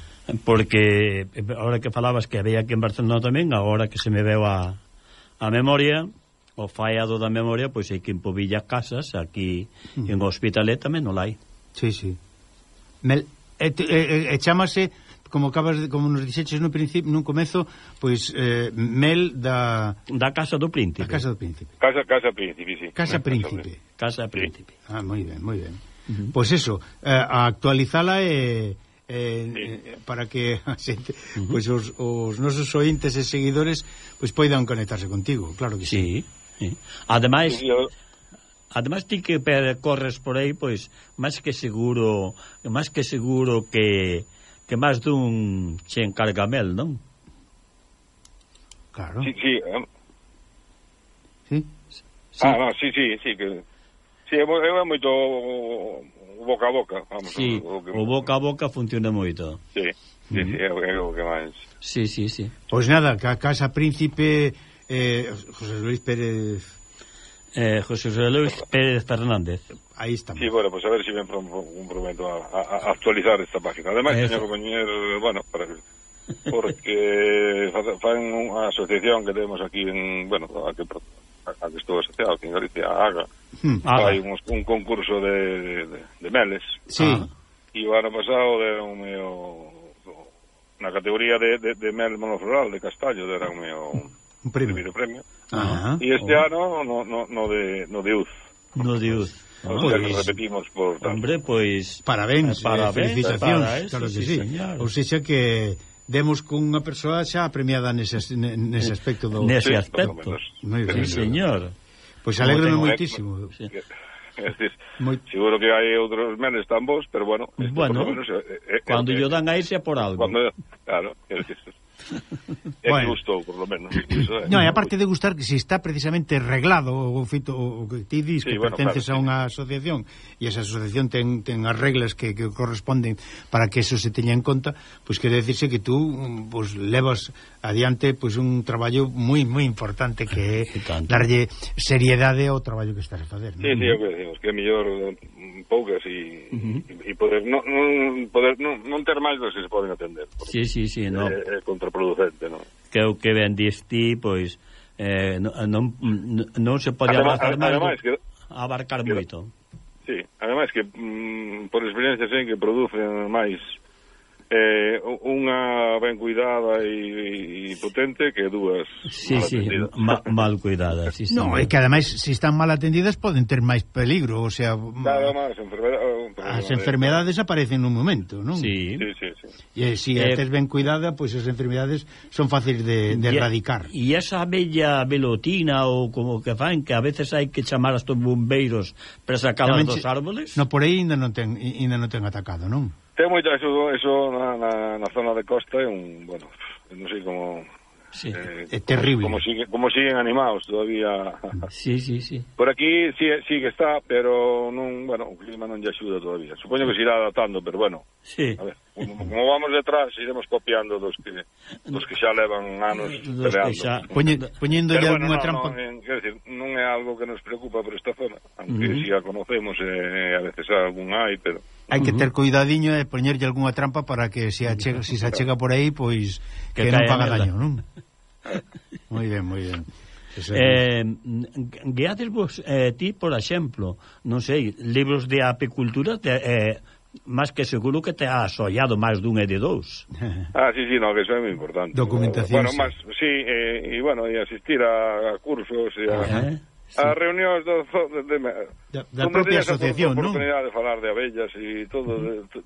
Porque, ahora que falabas que había aquí en Barcelona tamén, agora que se me veu a, a memoria o fallado da memoria, pois hai que en Povilla Casas, aquí mm. en Hospitalet tamén non hai Sí, sí Mel, eh, e, e, eh, e, eh, e chamase como acabas de, como nos dixeches no principio, nun comezo, pois eh, mel da da Casa do Príncipe. Da Casa do Príncipe. Casa Casa Príncipe, sí. Casa Príncipe. Casa Príncipe. Ah, moi ben, moi ben. Uh -huh. Pois eso, eh, a actualizala e eh, eh, para que a xente, pois os, os nosos ointes e seguidores pois poidan conectarse contigo, claro que sí. sí. sí. Ademais, sí, yo... ademais ti que percorres por aí, pois máis que seguro, máis que seguro que que máis dun che encarga mel, non? Claro. Sí, sí. Eh. Sí? sí. Ah, no, sí, sí, sí, que... Sí, é, é moito boca a boca, vamos. Sí, o, que... o boca a boca funciona moito. Sí, sí, sí é, é o que máis... Sí, sí, sí. Pois nada, que a Casa Príncipe, eh, José Luis Pérez... Eh, José Luis Pérez Fernández aí estamos. Sí, bueno, pues a ver si me comprometo a, a, a actualizar esta página. Además, Eso. teño poñer, bueno, para porque fan unha asociación que temos aquí en, bueno, a que a que estou asociado aquí en Galicia, a AGA. Hmm, Hai un, un concurso de, de, de meles. Sí. Ah. E o ano pasado era un meu na categoría de, de, de mel monofloral de castallo, era un meu un premio. premio. Ah. E este oh. ano no, no, no de no de uz. No de uz. Ah, pois, que repetimos por tanto. Hombre, pois parabéns, eh, parabéns eh, felicitacións, para eso, claro que sí. sí. Señor. Ou seja que demos cunha persoa xa premiada nese, nese aspecto do nese aspecto. Muy sí, sí, señor. Pois alegro moitísimo. Sí. Decir, Moi... Seguro que hai outros menos tan vos, pero bueno, este bueno menos, eh, eh, eh, cuando eh, yo dan a irse por algo. Cuando, claro, es decir, É bueno. que gustou, por lo menos. Iso, eh? No, e aparte de gustar, que se está precisamente reglado o fito o que ti dis sí, que bueno, pertences claro, a unha asociación e esa asociación ten, ten as reglas que, que corresponden para que eso se teña en conta, pois pues quere decirse que tú pues, levas adiante pues, un traballo moi moi importante que é darlle seriedade ao traballo que estás a facer. Sí, ¿no? sí, o que decimos, que é mellor poucas e, uh -huh. e poder, non, non, poder non, non ter máis dos que se poden atender. Sí, sí, sí, no. É, é contraproducente, non? Que o que vendís ti, pois, eh, non, non, non se pode además, abarcar, además, que, abarcar que, moito. Sí, ademais que mm, por experiencia sei que producen máis eh, unha ben cuidada e, e potente que dúas sí, mal, sí, ma, mal cuidadas sí, no, sí. é que ademais se si están mal atendidas poden ter máis peligro o sea, nada máis enfermedad, as enfermedades aparecen nun momento non? Sí. Sí, sí, sí. e se si eh, tes ben cuidada pois pues, as enfermedades son fáciles de, de y, erradicar e esa bella velotina ou como que fan que a veces hai que chamar a estos bombeiros para sacar dos árboles no, por aí ainda non ten, ainda non ten atacado non? Ten moita eso, eso na, na, na zona de costa é un, bueno, non sei como Sí, eh, é terrible. Como, sigue, como siguen animados todavía. Sí, sí, sí. Por aquí sí, sí que está, pero non, bueno, o clima non lle axuda todavía. Supoño que se irá adaptando, pero bueno. Sí. A ver, como, como vamos detrás, iremos copiando dos que dos que xa levan anos dos peleando. Xa... Poñe, poñéndolle pero, bueno, trampa. Non, quer decir, non é algo que nos preocupa por esta zona, aunque uh -huh. si a conocemos eh, a veces algún hai, pero hai que ter cuidadiño e poñerlle algunha trampa para que se achega, se, se achega por aí, pois que, que non paga daño, non? moi ben, moi ben. Eh, guiades vos eh, ti, por exemplo, non sei, libros de apicultura te, eh, máis que seguro que te ha asollado máis dun e de dous. Ah, sí, sí, no, que eso é moi importante. Documentación. Bueno, sí. máis, sí, eh, e bueno, e asistir a, a cursos e a... Eh? sí. as reunións do, de, de, de, da, da propia asociación, non? oportunidade de falar de abellas e todo, uh -huh. de,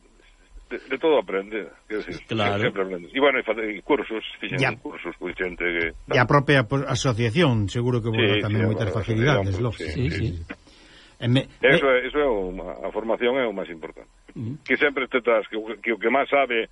de, de todo aprende, quero decir, claro. sempre aprende. E bueno, e cursos, fixen cursos con xente que E a propia asociación, seguro que vos sí, tamén sí, moitas facilidades, lógico. Sí, sí. sí. sí. E me, eso, é, eso é unha, a formación é o máis importante. Uh -huh. Que sempre te das que, que o que máis sabe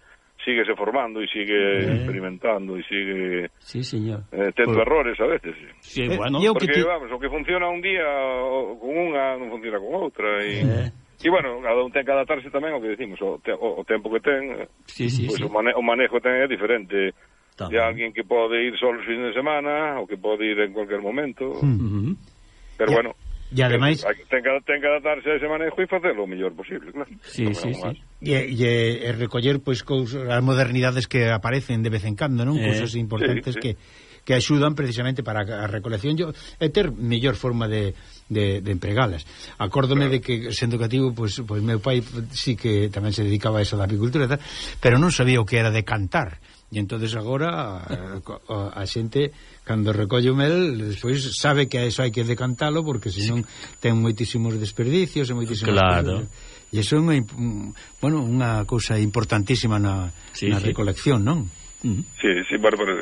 síguese formando e sigue eh. experimentando e sigue sí, señor. Eh, tendo Por... errores a veces. Sí, eh, bueno, porque que ti... vamos, o que funciona un día o, con unha non funciona con outra e eh. E bueno, cada un ten que adaptarse tamén ao que decimos, o, te, o, o tempo que ten, sí, sí, pues sí. O, mane o manejo ten é diferente. Tamén. De alguén que pode ir só os fines de semana, ou que pode ir en cualquier momento. Mm. Pero ya. bueno, E ademais... Ten que, ten que adaptarse a ese manejo e facelo o mellor posible, claro. Sí, no sí, sí. E, e, e recoller pois cousas, as modernidades que aparecen de vez en cando, non? Eh, cousas importantes sí, sí. que que axudan precisamente para a recolección yo, e ter mellor forma de, de, de empregalas. Acórdome claro. de que sendo cativo, pois, pois meu pai sí que tamén se dedicaba a eso da apicultura, tal, pero non sabía o que era de cantar. E entonces agora eh, a, a, a xente cando recolle o mel despois sabe que a eso hai que decantalo porque senón ten moitísimos desperdicios e moitísimos Claro. Cosas. E iso é unha, bueno, unha cousa importantísima na, sí, na sí. recolección, non? Uh. Sí, sí, Bárbara,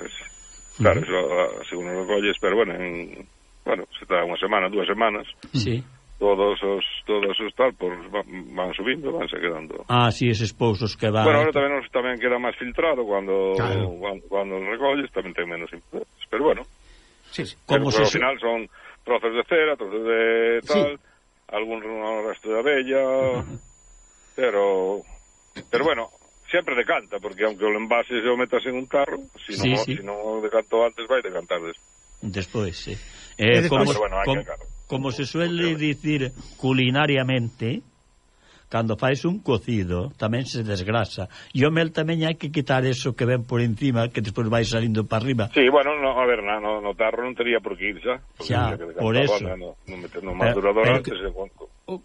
claro, uh -huh. eso, ah, según recolles, pero bueno, en, bueno, se está unha semana, dúas semanas, mm-hmm. sí. todos os todos os tal por van, van subindo, van se quedando. Ah, si sí, eses pousos que van... Bueno, ahora tamén nos, tamén queda máis filtrado cando claro. cando, recolles tamén ten menos impactos, pero bueno. Sí, sí. Pero, como pero, se ao final son trozos de cera, trozos de tal. Sí algún resto de abella, pero pero bueno, sempre decanta, porque aunque o envase se o metas en un tarro, se si sí, non, sí. si non decanto antes, vai decantar despois. Despois, sí. Eh, como, bueno, como, como se suele dicir culinariamente, cando fais un cocido tamén se desgrasa. E o mel tamén hai que quitar eso que ven por encima que despois vai salindo para arriba. Sí, bueno, no, a ver, na, no, no tarro non teria por que ir xa xa, por eso. bona, no, no, meter no máis durador antes que... de conco o...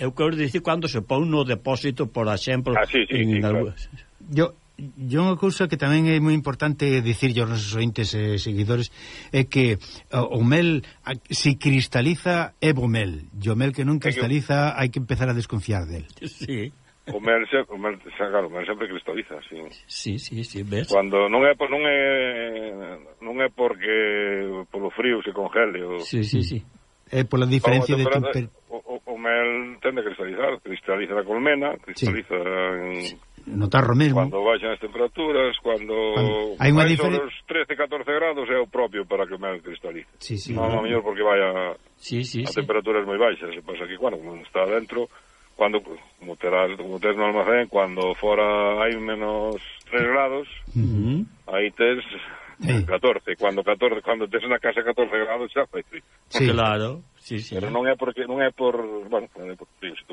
Eu quero dicir cando se pon no depósito, por exemplo, ah, sí, sí, en sí, algún... claro. Yo e unha cousa que tamén é moi importante dicir aos nosos ointes e seguidores é que o mel se si cristaliza é bo mel e o mel que non cristaliza hai que empezar a desconfiar del sí. o mel, se, o mel, claro, o mel sempre cristaliza sí. Sí, sí, sí, ves? cando non é, por, non é non é porque polo frío se congele o... sí, sí, sí. é pola diferencia de temperatura o, o, o mel tende a cristalizar cristaliza a colmena cristaliza sí. en notar mesmo. Cando baixan as temperaturas, cando hai unha diferencia os 13, 14 grados é o propio para que o mel cristalice. Sí, sí, non é mellor porque vai a, sí, sí, a sí. temperaturas moi baixas, se pasa que bueno, está dentro quando como terás, como tes no almacén, cando fora hai menos 3 grados, uh -huh. aí tes sí. 14, cando 14, cando tes na casa 14 grados xa fai frío. Sí, claro. Sí, sí, Pero non é porque non é por, bueno, non é por frío, se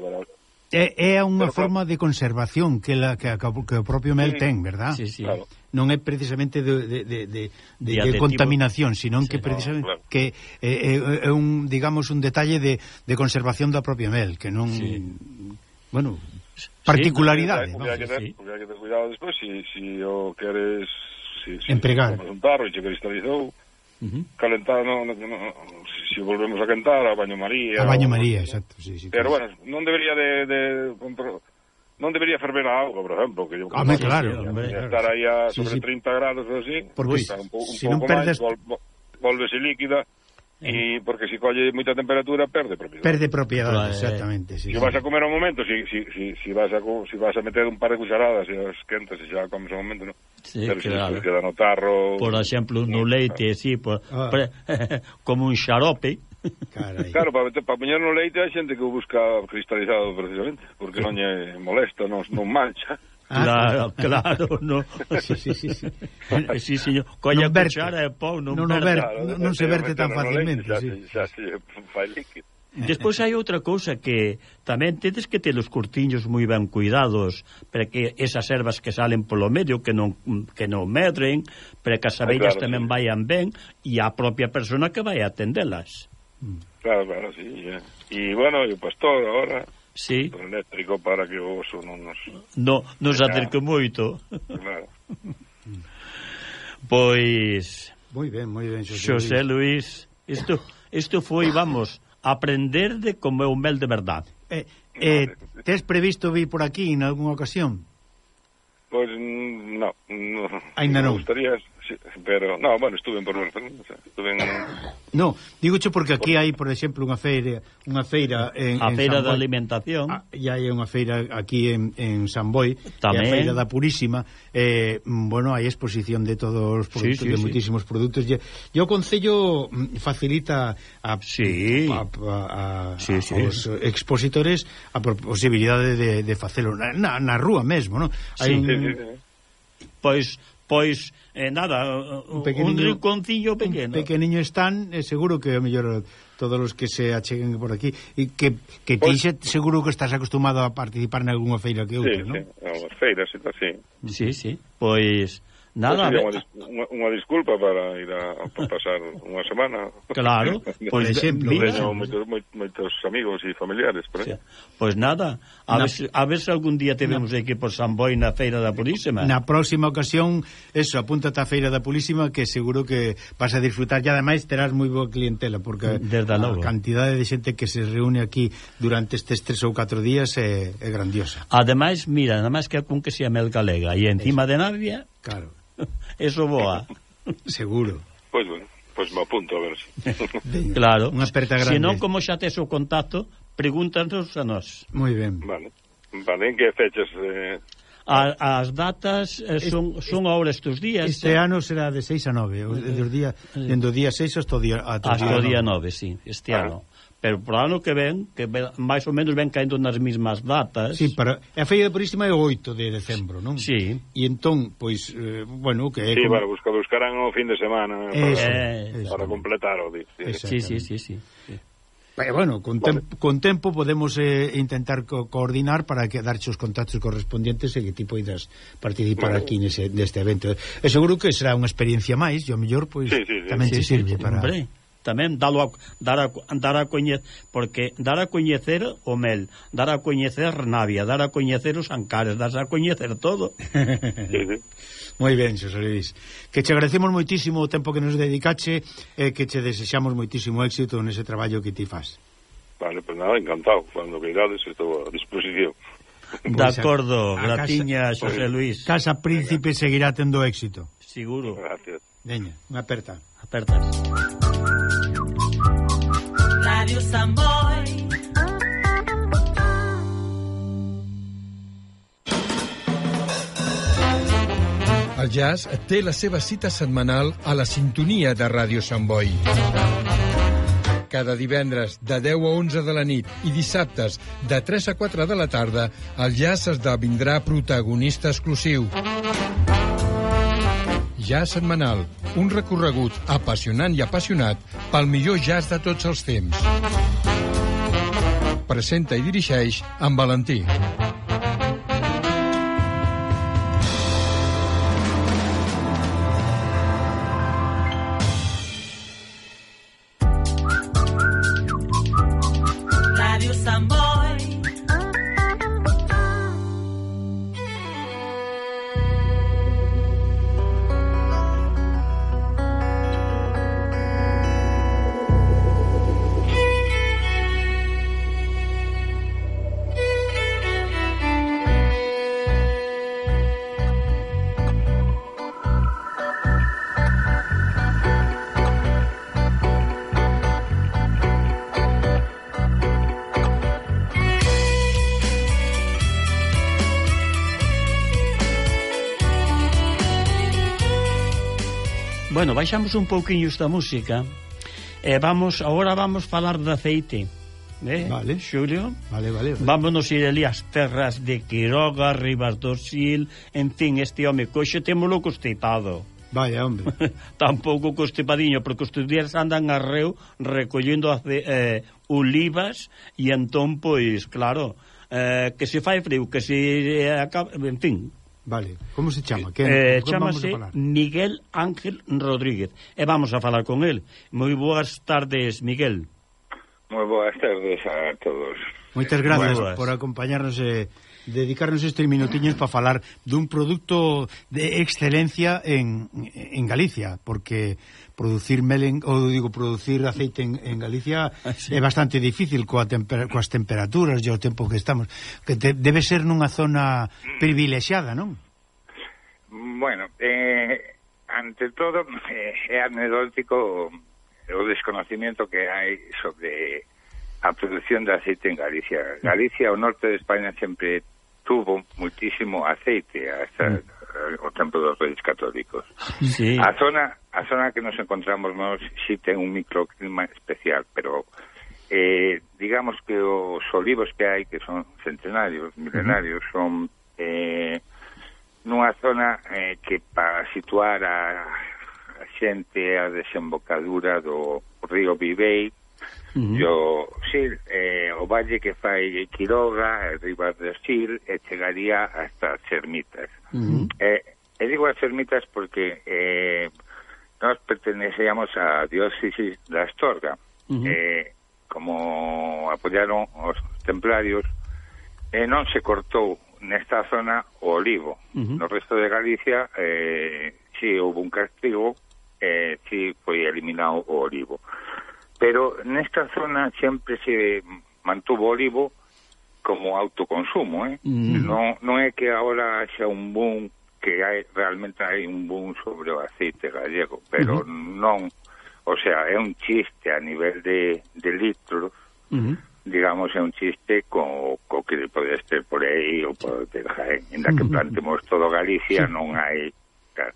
É, é unha Pero, forma de conservación que, la, que, que o propio mel ten, verdad? Sí, sí. Claro. Non é precisamente de, de, de, de, de, de contaminación, sino sí, que precisamente no, claro. que é, é, é un, digamos, un detalle de, de conservación da propia mel, que non... Sí. Bueno, particularidade. Sí, no, que ter, sí. que ter cuidado despois, se si, si o queres... Si, si, Empregar. Si, si, si, si, si, si, Uh -huh. Calentar, no, no, no, se volvemos a cantar, a Baño María... A Baño María, o... exacto, sí, sí. Pero claro. bueno, non debería de... de non debería ferver a auga, por exemplo, que yo Home, claro, que, hombre, estar claro. aí a sobre sí, sí. 30 grados ou así, Porque, un, po, un si pouco non perdes... máis, vol, volvese líquida, e porque se colle moita temperatura perde propiedade. Perde propiedade, exactamente, sí. Si sí. vas a comer ao momento, si si si si vas a si vas a meter un par de cucharadas e as quentes e xa comes ao momento, no. Sí, Pero claro. se queda no tarro. Por exemplo, no leite, sí, por, ah. pre, como un xarope. Carai. Claro, para, para poñer no leite hai xente que o busca cristalizado precisamente, porque sí. non lle molesta, non, non mancha. Ah, claro, claro, no. Sí, sí, sí, sí. Eh, sí señor. Colla non verte. cuchara e pau, non, non, non, ver, claro, non se verte tan facilmente, no leite, xa, sí. Xa, se fai líquido. Despois hai outra cousa que tamén tedes que ter os curtiños moi ben cuidados para que esas ervas que salen polo medio que non que non medren, para que as abellas ah, claro, tamén sí. vayan ben e a propia persona que vai atendelas. Claro, claro, sí. E bueno, e o pastor agora sí. do eléctrico para que o oso non nos... No, nos acerque moito. Claro. pois... Moi ben, moi ben, José, José Luis. Isto, isto foi, vamos, aprender de como é mel de verdade. Eh, eh, tes previsto vir por aquí en algunha ocasión? Pois, no, no. Ainda non. Me gustaría Sí, pero, no, bueno, estuve en Borbón estuve en... No, digoche porque aquí hai, por exemplo, unha feira, unha feira en, a en feira San da Boi. alimentación. Ah, e hai unha feira aquí en, en San Boi, Tamén. a feira da Purísima, eh, bueno, hai exposición de todos os produtos, sí, sí, de sí. muitísimos produtos. E e o concello mm, facilita a, Sí. a, a, a, Sí, sí. aos expositores a posibilidade de, de facelo na, na, na rúa mesmo, non? Hai Sí. un... Pois pois eh, nada, un, un rinconcillo pequeno. Un pequeniño están, eh, seguro que o mellor todos os que se acheguen por aquí e que, que ti pois- pues, seguro que estás acostumado a participar en algunha feira que outra, sí, non? Sí, feiras e tal, sí. Sí, sí, pois Nada, pues unha, unha, unha disculpa para ir a, a pasar unha semana. Claro, por exemplo. Teño moitos, moitos amigos e familiares, por aí. Sí. Pois pues nada, a, na... ver, a ver se algún día te vemos na... aquí por San Boi na Feira da Purísima. Na próxima ocasión, eso, apúntate á Feira da Purísima que seguro que vas a disfrutar e ademais terás moi boa clientela porque Desde a logo. cantidade de xente que se reúne aquí durante estes tres ou catro días é, é grandiosa. Ademais, mira, nada máis que con que sea mel galega e encima eso. de Navia... Claro eso boa. Seguro. Pois bueno, pois me apunto a ver. claro. Unha aperta grande. Se non como xa tes o contacto, pregúntanos a nós. Moi ben. Vale. Vale, en que fechas eh... A, as datas eh, son, son ahora estes días. Este eh? ano será de 6 a 9, eh, dos día, eh, dende o día 6 hasta o día, ata o día, 9, sí, este ah. ano pero para ano que ven, que máis ou menos ven caendo nas mesmas datas. Sí, para a feira de purísima é o 8 de decembro, non? Sí. E entón, pois, eh, bueno, que é Sí, como... para buscar, buscarán o fin de semana eh, eso, eh, para, para completar o día. Sí, sí, sí, sí. sí. Pero bueno, con, tem vale. con tempo podemos eh, intentar co coordinar para que darche os contactos correspondientes e que ti poidas participar vale. aquí nese, neste evento. E seguro que será unha experiencia máis, e o mellor, pois, sí, sí, sí, tamén sí, te sirve sí, para... Hombre tamén dalo a, dar, a, dar a coñecer porque dar a coñecer o mel, dar a coñecer Navia, dar a coñecer os Ancares, dar a coñecer todo. Moi ben, Xosé Luis. Que che agradecemos moitísimo o tempo que nos dedicache e eh, que che desexamos moitísimo éxito nese traballo que ti fas. Vale, pues nada, encantado. Cando queirades estou a disposición. De acordo, a gratiña, Xosé Luis. Casa Príncipe seguirá tendo éxito. Seguro. Gracias. Veña, unha aperta. Apertas. Radio Samboy. El jazz té la seva cita setmanal a la sintonia de Ràdio Sant Boi. Cada divendres de 10 a 11 de la nit i dissabtes de 3 a 4 de la tarda, el jazz esdevindrà protagonista exclusiu. Jazz setmanal, un recorregut apassionant i apassionat pel millor jazz de tots els temps. Presenta i dirigeix en Valentí. baixamos un pouquiño esta música e vamos, agora vamos falar de aceite. Eh, vale. Xulio. Vale, vale, vale. Vámonos ir ali ás terras de Quiroga, Ribas do Sil, en fin, este home coxe témolo constipado. Vaya, hombre. Tampouco constipadiño, porque os estudiantes andan arreo recollendo ace, eh, olivas e entón, pois, claro, eh, que se fai frío, que se... Eh, acaba, en fin, Vale, como se chama? Que eh, chamase Miguel Ángel Rodríguez. E vamos a falar con el Moi boas tardes, Miguel. Moi boas tardes a todos. Moitas gracias por acompañarnos e eh, dedicarnos estes minutiños para falar dun produto de excelencia en, en Galicia, porque producir melen ou digo producir aceite en, en Galicia ah, sí. é bastante difícil coa temper, coas temperaturas e o tempo que estamos que te, debe ser nunha zona privilexiada, non? Bueno, eh, ante todo eh, é anedótico o desconocimiento que hai sobre a produción de aceite en Galicia. Galicia, o norte de España, sempre tuvo muitísimo aceite hasta mm. Eh, o tempo dos reis católicos. Sí. A zona a zona que nos encontramos nós si ten un microclima especial, pero eh, digamos que os olivos que hai, que son centenarios, milenarios, uh -huh. son eh, nunha zona eh, que para situar a, a xente a desembocadura do río Vivei, -huh. Yo, sí, eh, o valle que fai Quiroga, Ribas de Sil, e chegaría hasta as ermitas. Uh -huh. eh, e digo as ermitas porque eh, nós pertenecíamos á diócesis da Astorga. Uh -huh. eh, como apoyaron os templarios, e eh, non se cortou nesta zona o olivo. Uh -huh. No resto de Galicia, eh, si houve un castigo, eh, si foi eliminado o olivo. Uh Pero nesta zona sempre se mantuvo o olivo como autoconsumo, eh? Mm. Non, non é que agora xa un boom que hai, realmente hai un boom sobre o aceite gallego, pero non, o sea, é un chiste a nivel de, de litros, uh digamos, é un chiste co, co que pode ter por aí ou pode ter Jaén, ainda que plantemos todo Galicia sí. non hai... Claro.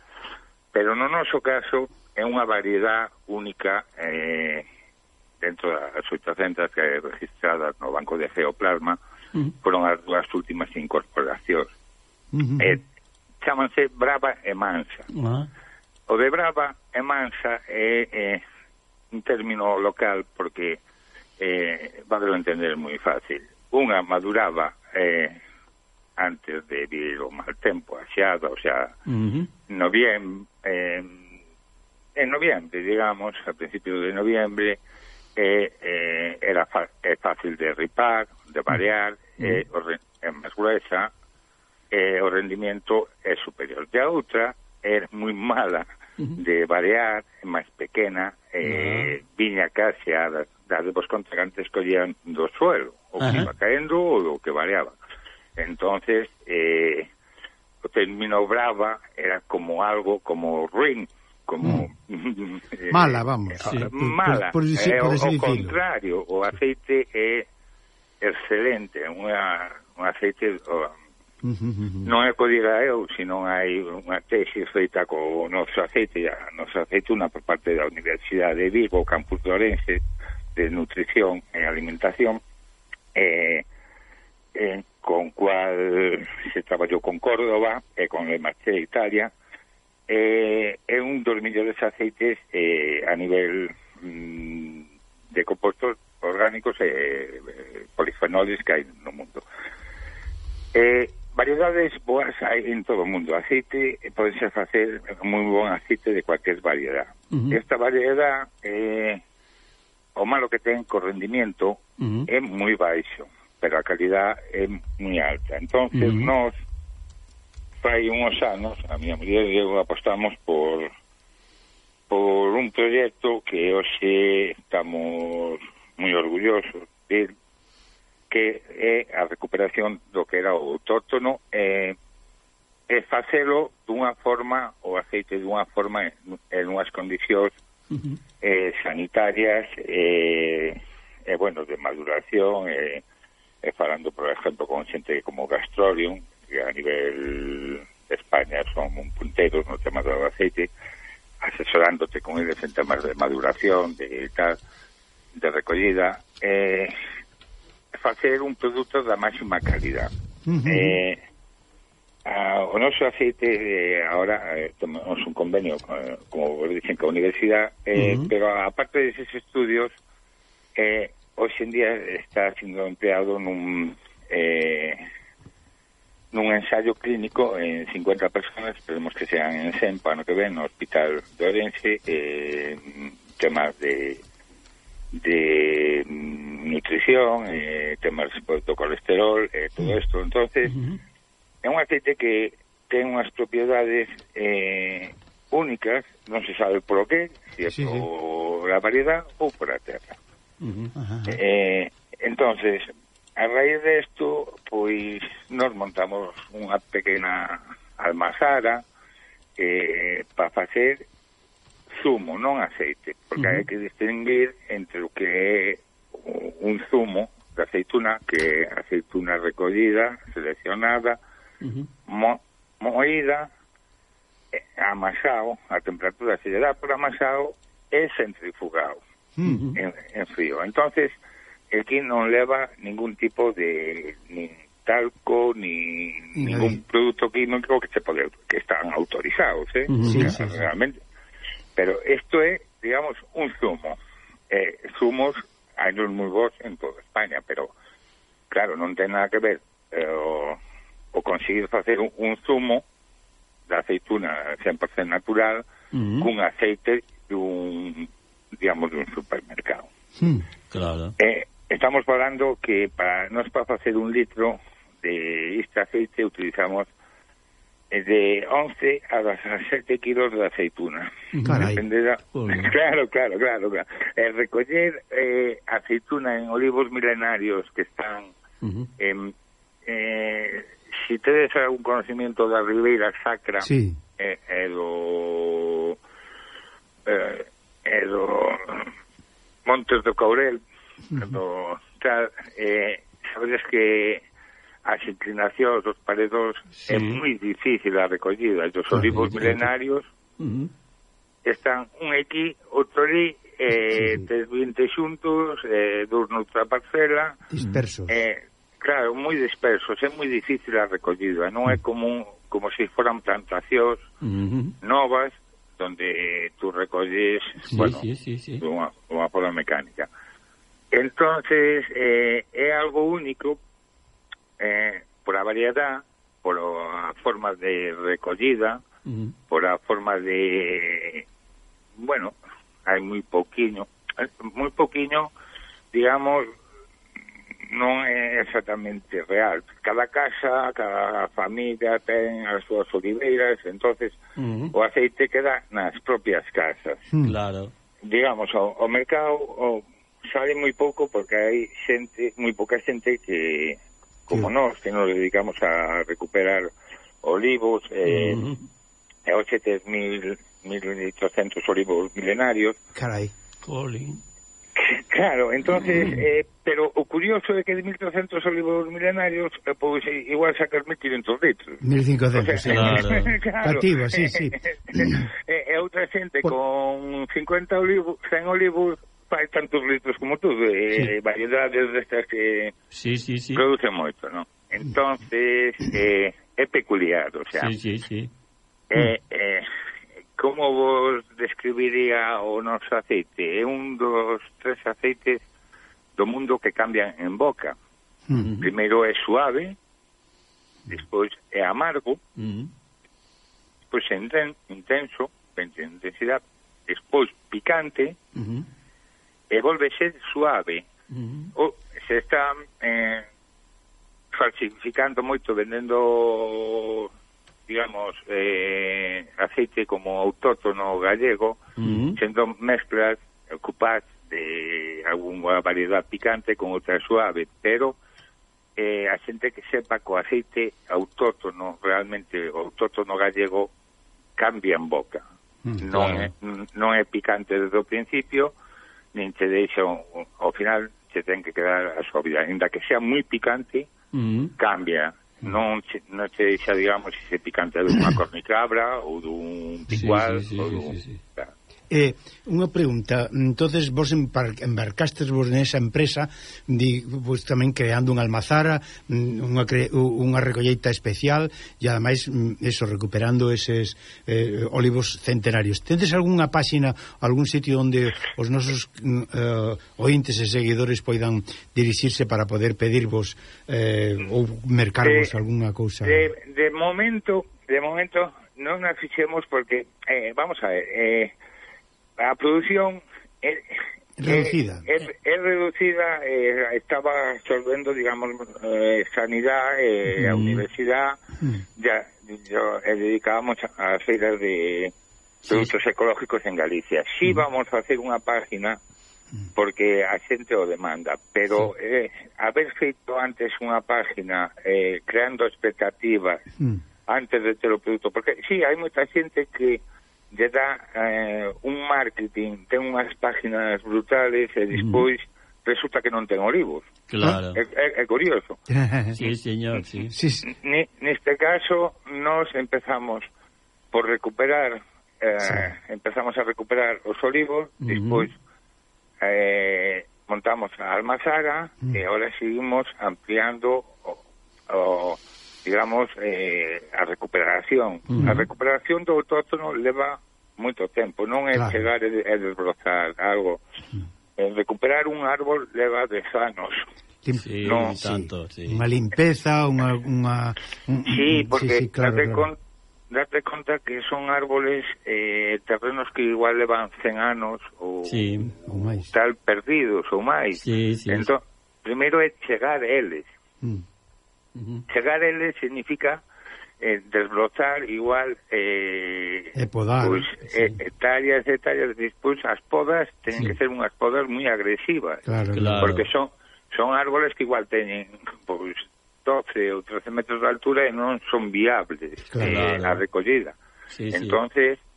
Pero no noso caso é unha variedad única eh, dentro das 800 que registradas no Banco de Geoplasma, uh foron as dúas últimas incorporacións. Uh -huh. eh, chámanse Brava e Mansa. Uh -huh. O de Brava e Mansa é eh, un término local porque eh, vadelo entender moi fácil. Unha maduraba eh, antes de vir o mal tempo, a o sea, uh -huh. noviembre, eh, en noviembre, digamos, a principios de noviembre, e, eh, era fa, é fácil de ripar, de variar, mm. e eh, o, é máis gruesa, eh, o rendimiento é superior. E a outra é moi mala de variar, é máis pequena, eh, ah. viña case a das, das vos contragantes collían do suelo, o que Ajá. iba caendo ou o que variaba. Entonces, eh, o término brava era como algo, como ruin, como mm. eh, mala, vamos, eh, sí, mala. Por, por, por, eh, por o, o contrario, o aceite é excelente, unha, un aceite o, non é que diga eu, sino hai unha tese feita co noso aceite, a noso aceite unha por parte da Universidade de Vigo, Campus de Orense, de Nutrición e Alimentación, eh, eh, con cual se traballou con Córdoba e con Le Marche de Italia, eh, é un dos millores aceites eh, a nivel mm, de compostos orgánicos e eh, polifenoles que hai no mundo. Eh, variedades boas hai en todo o mundo. Aceite eh, podese facer moi bon aceite de cualquier variedad. Uh -huh. Esta variedad eh, o malo que ten co rendimiento uh -huh. é moi baixo, pero a calidad é moi alta. Entonces, uh -huh. nós fai unhos anos, a miña muller e eu apostamos por por un proxecto que hoxe estamos moi orgullosos de que é a recuperación do que era o autóctono e, e facelo dunha forma o aceite dunha forma en unhas condicións uh -huh. eh, sanitarias e, eh, eh, bueno, de maduración e, eh, eh, falando, por exemplo, con xente como Gastrorium que a nivel de España son un punteros no tema do aceite, asesorándote con eles en temas de maduración, de tal, de recollida, eh, facer un produto da máxima calidad. Uh -huh. eh, a, o noso aceite, eh, ahora, eh, tomamos un convenio, eh, como vos dicen, con a universidade, eh, uh -huh. pero aparte deses estudios, eh, hoxe en día está sendo empleado nun... Eh, nun ensaio clínico en 50 personas, esperemos que sean en SEM, para ano que ven no Hospital de Orense, eh, temas de de mm, nutrición, eh, temas de colesterol, eh, todo isto. entonces uh é un aceite que ten unhas propiedades eh, únicas, non se sabe por qué, se si sí, por sí. a variedad ou por a terra. Uh -huh. Ajá. eh, entonces, A raíz de esto, pois, nos montamos unha pequena almazara eh, para facer zumo, non aceite, porque uh -huh. hai que distinguir entre o que é un zumo de aceituna, que é aceituna recollida, seleccionada, uh -huh. mo moída, amasado, a temperatura se lle dá por amasado, e centrifugado uh -huh. en, en frío. Entonces, aquí non leva ningún tipo de nin talco ni ningún produto químico que se pode que están autorizados, eh? Sí, sí, realmente. Sí. Pero isto é, digamos, un zumo. Eh, zumos hai uns moi bons en toda España, pero claro, non ten nada que ver eh, o, o conseguir facer un, un zumo da aceituna 100% natural uh -huh. cun aceite dun digamos dun supermercado. Hmm, claro. Eh, Estamos falando que para nos para facer un litro de este aceite utilizamos de 11 a 17 kilos de aceituna. Carai. Dependerá... Claro, claro, claro. claro. Eh, recoller eh, aceituna en olivos milenarios que están... Uh -huh. eh, eh, si tedes algún conocimiento da Ribeira Sacra sí. eh, eh, do, eh, eh, do Montes do Caurel, Cando, tal, eh, sabedes que as inclinacións dos paredos sí. é moi difícil a recollida. Os olivos sí, milenarios uh están un aquí, outro ali, eh, sí, sí. tes 20 xuntos, eh, dos noutra parcela. Dispersos. Eh, claro, moi dispersos, é moi difícil a recollida. Non é común como se foran plantacións uh -huh. novas, donde tú recolles, sí, bueno, sí, sí, sí. Unha, unha pola mecánica. Uh Entonces, eh, é algo único eh, por a variedad, por a forma de recollida, uh -huh. por a forma de... Bueno, hai moi poquinho, eh, moi poquinho, digamos, non é exactamente real. Cada casa, cada familia ten as súas oliveiras, entonces uh -huh. o aceite queda nas propias casas. Hmm. Claro. Digamos, o, o mercado o sale moi pouco porque hai xente, moi pouca xente que como sí. nós que nos dedicamos a recuperar olivos eh, uh e hoxe tes mil, mil olivos milenarios. Carai, colín. Claro, entonces, eh, pero o curioso é que de 1.300 olivos milenarios, eh, pois igual sacas 1.500 litros. 1.500, o sea, sí. Claro. claro. Cativo, sí, sí. Eh, eh, e, e outra xente Por... con 50 olivos, 100 olivos, fai tantos litros como tú, eh, sí. variedades destas que sí, sí, sí. produce moito, non? Entonces, eh, é peculiar, o sea... Sí, sí, sí. Eh, eh, como vos describiría o noso aceite? É un dos tres aceites do mundo que cambian en boca. Mm. Primeiro é suave, despois é amargo, uh -huh. despois é intenso, intensidade, despois picante, uh -huh e volvese suave. Uh oh, -huh. o, se está eh, falsificando moito vendendo digamos eh, aceite como autóctono gallego uh -huh. sendo mezclas ocupadas de alguna variedade picante con outra suave pero eh, a xente que sepa co aceite autóctono realmente autóctono gallego cambia en boca mm, non, claro. é, non é picante desde o principio nin te deixan ao final che ten que quedar a súa vida ainda que sea moi picante mm. cambia non che, non te deixa digamos se picante dunha cornicabra ou dun picual sí, sí, sí, ou dun... Sí, sí, sí. Eh, unha pregunta, entonces vos embarcastes vos nesa empresa di, vos tamén creando unha almazara, mm, unha, cre, unha recolleita especial e ademais mm, eso, recuperando eses eh, olivos centenarios. Tendes algunha páxina, algún sitio onde os nosos mm, eh, ointes e seguidores poidan dirixirse para poder pedirvos eh, ou mercarvos de, algunha cousa? De, de momento, de momento non a fixemos porque, eh, vamos a ver, eh, a produción é, reducida. É, é, é reducida, eh, estaba absorbendo, digamos, eh, sanidade, eh, mm. a universidade, mm. ya, yo, eh, dedicábamos a feiras de produtos sí. ecológicos en Galicia. Sí mm. vamos a hacer unha página porque a xente o demanda, pero sí. eh, haber feito antes unha página eh, creando expectativas mm. antes de ter o produto, porque sí, hai moita xente que lle dá eh, un marketing, ten unhas páginas brutales e despois mm. resulta que non ten olivos. Claro. É, é, é curioso. sí, señor, sí. sí, sí. N neste caso, nos empezamos por recuperar, eh, sí. empezamos a recuperar os olivos, mm -hmm. despois eh, montamos a Almazara mm. e agora seguimos ampliando o, o digamos, eh, a recuperación. Uh -huh. A recuperación do autóctono leva moito tempo, non é claro. chegar e, e desbrozar algo. Uh -huh. Recuperar un árbol leva dez anos. Lim... Sí, non, tanto, sí. Unha limpeza, unha... unha un, sí, porque sí, sí, claro, date, claro. Con, date conta que son árboles, eh, terrenos que igual levan 100 anos ou, sí, ou máis. tal perdidos ou máis. Sí, sí, entón, sí. primeiro é chegar a eles. Mm Uh. Chegar a ele significa eh, desbrozar igual eh, e podar, pois, sí. eh, hectáreas e hectáreas despois as podas teñen sí. que ser unhas podas moi agresivas claro, porque son son árboles que igual teñen pois 12 ou 13 metros de altura e non son viables eh, claro. eh, a recollida sí, entonces sí.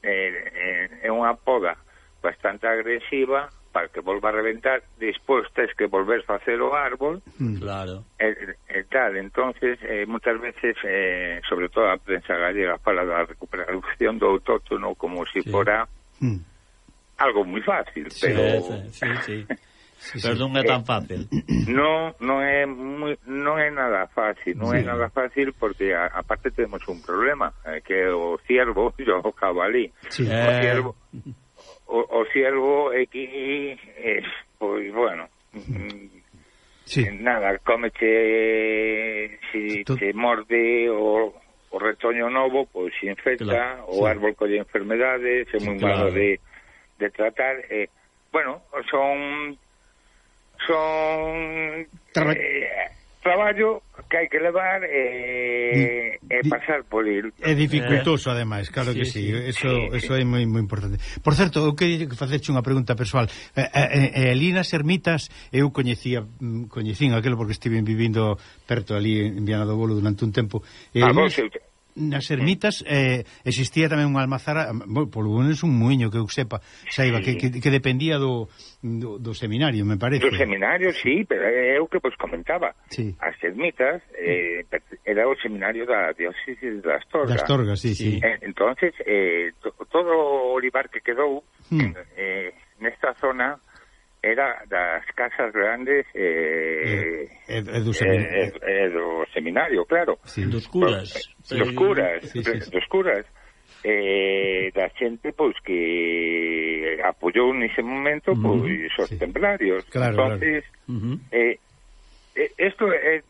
Eh, eh, é unha poda bastante agresiva para que volva a reventar, despois tens que volver facer o árbol. Mm. Claro. E, e tal, entonces eh, moitas veces, eh, sobre todo a prensa gallega, fala da recuperación do autóctono como se si sí. fora mm. algo moi fácil, sí, pero... Sí, sí, sí. Sí, pero non é tan eh, fácil. Non, non é moi, non é nada fácil, non sí. é nada fácil porque a, aparte temos un problema, eh, que o ciervo, o cabalí, sí. o ciervo. Eh o, o ciervo aquí, eh, pois, bueno, sí. Eh, nada, cómete, si si te morde o, o retoño novo, pois se infecta, claro, o sí. árbol colle enfermedades, é moi claro. malo de, de tratar. Eh, bueno, son... son... Tra eh, traballo que hai que levar eh, e, eh, e pasar por il. É dificultoso, ademais, claro sí, que sí. sí. Eso, sí. eso é moi moi importante. Por certo, eu queria facerche unha pregunta persoal. Eh, eh, eh, eh Linas Ermitas, eu coñecía mm, coñecín aquilo porque estive vivindo perto ali en Viana do Bolo durante un tempo. Eh, ah, vos, eu, nas ermitas eh, existía tamén unha almazara, polo menos un muiño que eu sepa, saiba, sí. que, que, que dependía do, do, do seminario, me parece. Do seminario, sí, pero é o que vos comentaba. Sí. As ermitas eh, era o seminario da diócesis de Astorga. De Astorga, sí, sí. sí. Eh, entonces, eh, todo o olivar que quedou hmm. eh, nesta zona era das casas grandes eh, e, e, do seminario. eh, eh, eh do seminario, claro. Sí. Dos curas. Por, dos curas, sí, sí, sí. dos curas. Eh, da xente pois que apoyou nese momento pois mm, os sí. templarios. Claro, Entonces, claro. Eh, eh, esto é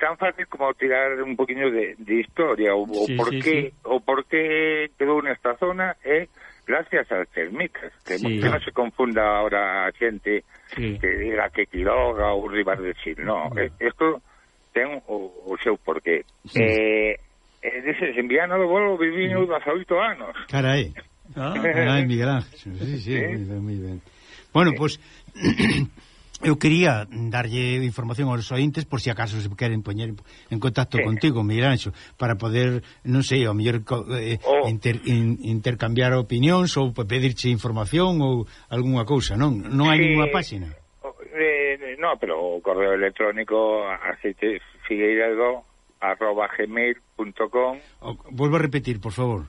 tan fácil como tirar un poquinho de, de historia o, sí, o por sí, qué sí. o por qué quedou nesta zona é eh, gracias ás termitas que, sí. que non se confunda ahora a xente sí. que diga que Quiroga ou Rivas de Sil no, no. isto eh, ten o, o seu porqué sí. eh, eh, dices, en Viana do Bolo vivín sí. 18 anos carai Ah, carai, Miguel Ángel, sí, sí, ¿Eh? moi ben. Bueno, pois, pues, Eu quería darlle información aos ointes por si acaso se queren poñer en contacto sí. contigo, Miranxo, para poder, non sei, ao mellor eh, oh. inter, in, intercambiar opinións ou pedirche información ou algunha cousa, non? Non hai sí. ninguna páxina. Oh, eh, no, pero o correo electrónico aceite figueiredo arroba gmail.com Volvo a repetir, por favor.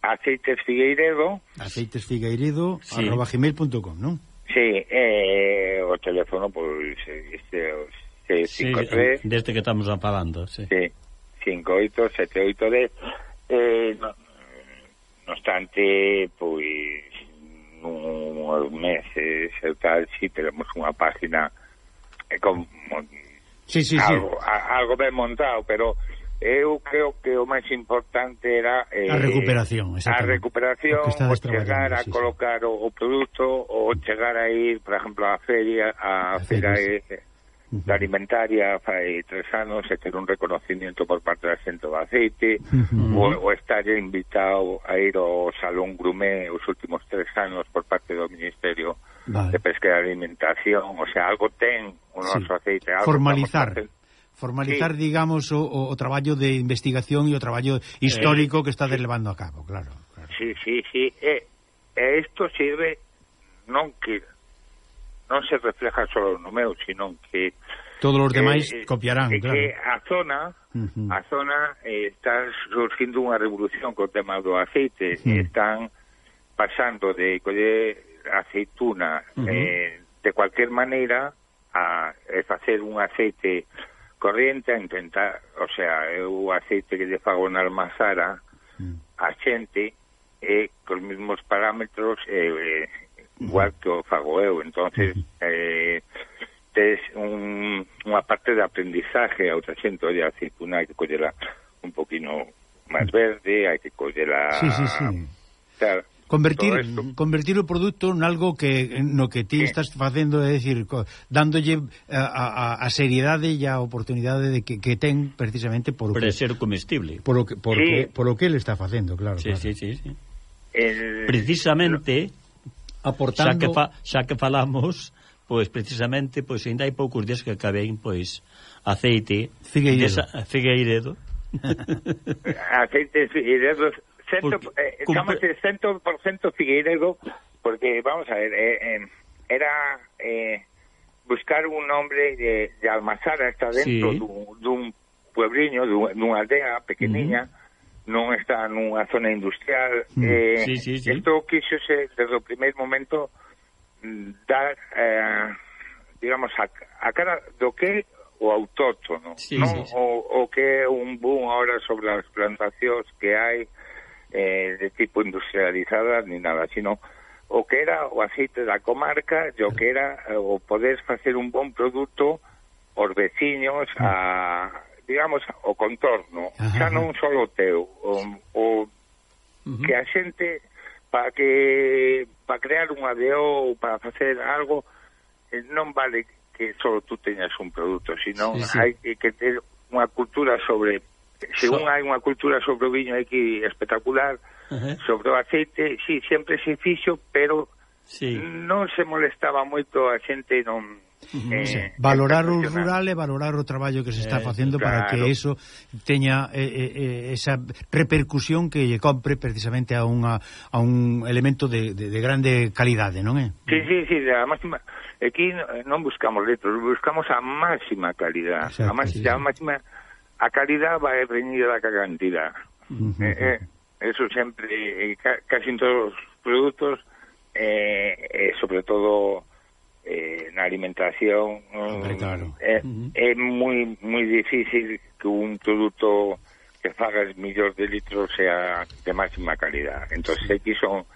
Aceitesfigueiredo aceitesfigueiredo sí. arroba gmail.com, non? Sí, eh, o teléfono pois este o 53 sí, eh, desde que estamos apalando, sí. Sí. 587810 eh no, no obstante, pois un meses e tal, si teremos unha página eh, con sí, sí, algo, sí. A, algo ben montado, pero eu creo que o máis importante era eh, a recuperación a recuperación o chegar a sí, colocar sí. O, o produto ou chegar a ir, por exemplo, á feria a, a feira eh, da alimentaria fai tres anos e ter un reconocimiento por parte da Centro do Aceite uh -huh. o, estar invitado a ir ao Salón Grumé os últimos tres anos por parte do Ministerio vale. de Pesca e Alimentación o sea, algo ten o noso sí. aceite algo formalizar formalizar, sí. digamos, o, o, o traballo de investigación e o traballo eh, histórico eh, que está sí. levando a cabo, claro. claro. Sí, sí, sí. E, e isto sirve non que non se refleja só no meu, sino que todos os demais eh, copiarán, eh, claro. Que a zona, uh -huh. a zona eh, está surgindo unha revolución co tema do aceite, uh -huh. están pasando de coller aceituna uh -huh. eh, de cualquier maneira a, a facer un aceite corriente a intentar, o sea, eu aceite que lle fago na almazara mm. a xente e cos mesmos parámetros e, e igual que o fago eu, entonces eh, tes un, unha parte de aprendizaje a outra xente, oye, a circuna hai que collela un poquino máis mm. verde, hai que collela... Sí, sí, sí. Tal convertir convertir o produto nalgo que no que ti estás facendo, é dicir, dándolle a, a, a seriedade e a oportunidade de que, que ten precisamente por para ser comestible. Por o que por, sí. que, por o que ele está facendo, claro. Sí, claro. sí, sí, sí. El... Precisamente aportando xa que fa, xa que falamos, pois precisamente pois ainda hai poucos días que acabei pois aceite Figueiredo, desa, Figueiredo. aceite Figueiredo cento, porque, eh, eh de 100% Figueiredo, porque, vamos a ver, eh, eh era eh, buscar un hombre de, de Almazara, está dentro sí. dun, dun puebliño, dun, dunha aldea pequeniña, mm. non está nunha zona industrial. Mm. Eh, sí, sí, sí. Esto quixose desde o primeiro momento mm, dar, eh, digamos, a, a cara do que o autóctono, sí, non sí, sí. O, o que é un boom ahora sobre as plantacións que hai, eh, de tipo industrializada ni nada, sino o que era o aceite da comarca e o que era eh, o poder facer un bon produto os veciños a digamos o contorno Ajá. xa non só o teu o, o que a xente para que para crear un ADO ou para facer algo eh, non vale que só tú teñas un produto, sino sí, sí. hai que ter unha cultura sobre Según so... hai unha cultura sobre o viño aquí espectacular, uh -huh. sobre o aceite, sí, sempre se fixo, pero sí. non se molestaba moito a xente non Uh -huh. eh, sí. valorar o rural e valorar o traballo que se está eh, facendo claro. para que eso teña eh, eh, eh, esa repercusión que lle compre precisamente a unha a un elemento de, de, de grande calidade, non é? Sí, sí, sí, a máxima aquí non buscamos letras, buscamos a máxima calidade, Exacto, a máxima, sí, sí. a máxima a calidad vai reñida ca cantidad. Uh -huh. eh, eh, eso sempre, eh, ca, casi en todos os produtos, eh, eh, sobre todo eh, na alimentación, eh, claro. eh, uh -huh. é moi moi difícil que un produto que fagas millóns de litros sea de máxima calidad. Entón, sí. aquí son...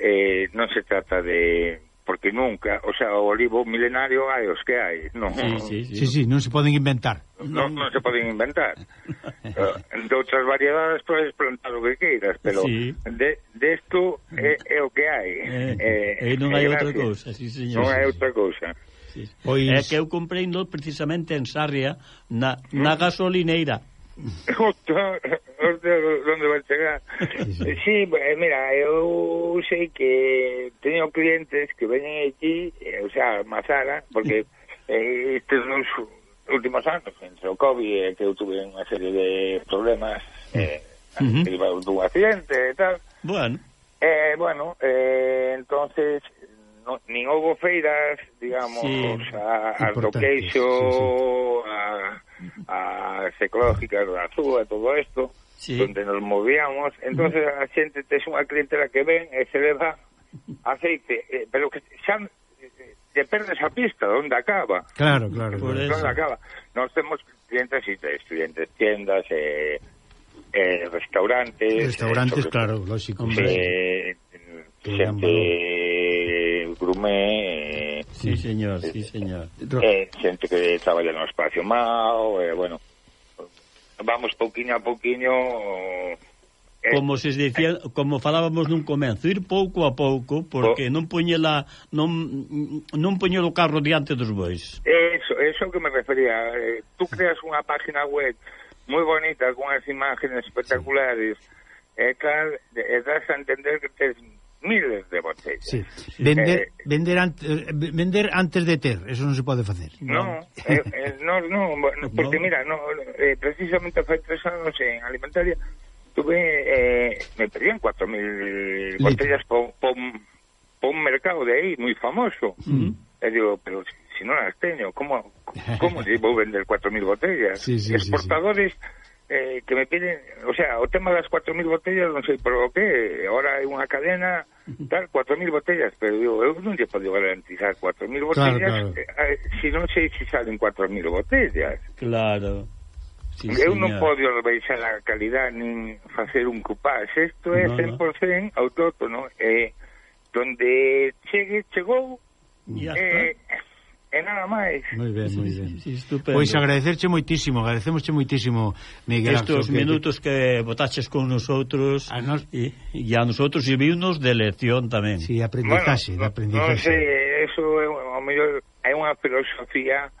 Eh, non se trata de porque nunca, o sea, o olivo milenario hai os que hai, non. Sí, sí, sí, sí, sí non se poden inventar non, non se poden inventar. de outras variedades podes plantar o que queiras, pero sí. de desto de é, é o que hai. Eh, eh, eh non eh, hai outra cousa, sí, señor. Non hai outra cousa. Sí. Pois... É que eu comprei precisamente en Sarria, na, ¿Mm? na gasolineira. onde vai chegar si, sí, eh, mira, eu sei que teño clientes que veñen aquí, o sea, Mazara, porque eh, estes non últimos anos, entre o COVID, que eu tuve unha serie de problemas mm. eh, uh -huh. derivado dun accidente e tal. Bueno. Eh, bueno, eh, entonces no, nin houve feiras, digamos, sí, a, as do queixo, sí, sí. a, as ecológicas da súa, todo isto, sí. onde nos movíamos. entonces mm-hmm. a xente tes unha clientela que ven e se leva aceite, eh, pero que xa te perdes a pista onde acaba. Claro, claro. Por claro. Onde acaba. Nós temos clientes e estudiantes, tiendas, eh, eh, restaurantes... Eh, restaurantes, eh, claro, lógico. Hombre. Eh, xente grumé... Eh, sí, señor, eh, sí, señor. Eh, xente que traballa no espacio mau, eh, bueno... Vamos pouquiño a pouquiño... Eh, Eh, como se decía, eh. como falábamos nun comenzo, ir pouco a pouco porque oh. non poñela non non poñer o carro diante dos bois. Eso, eso que me refería. Eh, tú creas unha página web moi bonita con as imágenes espectaculares. É tal, é das a entender que tes miles de botellas. Sí. Vender, eh, vender, antes, vender antes de ter, eso non se pode facer. Non, eh, eh, non, non, porque no. mira, no, eh, precisamente fai tres anos en Alimentaria tuve, eh, me perdían 4.000 botellas por, por, po un mercado de ahí, muy famoso. Mm. Y digo, pero si, si, no las tengo, ¿cómo, cómo debo vender 4.000 botellas? Sí, sí, Exportadores... Sí, eh, que me piden, o sea, o tema das 4.000 botellas, non sei por o que, ahora hai unha cadena, tal, 4.000 botellas, pero digo, eu non lle podo garantizar 4.000 botellas, claro, claro. Eh, si non sei se salen 4.000 botellas. Claro. Sí, eu señor. non podo rebaixar a calidad nin facer un cupage. Isto é no, 100% no. autóctono. e donde chegue, chegou. Eh, e nada máis. Moi ben, moi ben. Sí, estupendo. Pois agradecerche moitísimo, agradecemosche moitísimo, Miguel Estos que, minutos que, botaches con nosotros a nos... e, e a nosotros serviunos de lección tamén. Si, sí, aprendizaxe, bueno, de aprendizaxe. Non sei, eso é, o mellor, é unha filosofía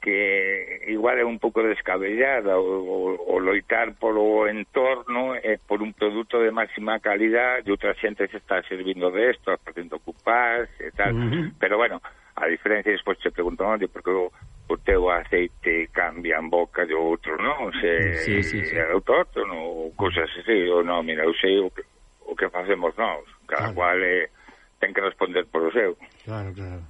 que igual é un pouco descabellada o, o, o loitar polo entorno e por un produto de máxima calidad e outra xente se está servindo de esto, facendo ocupar e tal, uh -huh. pero bueno a diferencia despois se preguntan onde porque o, o teu aceite cambia en boca de outro, non? Se sí, sí, sí. é autóctono ou cousas así, ou non, mira, eu sei o que, o que facemos nós, cada claro. cual é, ten que responder por o seu. Claro, claro.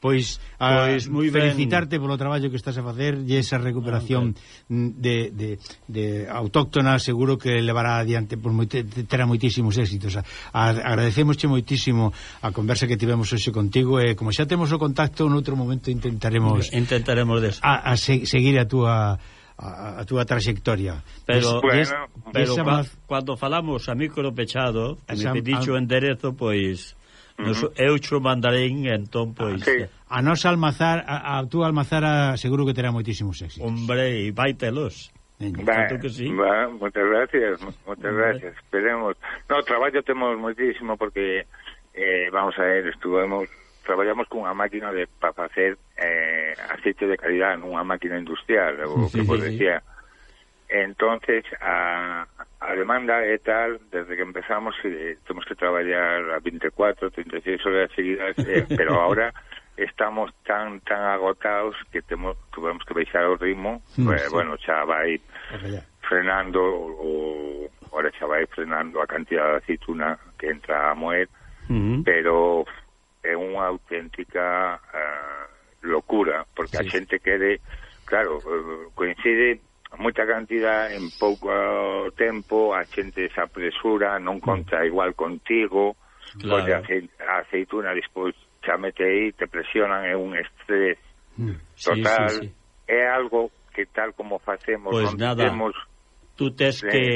Pois, a, pois moi ben. felicitarte polo traballo que estás a facer e esa recuperación okay. de, de, de autóctona seguro que levará adiante por moite, terá moitísimos éxitos a, a, agradecemosche moitísimo a conversa que tivemos hoxe contigo e como xa temos o contacto noutro momento intentaremos intentaremos des. a, a se, seguir a túa a, a túa trayectoria. Pero, des, bueno, des, pero des, cua, cando falamos a micro pechado, que me pedicho o enderezo, pois Nos, eu xo mandarín, entón, pois... Ah, sí. Eh, a nosa almazar, a, a tú almazara seguro que terá moitísimos éxitos. Hombre, e váitelos. Ben, que sí. va, moitas gracias, moitas gracias, esperemos. No, traballo temos moitísimo porque, eh, vamos a ver, estuvemos, traballamos cunha máquina de para facer eh, aceite de calidad nunha máquina industrial, o sí, que sí, vos sí. decía. Sí. Entonces, a, a demanda é tal, desde que empezamos eh, temos que traballar a 24, 36 horas seguidas, eh, pero ahora estamos tan tan agotados que temos tuvemos que baixar o ritmo, mm, pues, sí. bueno, xa vai frenando o ahora xa vai frenando a cantidad de aceituna que entra a moer, mm -hmm. pero é unha auténtica uh, locura, porque sí. a xente quede, claro, eh, coincide moita cantidad en pouco tempo, a xente se apresura, non mm. conta igual contigo, claro. pois a aceituna despois xa mete aí, te presionan, é un estrés mm. sí, total, sí, sí. é algo que tal como facemos, pois non nada. temos tú tes sí. que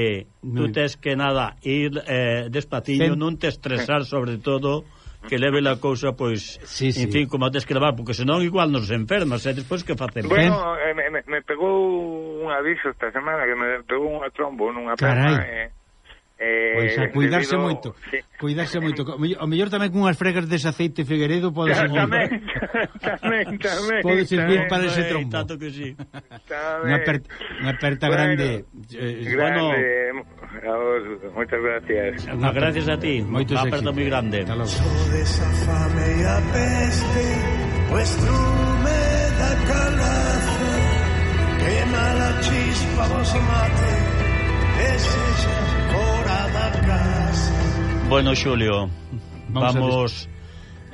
tú tes que nada ir eh, despatiño, sí. non te estresar sobre todo que leve a cousa, pois, sí, sí. en fin, como tens que levar, porque senón igual nos enfermas, e eh? despois que facemos? Bueno, eh, me, me pegou un aviso esta semana, que me pegou unha trombo nunha perna, eh, Eh, pois a cuidarse vivo... moito, sí. cuidarse moito. O mellor tamén cunhas fregas de aceite Figueredo pode ser. Tamén, tamén, tamén. Pode servir tamén, para ese trombo. Tanto que sí. Unha aperta, una perta bueno, grande. Eh, eh grande. Bueno, a vos, moitas gracias. Unha gracias a ti. Moitos Unha aperta moi grande. Hasta logo. esa fame e a peste, vuestro me da calaza, quema la chispa vos mate. Bueno, Xulio, vamos... vamos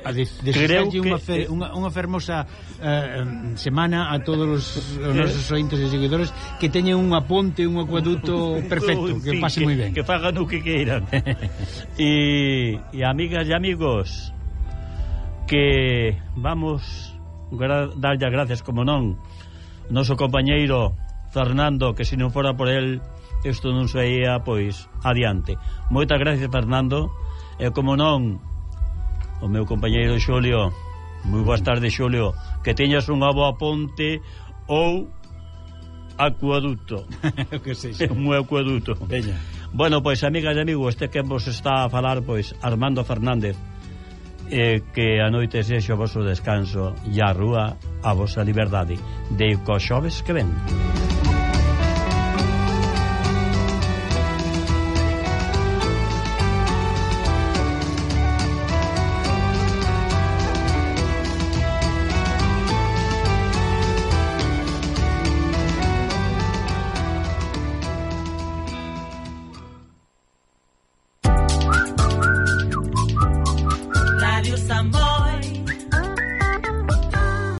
a de, de Creo que unha, fer, eh, unha, unha fermosa eh, semana a todos os, os eh. nosos ointes e seguidores que teñen unha ponte, un acueduto perfecto, que pase moi ben. Que, fagan o que queiran. e, e amigas e amigos, que vamos gra, darlle as gracias, como non, noso compañeiro Fernando, que se non fora por el, isto non saía pois adiante. Moitas gracias Fernando e como non o meu compañeiro Xulio, moi boas tardes Xulio, que teñas unha boa ponte ou acueduto. o que sexa. Un acueduto. Veña. Bueno, pois amigas e amigos, este que vos está a falar pois Armando Fernández e que a noite sexa o vosso descanso e a rúa a vosa liberdade de coxoves que ven.